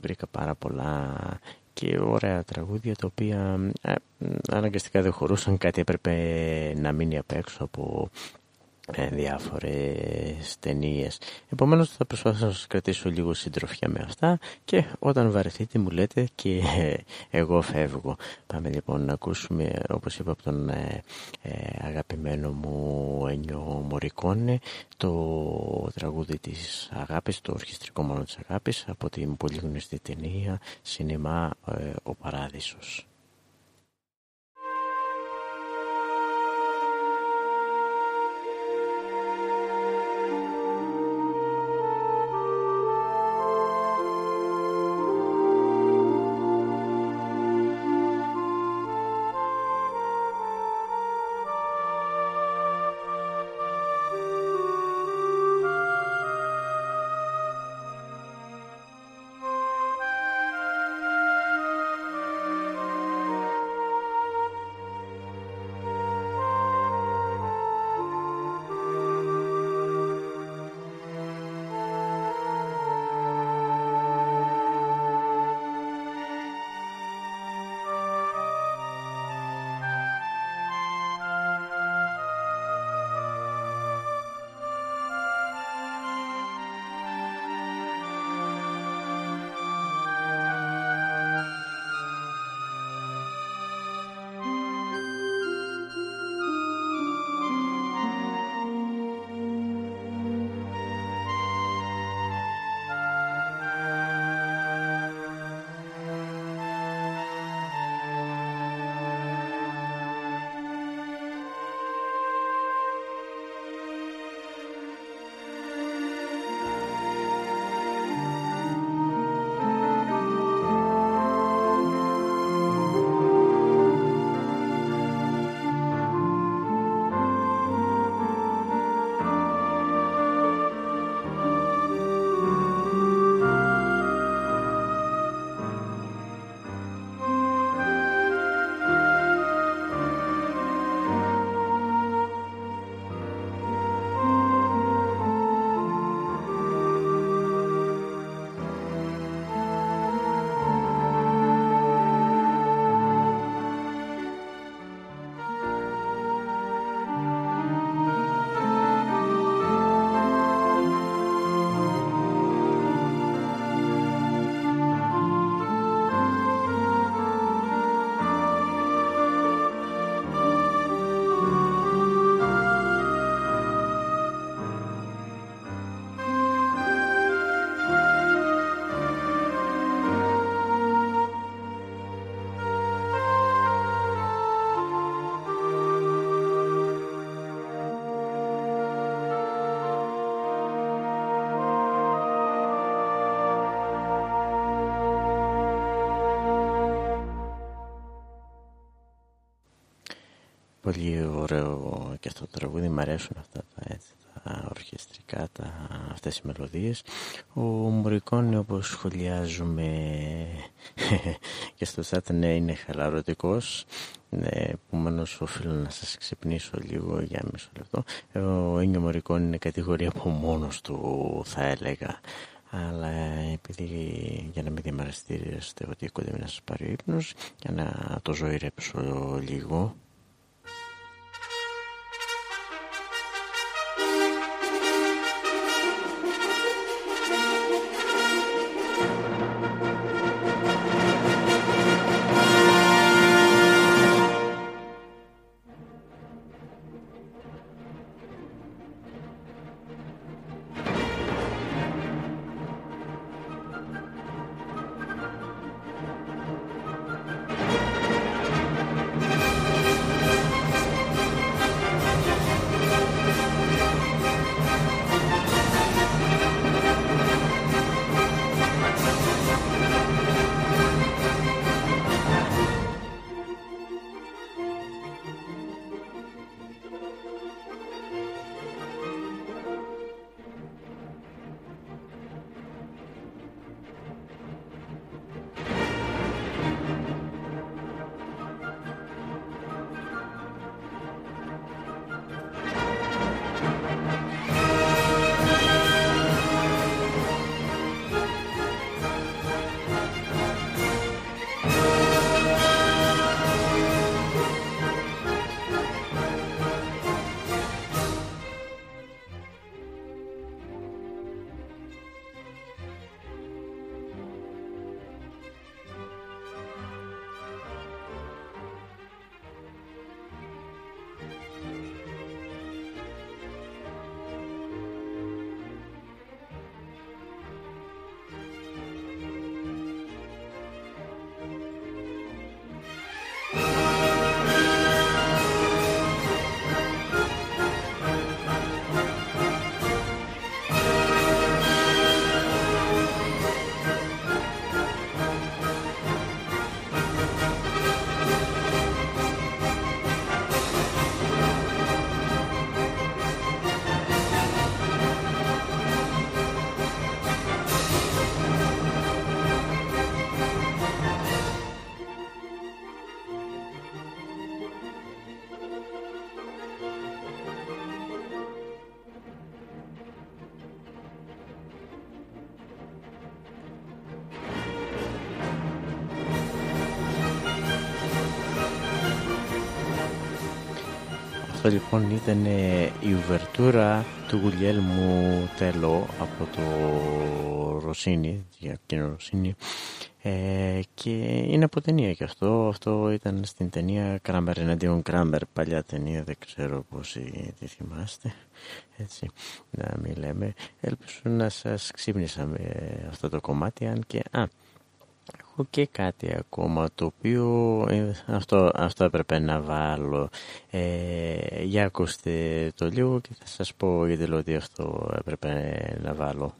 Βρήκα πάρα πολλά και ωραία τραγούδια τα οποία ε, αναγκαστικά δεν χωρούσαν κάτι έπρεπε να μείνει απ' έξω από ε, διάφορες ταινίες. Επομένως θα προσπαθήσω να σας κρατήσω λίγο συντροφιά με αυτά και όταν βαρεθείτε μου λέτε και εγώ φεύγω. Πάμε λοιπόν να ακούσουμε όπως είπα από τον ε, ε, αγαπημένο μου Ένιο Μωρικόνε το τραγούδι της αγάπης, το ορχιστρικό μόνο της αγάπης από την πολύ γνωστή ταινία Σινεμά Ο Παράδεισος. Πολύ ωραίο και αυτό το τραγούδι, μου αρέσουν αυτά τα, έτσι, τα ορχιστρικά, τα, αυτές οι μελωδίες. Ο Μωρικόνη όπως σχολιάζουμε και στο chat ναι, είναι χαλαρωτικός, ναι, επομένως οφείλω να σας ξυπνήσω λίγο για μισό λεπτό. Ο Ένιο Μωρικόνη είναι κατηγορία από μόνος του θα έλεγα αλλά επειδή για να μην διαμαριστείριστε ότι κοντεύει να σας πάρει ο ύπνος για να το ζωηρέψω λίγο λοιπόν ήταν η ουβερτούρα του Γουλιέλμου Τέλο από το Ρωσίνι, για εκείνο Ρωσίνι ε, και είναι από ταινία και αυτό. Αυτό ήταν στην ταινία Κράμπερ εναντίον Κράμπερ, παλιά ταινία, δεν ξέρω πόσοι τη θυμάστε. Έτσι, να μην λέμε. Ελπίζω να σας ξύπνησα με αυτό το κομμάτι, αν και... Α, έχω και κάτι ακόμα το οποίο ε, αυτό, αυτό έπρεπε να βάλω. Ε, για ακούστε το λίγο και θα σας πω γιατί λέω ότι αυτό έπρεπε να βάλω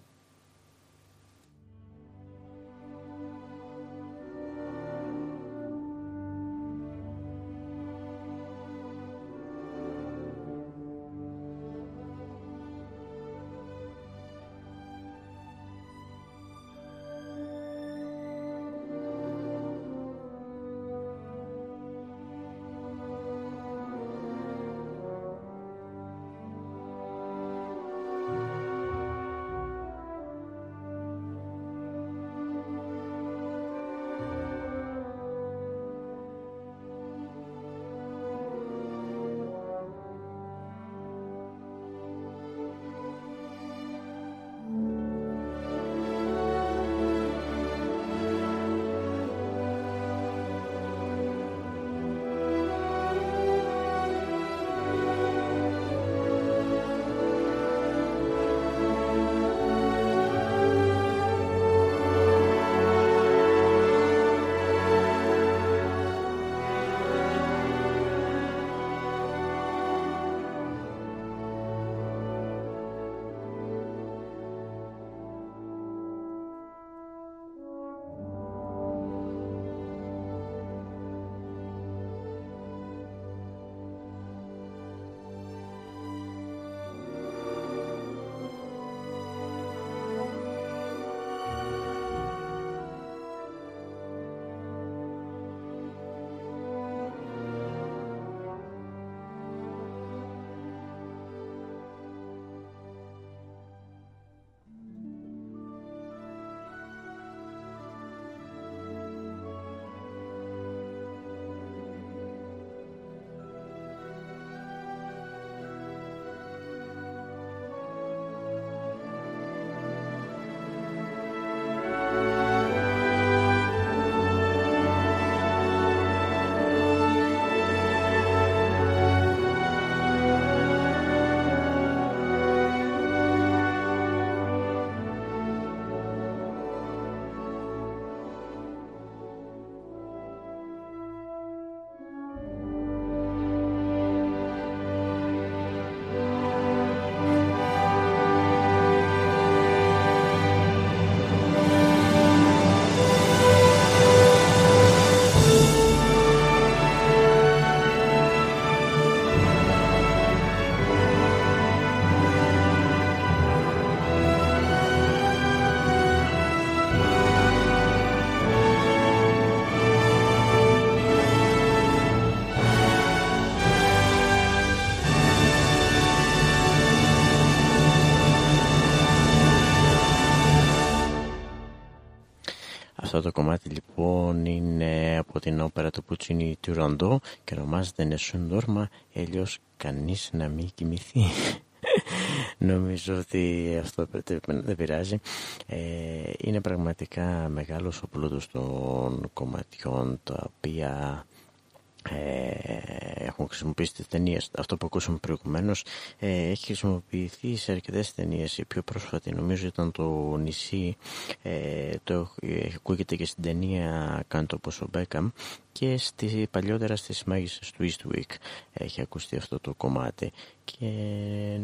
Αυτό το κομμάτι λοιπόν είναι από την όπερα του Πουτσίνι του Ροντό και ονομάζεται Νεσούν Ντόρμα, αλλιώς κανείς να μην κοιμηθεί. Νομίζω ότι αυτό δεν πειράζει. Ε, είναι πραγματικά μεγάλος ο πλούτος των κομματιών τα οποία ε, έχουν χρησιμοποιήσει τις ταινίες. Αυτό που ακούσαμε προηγουμένως ε, έχει χρησιμοποιηθεί σε αρκετές ταινίες. Η πιο πρόσφατη νομίζω ήταν το νησί ε, το ακούγεται και στην ταινία Κάντο όπως ο Μπέκαμ και στη, παλιότερα στις μάγισσες του Eastwick έχει ακουστεί αυτό το κομμάτι και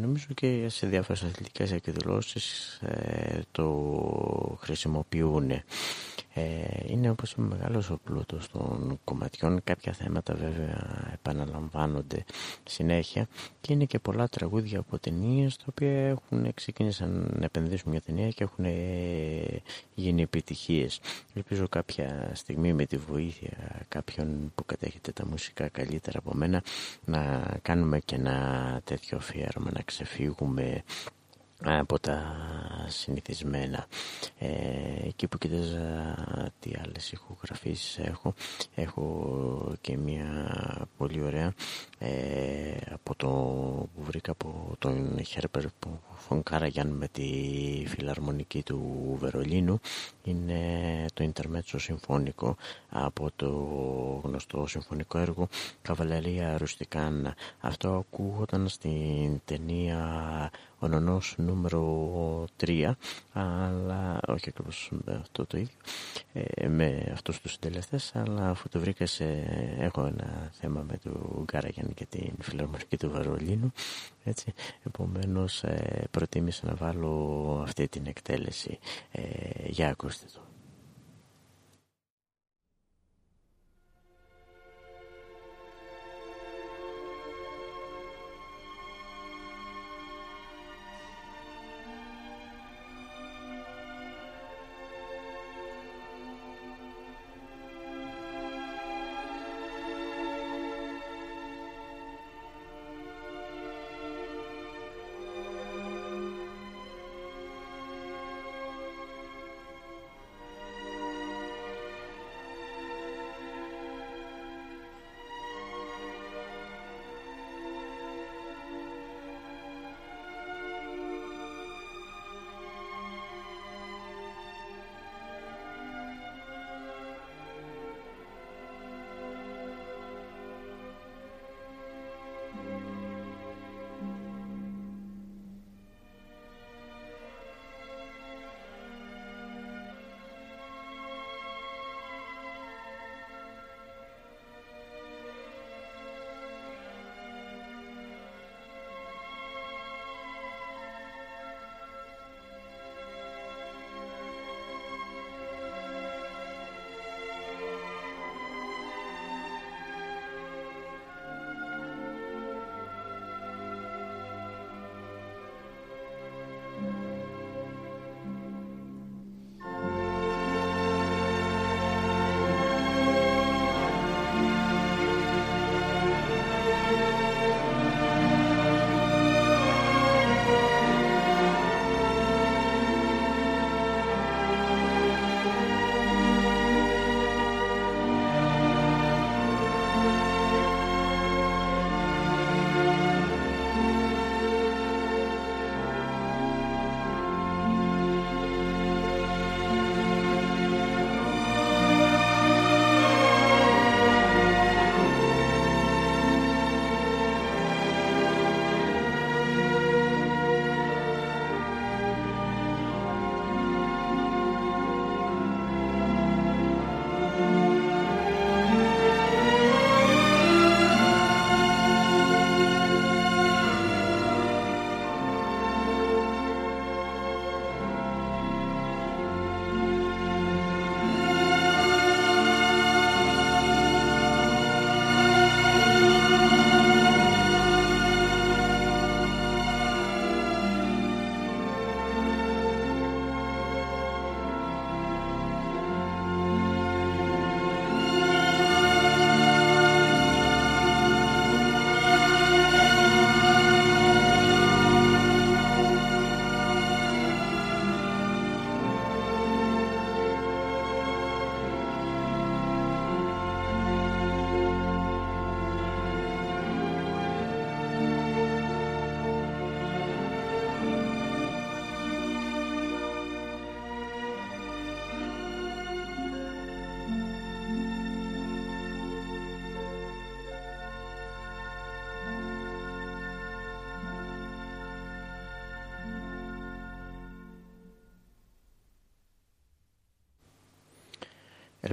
νομίζω και σε διάφορες αθλητικές εκδηλώσεις ε, το χρησιμοποιούν. Ε, είναι όπως είμαι μεγάλος ο πλούτος των κομματιών. Κάποια θέματα βέβαια επαναλαμβάνονται συνέχεια και είναι και πολλά τραγούδια από ταινίες τα οποία έχουν ξεκίνησαν να επενδύσουν μια ταινία και έχουν γίνει επιτυχίες. Ελπίζω κάποια στιγμή με τη βοήθεια κάποιον που κατέχετε τα μουσικά καλύτερα από μένα να κάνουμε και ένα τέτοιο αφιέρωμα να ξεφύγουμε από τα συνηθισμένα. Ε, εκεί που κοιτάζα τι άλλες ηχογραφήσεις έχω έχω και μια πολύ ωραία ε, από το που βρήκα από τον Χέρπερ Φον Κάραγιαν με τη φιλαρμονική του Βερολίνου. Είναι το Ιντερμέτσο Συμφωνικό από το γνωστό συμφωνικό έργο Καβαλερία Ρουστικάν αυτό ακούγονταν στην ταινία ο νονός νούμερο 3 αλλά όχι ακριβώς αυτό το ίδιο ε, με αυτούς τους συντελεστές αλλά αφού το βρήκα σε, έχω ένα θέμα με τον Γκάραγιαν και την φιλαρμονική του Βαρολίνου έτσι, επομένως ε, προτίμησα να βάλω αυτή την εκτέλεση ε, για ακούστε το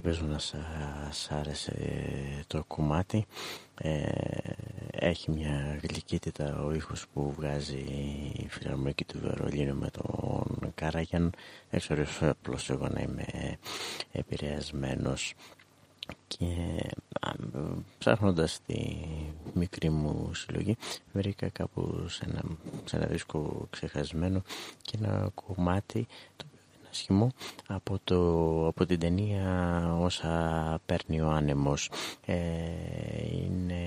Ελπίζω να σας άρεσε το κομμάτι. Ε, έχει μια γλυκύτητα ο ήχος που βγάζει η φιλαρμονική του Βερολίνου με τον Καράγιαν. Έξω απλώς εγώ να είμαι επηρεασμένος και ψάχνοντας τη μικρή μου συλλογή βρήκα κάπου σε ένα, σε ένα δίσκο ξεχασμένο και ένα κομμάτι το άσχημο από, το, από την ταινία όσα παίρνει ο άνεμος ε, είναι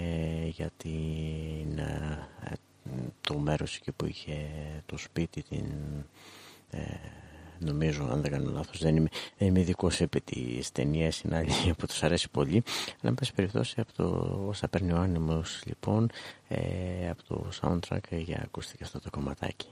για την, ε, το μέρος εκεί που είχε το σπίτι την, ε, νομίζω αν δεν κάνω λάθος δεν είμαι, δεν είμαι ειδικός επί της ταινίας είναι άλλη που τους αρέσει πολύ. Αλλά με πάση περιπτώσει από το όσα παίρνει ο άνεμος λοιπόν ε, από το soundtrack για ακούστηκε αυτό το κομματάκι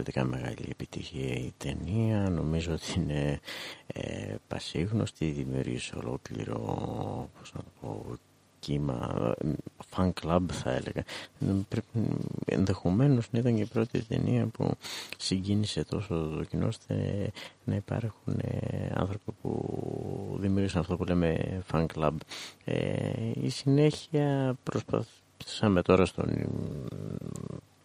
εξαιρετικά μεγάλη επιτυχία η ταινία, νομίζω ότι είναι ε, πασίγνωστη, δημιουργήσε ολόκληρο, πώς να το πω, κύμα, fan club θα έλεγα. Ενδεχομένως να ήταν και η πρώτη ταινία που συγκίνησε τόσο το κοινό ώστε να υπάρχουν ε, άνθρωποι που δημιούργησαν αυτό που λέμε fan club. Ε, η συνέχεια προσπαθήσαμε τώρα στον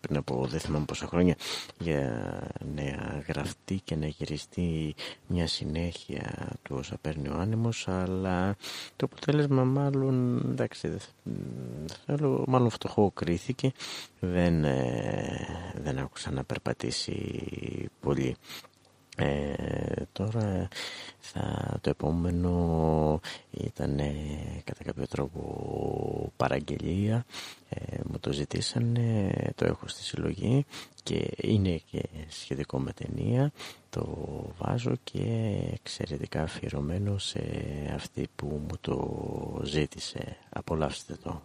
πριν από δεν θυμάμαι πόσα χρόνια για να γραφτεί και να γυριστεί μια συνέχεια του όσα παίρνει ο άνεμος αλλά το αποτέλεσμα μάλλον εντάξει θέλω μάλλον φτωχό κρίθηκε δεν, ε, δεν άκουσα να περπατήσει πολύ ε, τώρα θα, το επόμενο ήταν κατά κάποιο τρόπο παραγγελία. Ε, μου το ζητήσανε το έχω στη συλλογή και είναι και σχετικό με ταινία. Το βάζω και εξαιρετικά αφιερωμένο σε αυτή που μου το ζήτησε. Απολαύστε το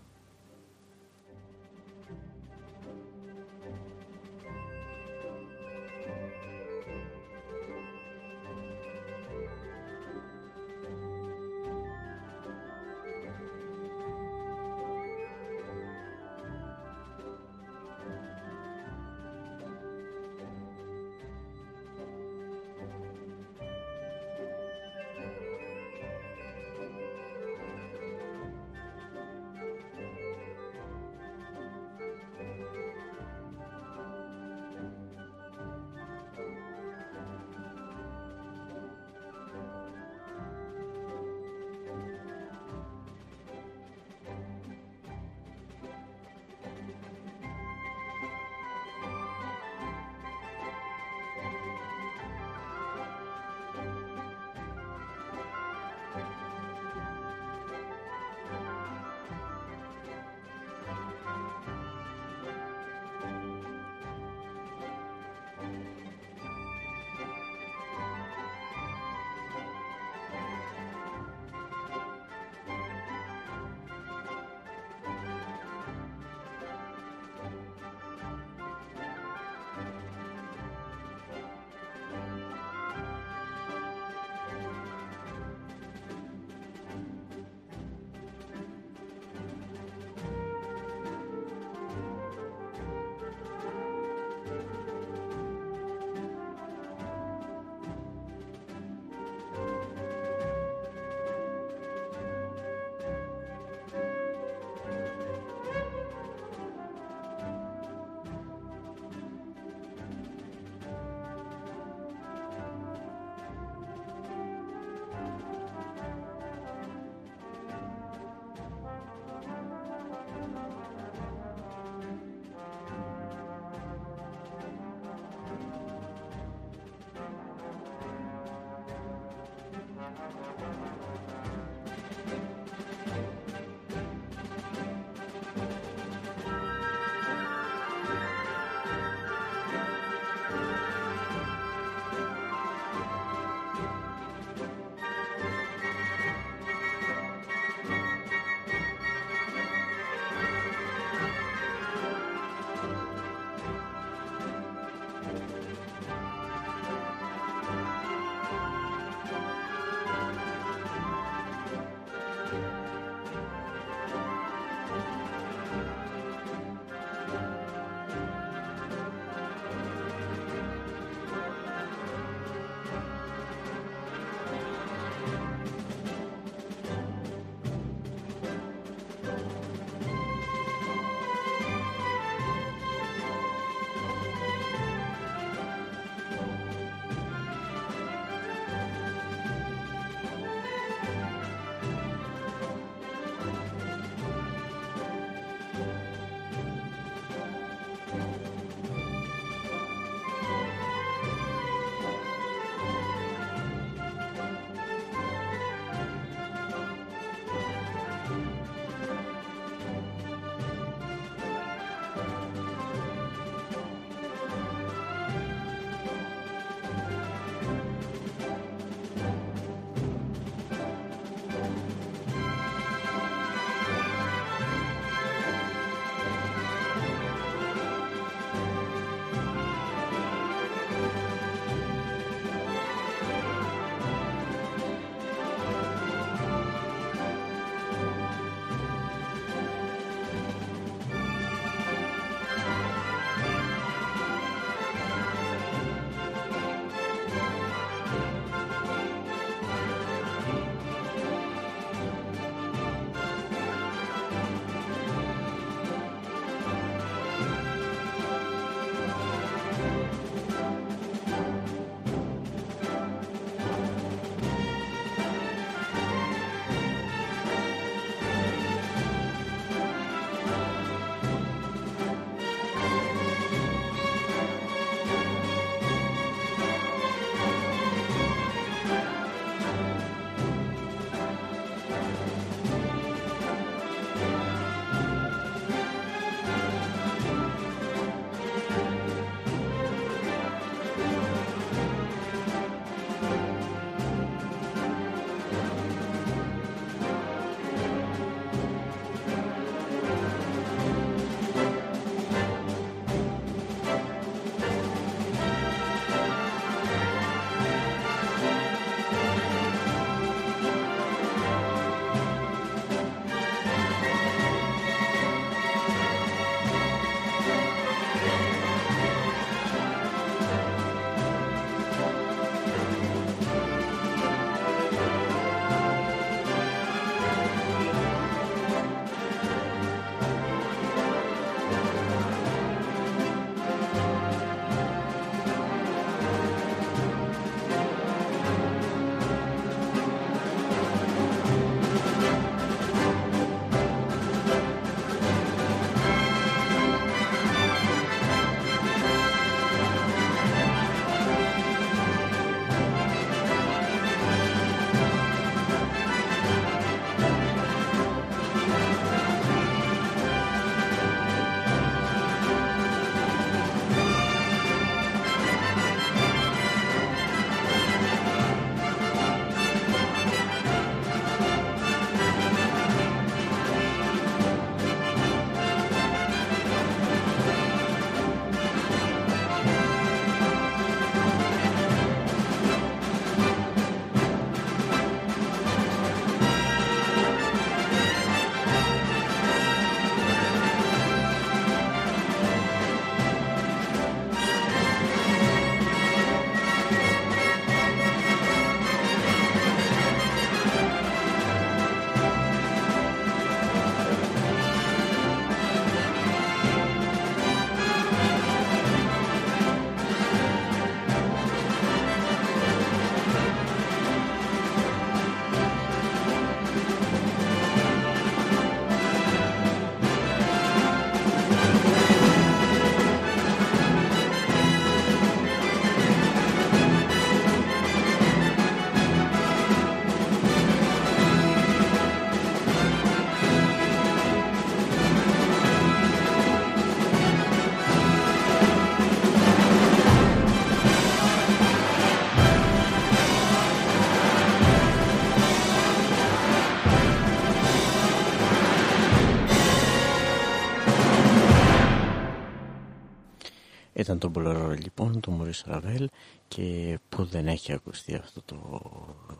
Ήταν το Μπολερό λοιπόν του Μωρίς Ραβέλ και που δεν έχει ακουστεί αυτό το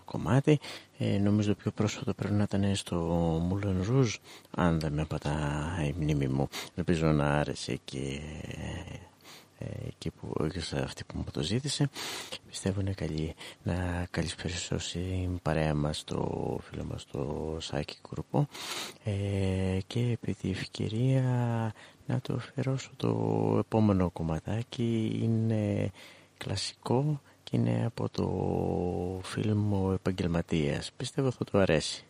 κομμάτι. Ε, νομίζω πιο πρόσφατο πρέπει να ήταν στο Moulin Rouge αν δεν με πατά η μνήμη μου. Ελπίζω να άρεσε και ε, εκεί που αυτή που μου το ζήτησε. Πιστεύω είναι καλή να καλησπέρισω η παρέα μας το φίλο μας το Σάκη Κουρπό. Ε, και επί τη ευκαιρία να το αφιερώσω το επόμενο κομματάκι είναι κλασικό και είναι από το φιλμ «Ο Επαγγελματίας». Πιστεύω θα του αρέσει.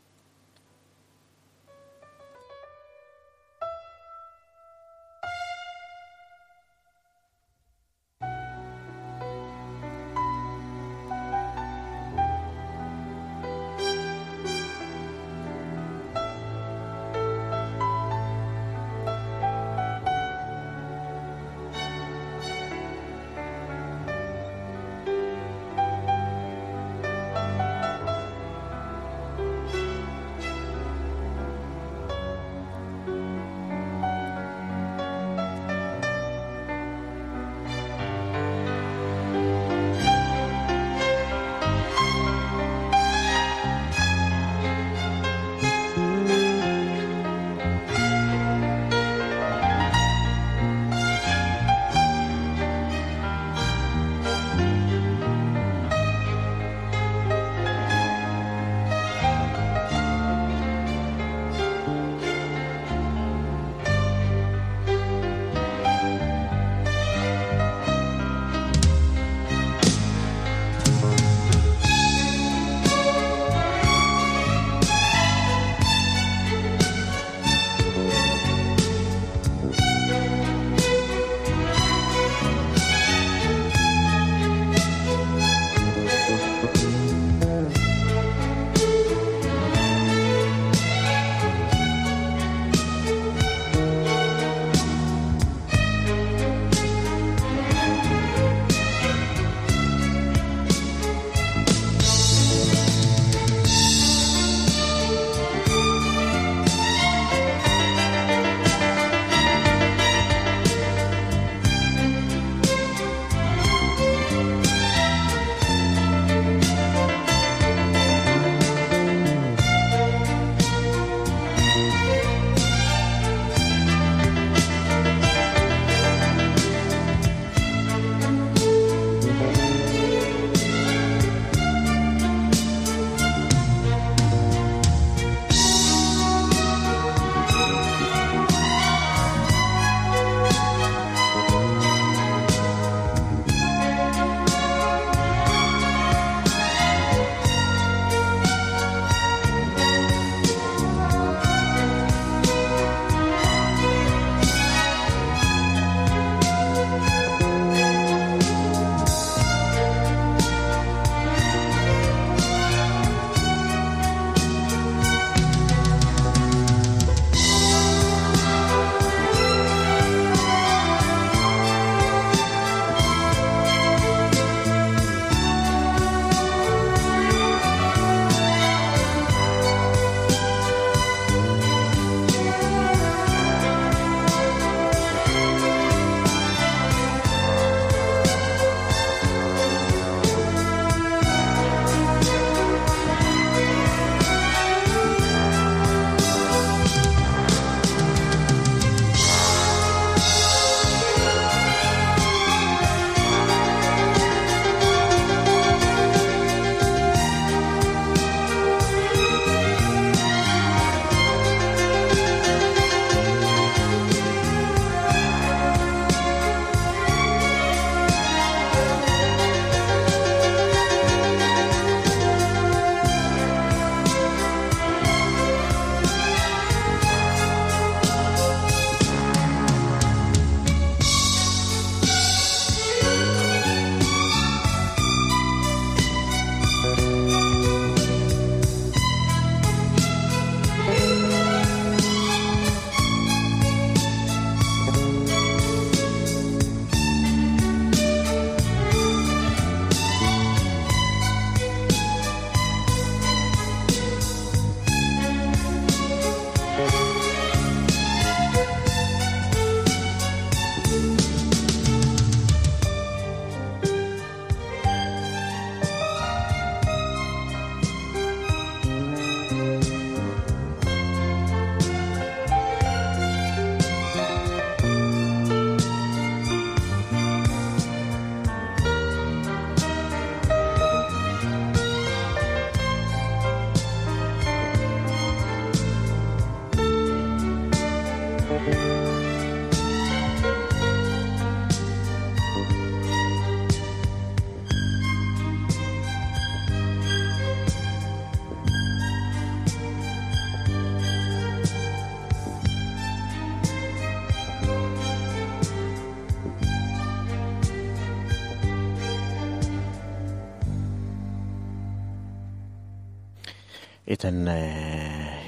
Ήταν ε,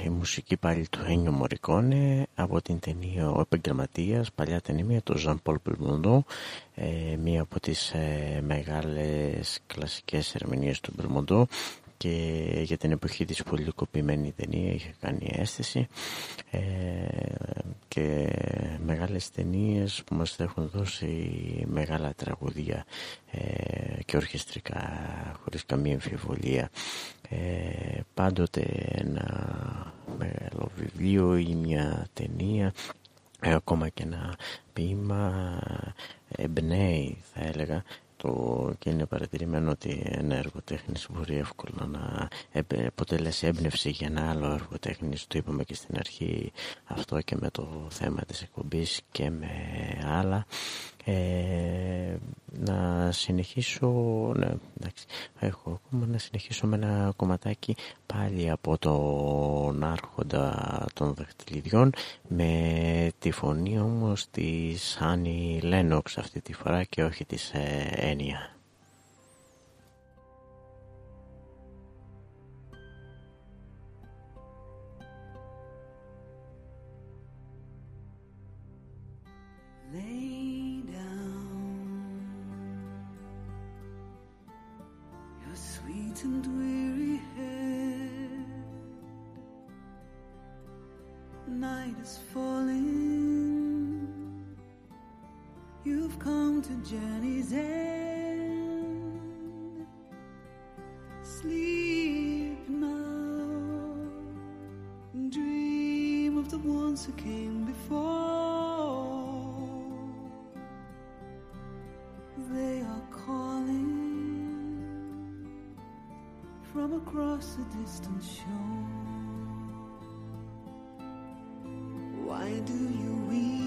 η μουσική πάλι του Ένιο Μωρικόνε από την ταινία «Ο Επαγγελματίας», παλιά ταινία του Ζαν Πολ Μπελμοντό, μία από τις ε, μεγάλες κλασικές ερμηνείες του Μπελμοντό και για την εποχή της πολιτικοποιημένη ταινία είχε κάνει αίσθηση ε, και μεγάλες ταινίες που μας έχουν δώσει μεγάλα τραγουδία ε, και ορχιστρικά χωρίς καμία εμφιβολία ε, πάντοτε ένα μεγάλο βιβλίο ή μια ταινία ε, ακόμα και ένα ποίημα εμπνέει θα έλεγα το, και είναι παρατηρημένο ότι ένα έργο τέχνης μπορεί εύκολα να αποτελέσει έμπνευση για ένα άλλο έργο τέχνης. Το είπαμε και στην αρχή αυτό και με το θέμα της εκπομπής και με άλλα. Ε, να συνεχίσω ναι, εντάξει, έχω ακόμα να συνεχίσω με ένα κομματάκι πάλι από τον άρχοντα των δαχτυλιδιών με τη φωνή όμως της Άννη Λένοξ αυτή τη φορά και όχι της ε, Ένια Night is falling. You've come to journey's end. Sleep now. Dream of the ones who came before. They are calling from across a distant shore. Why do you weep?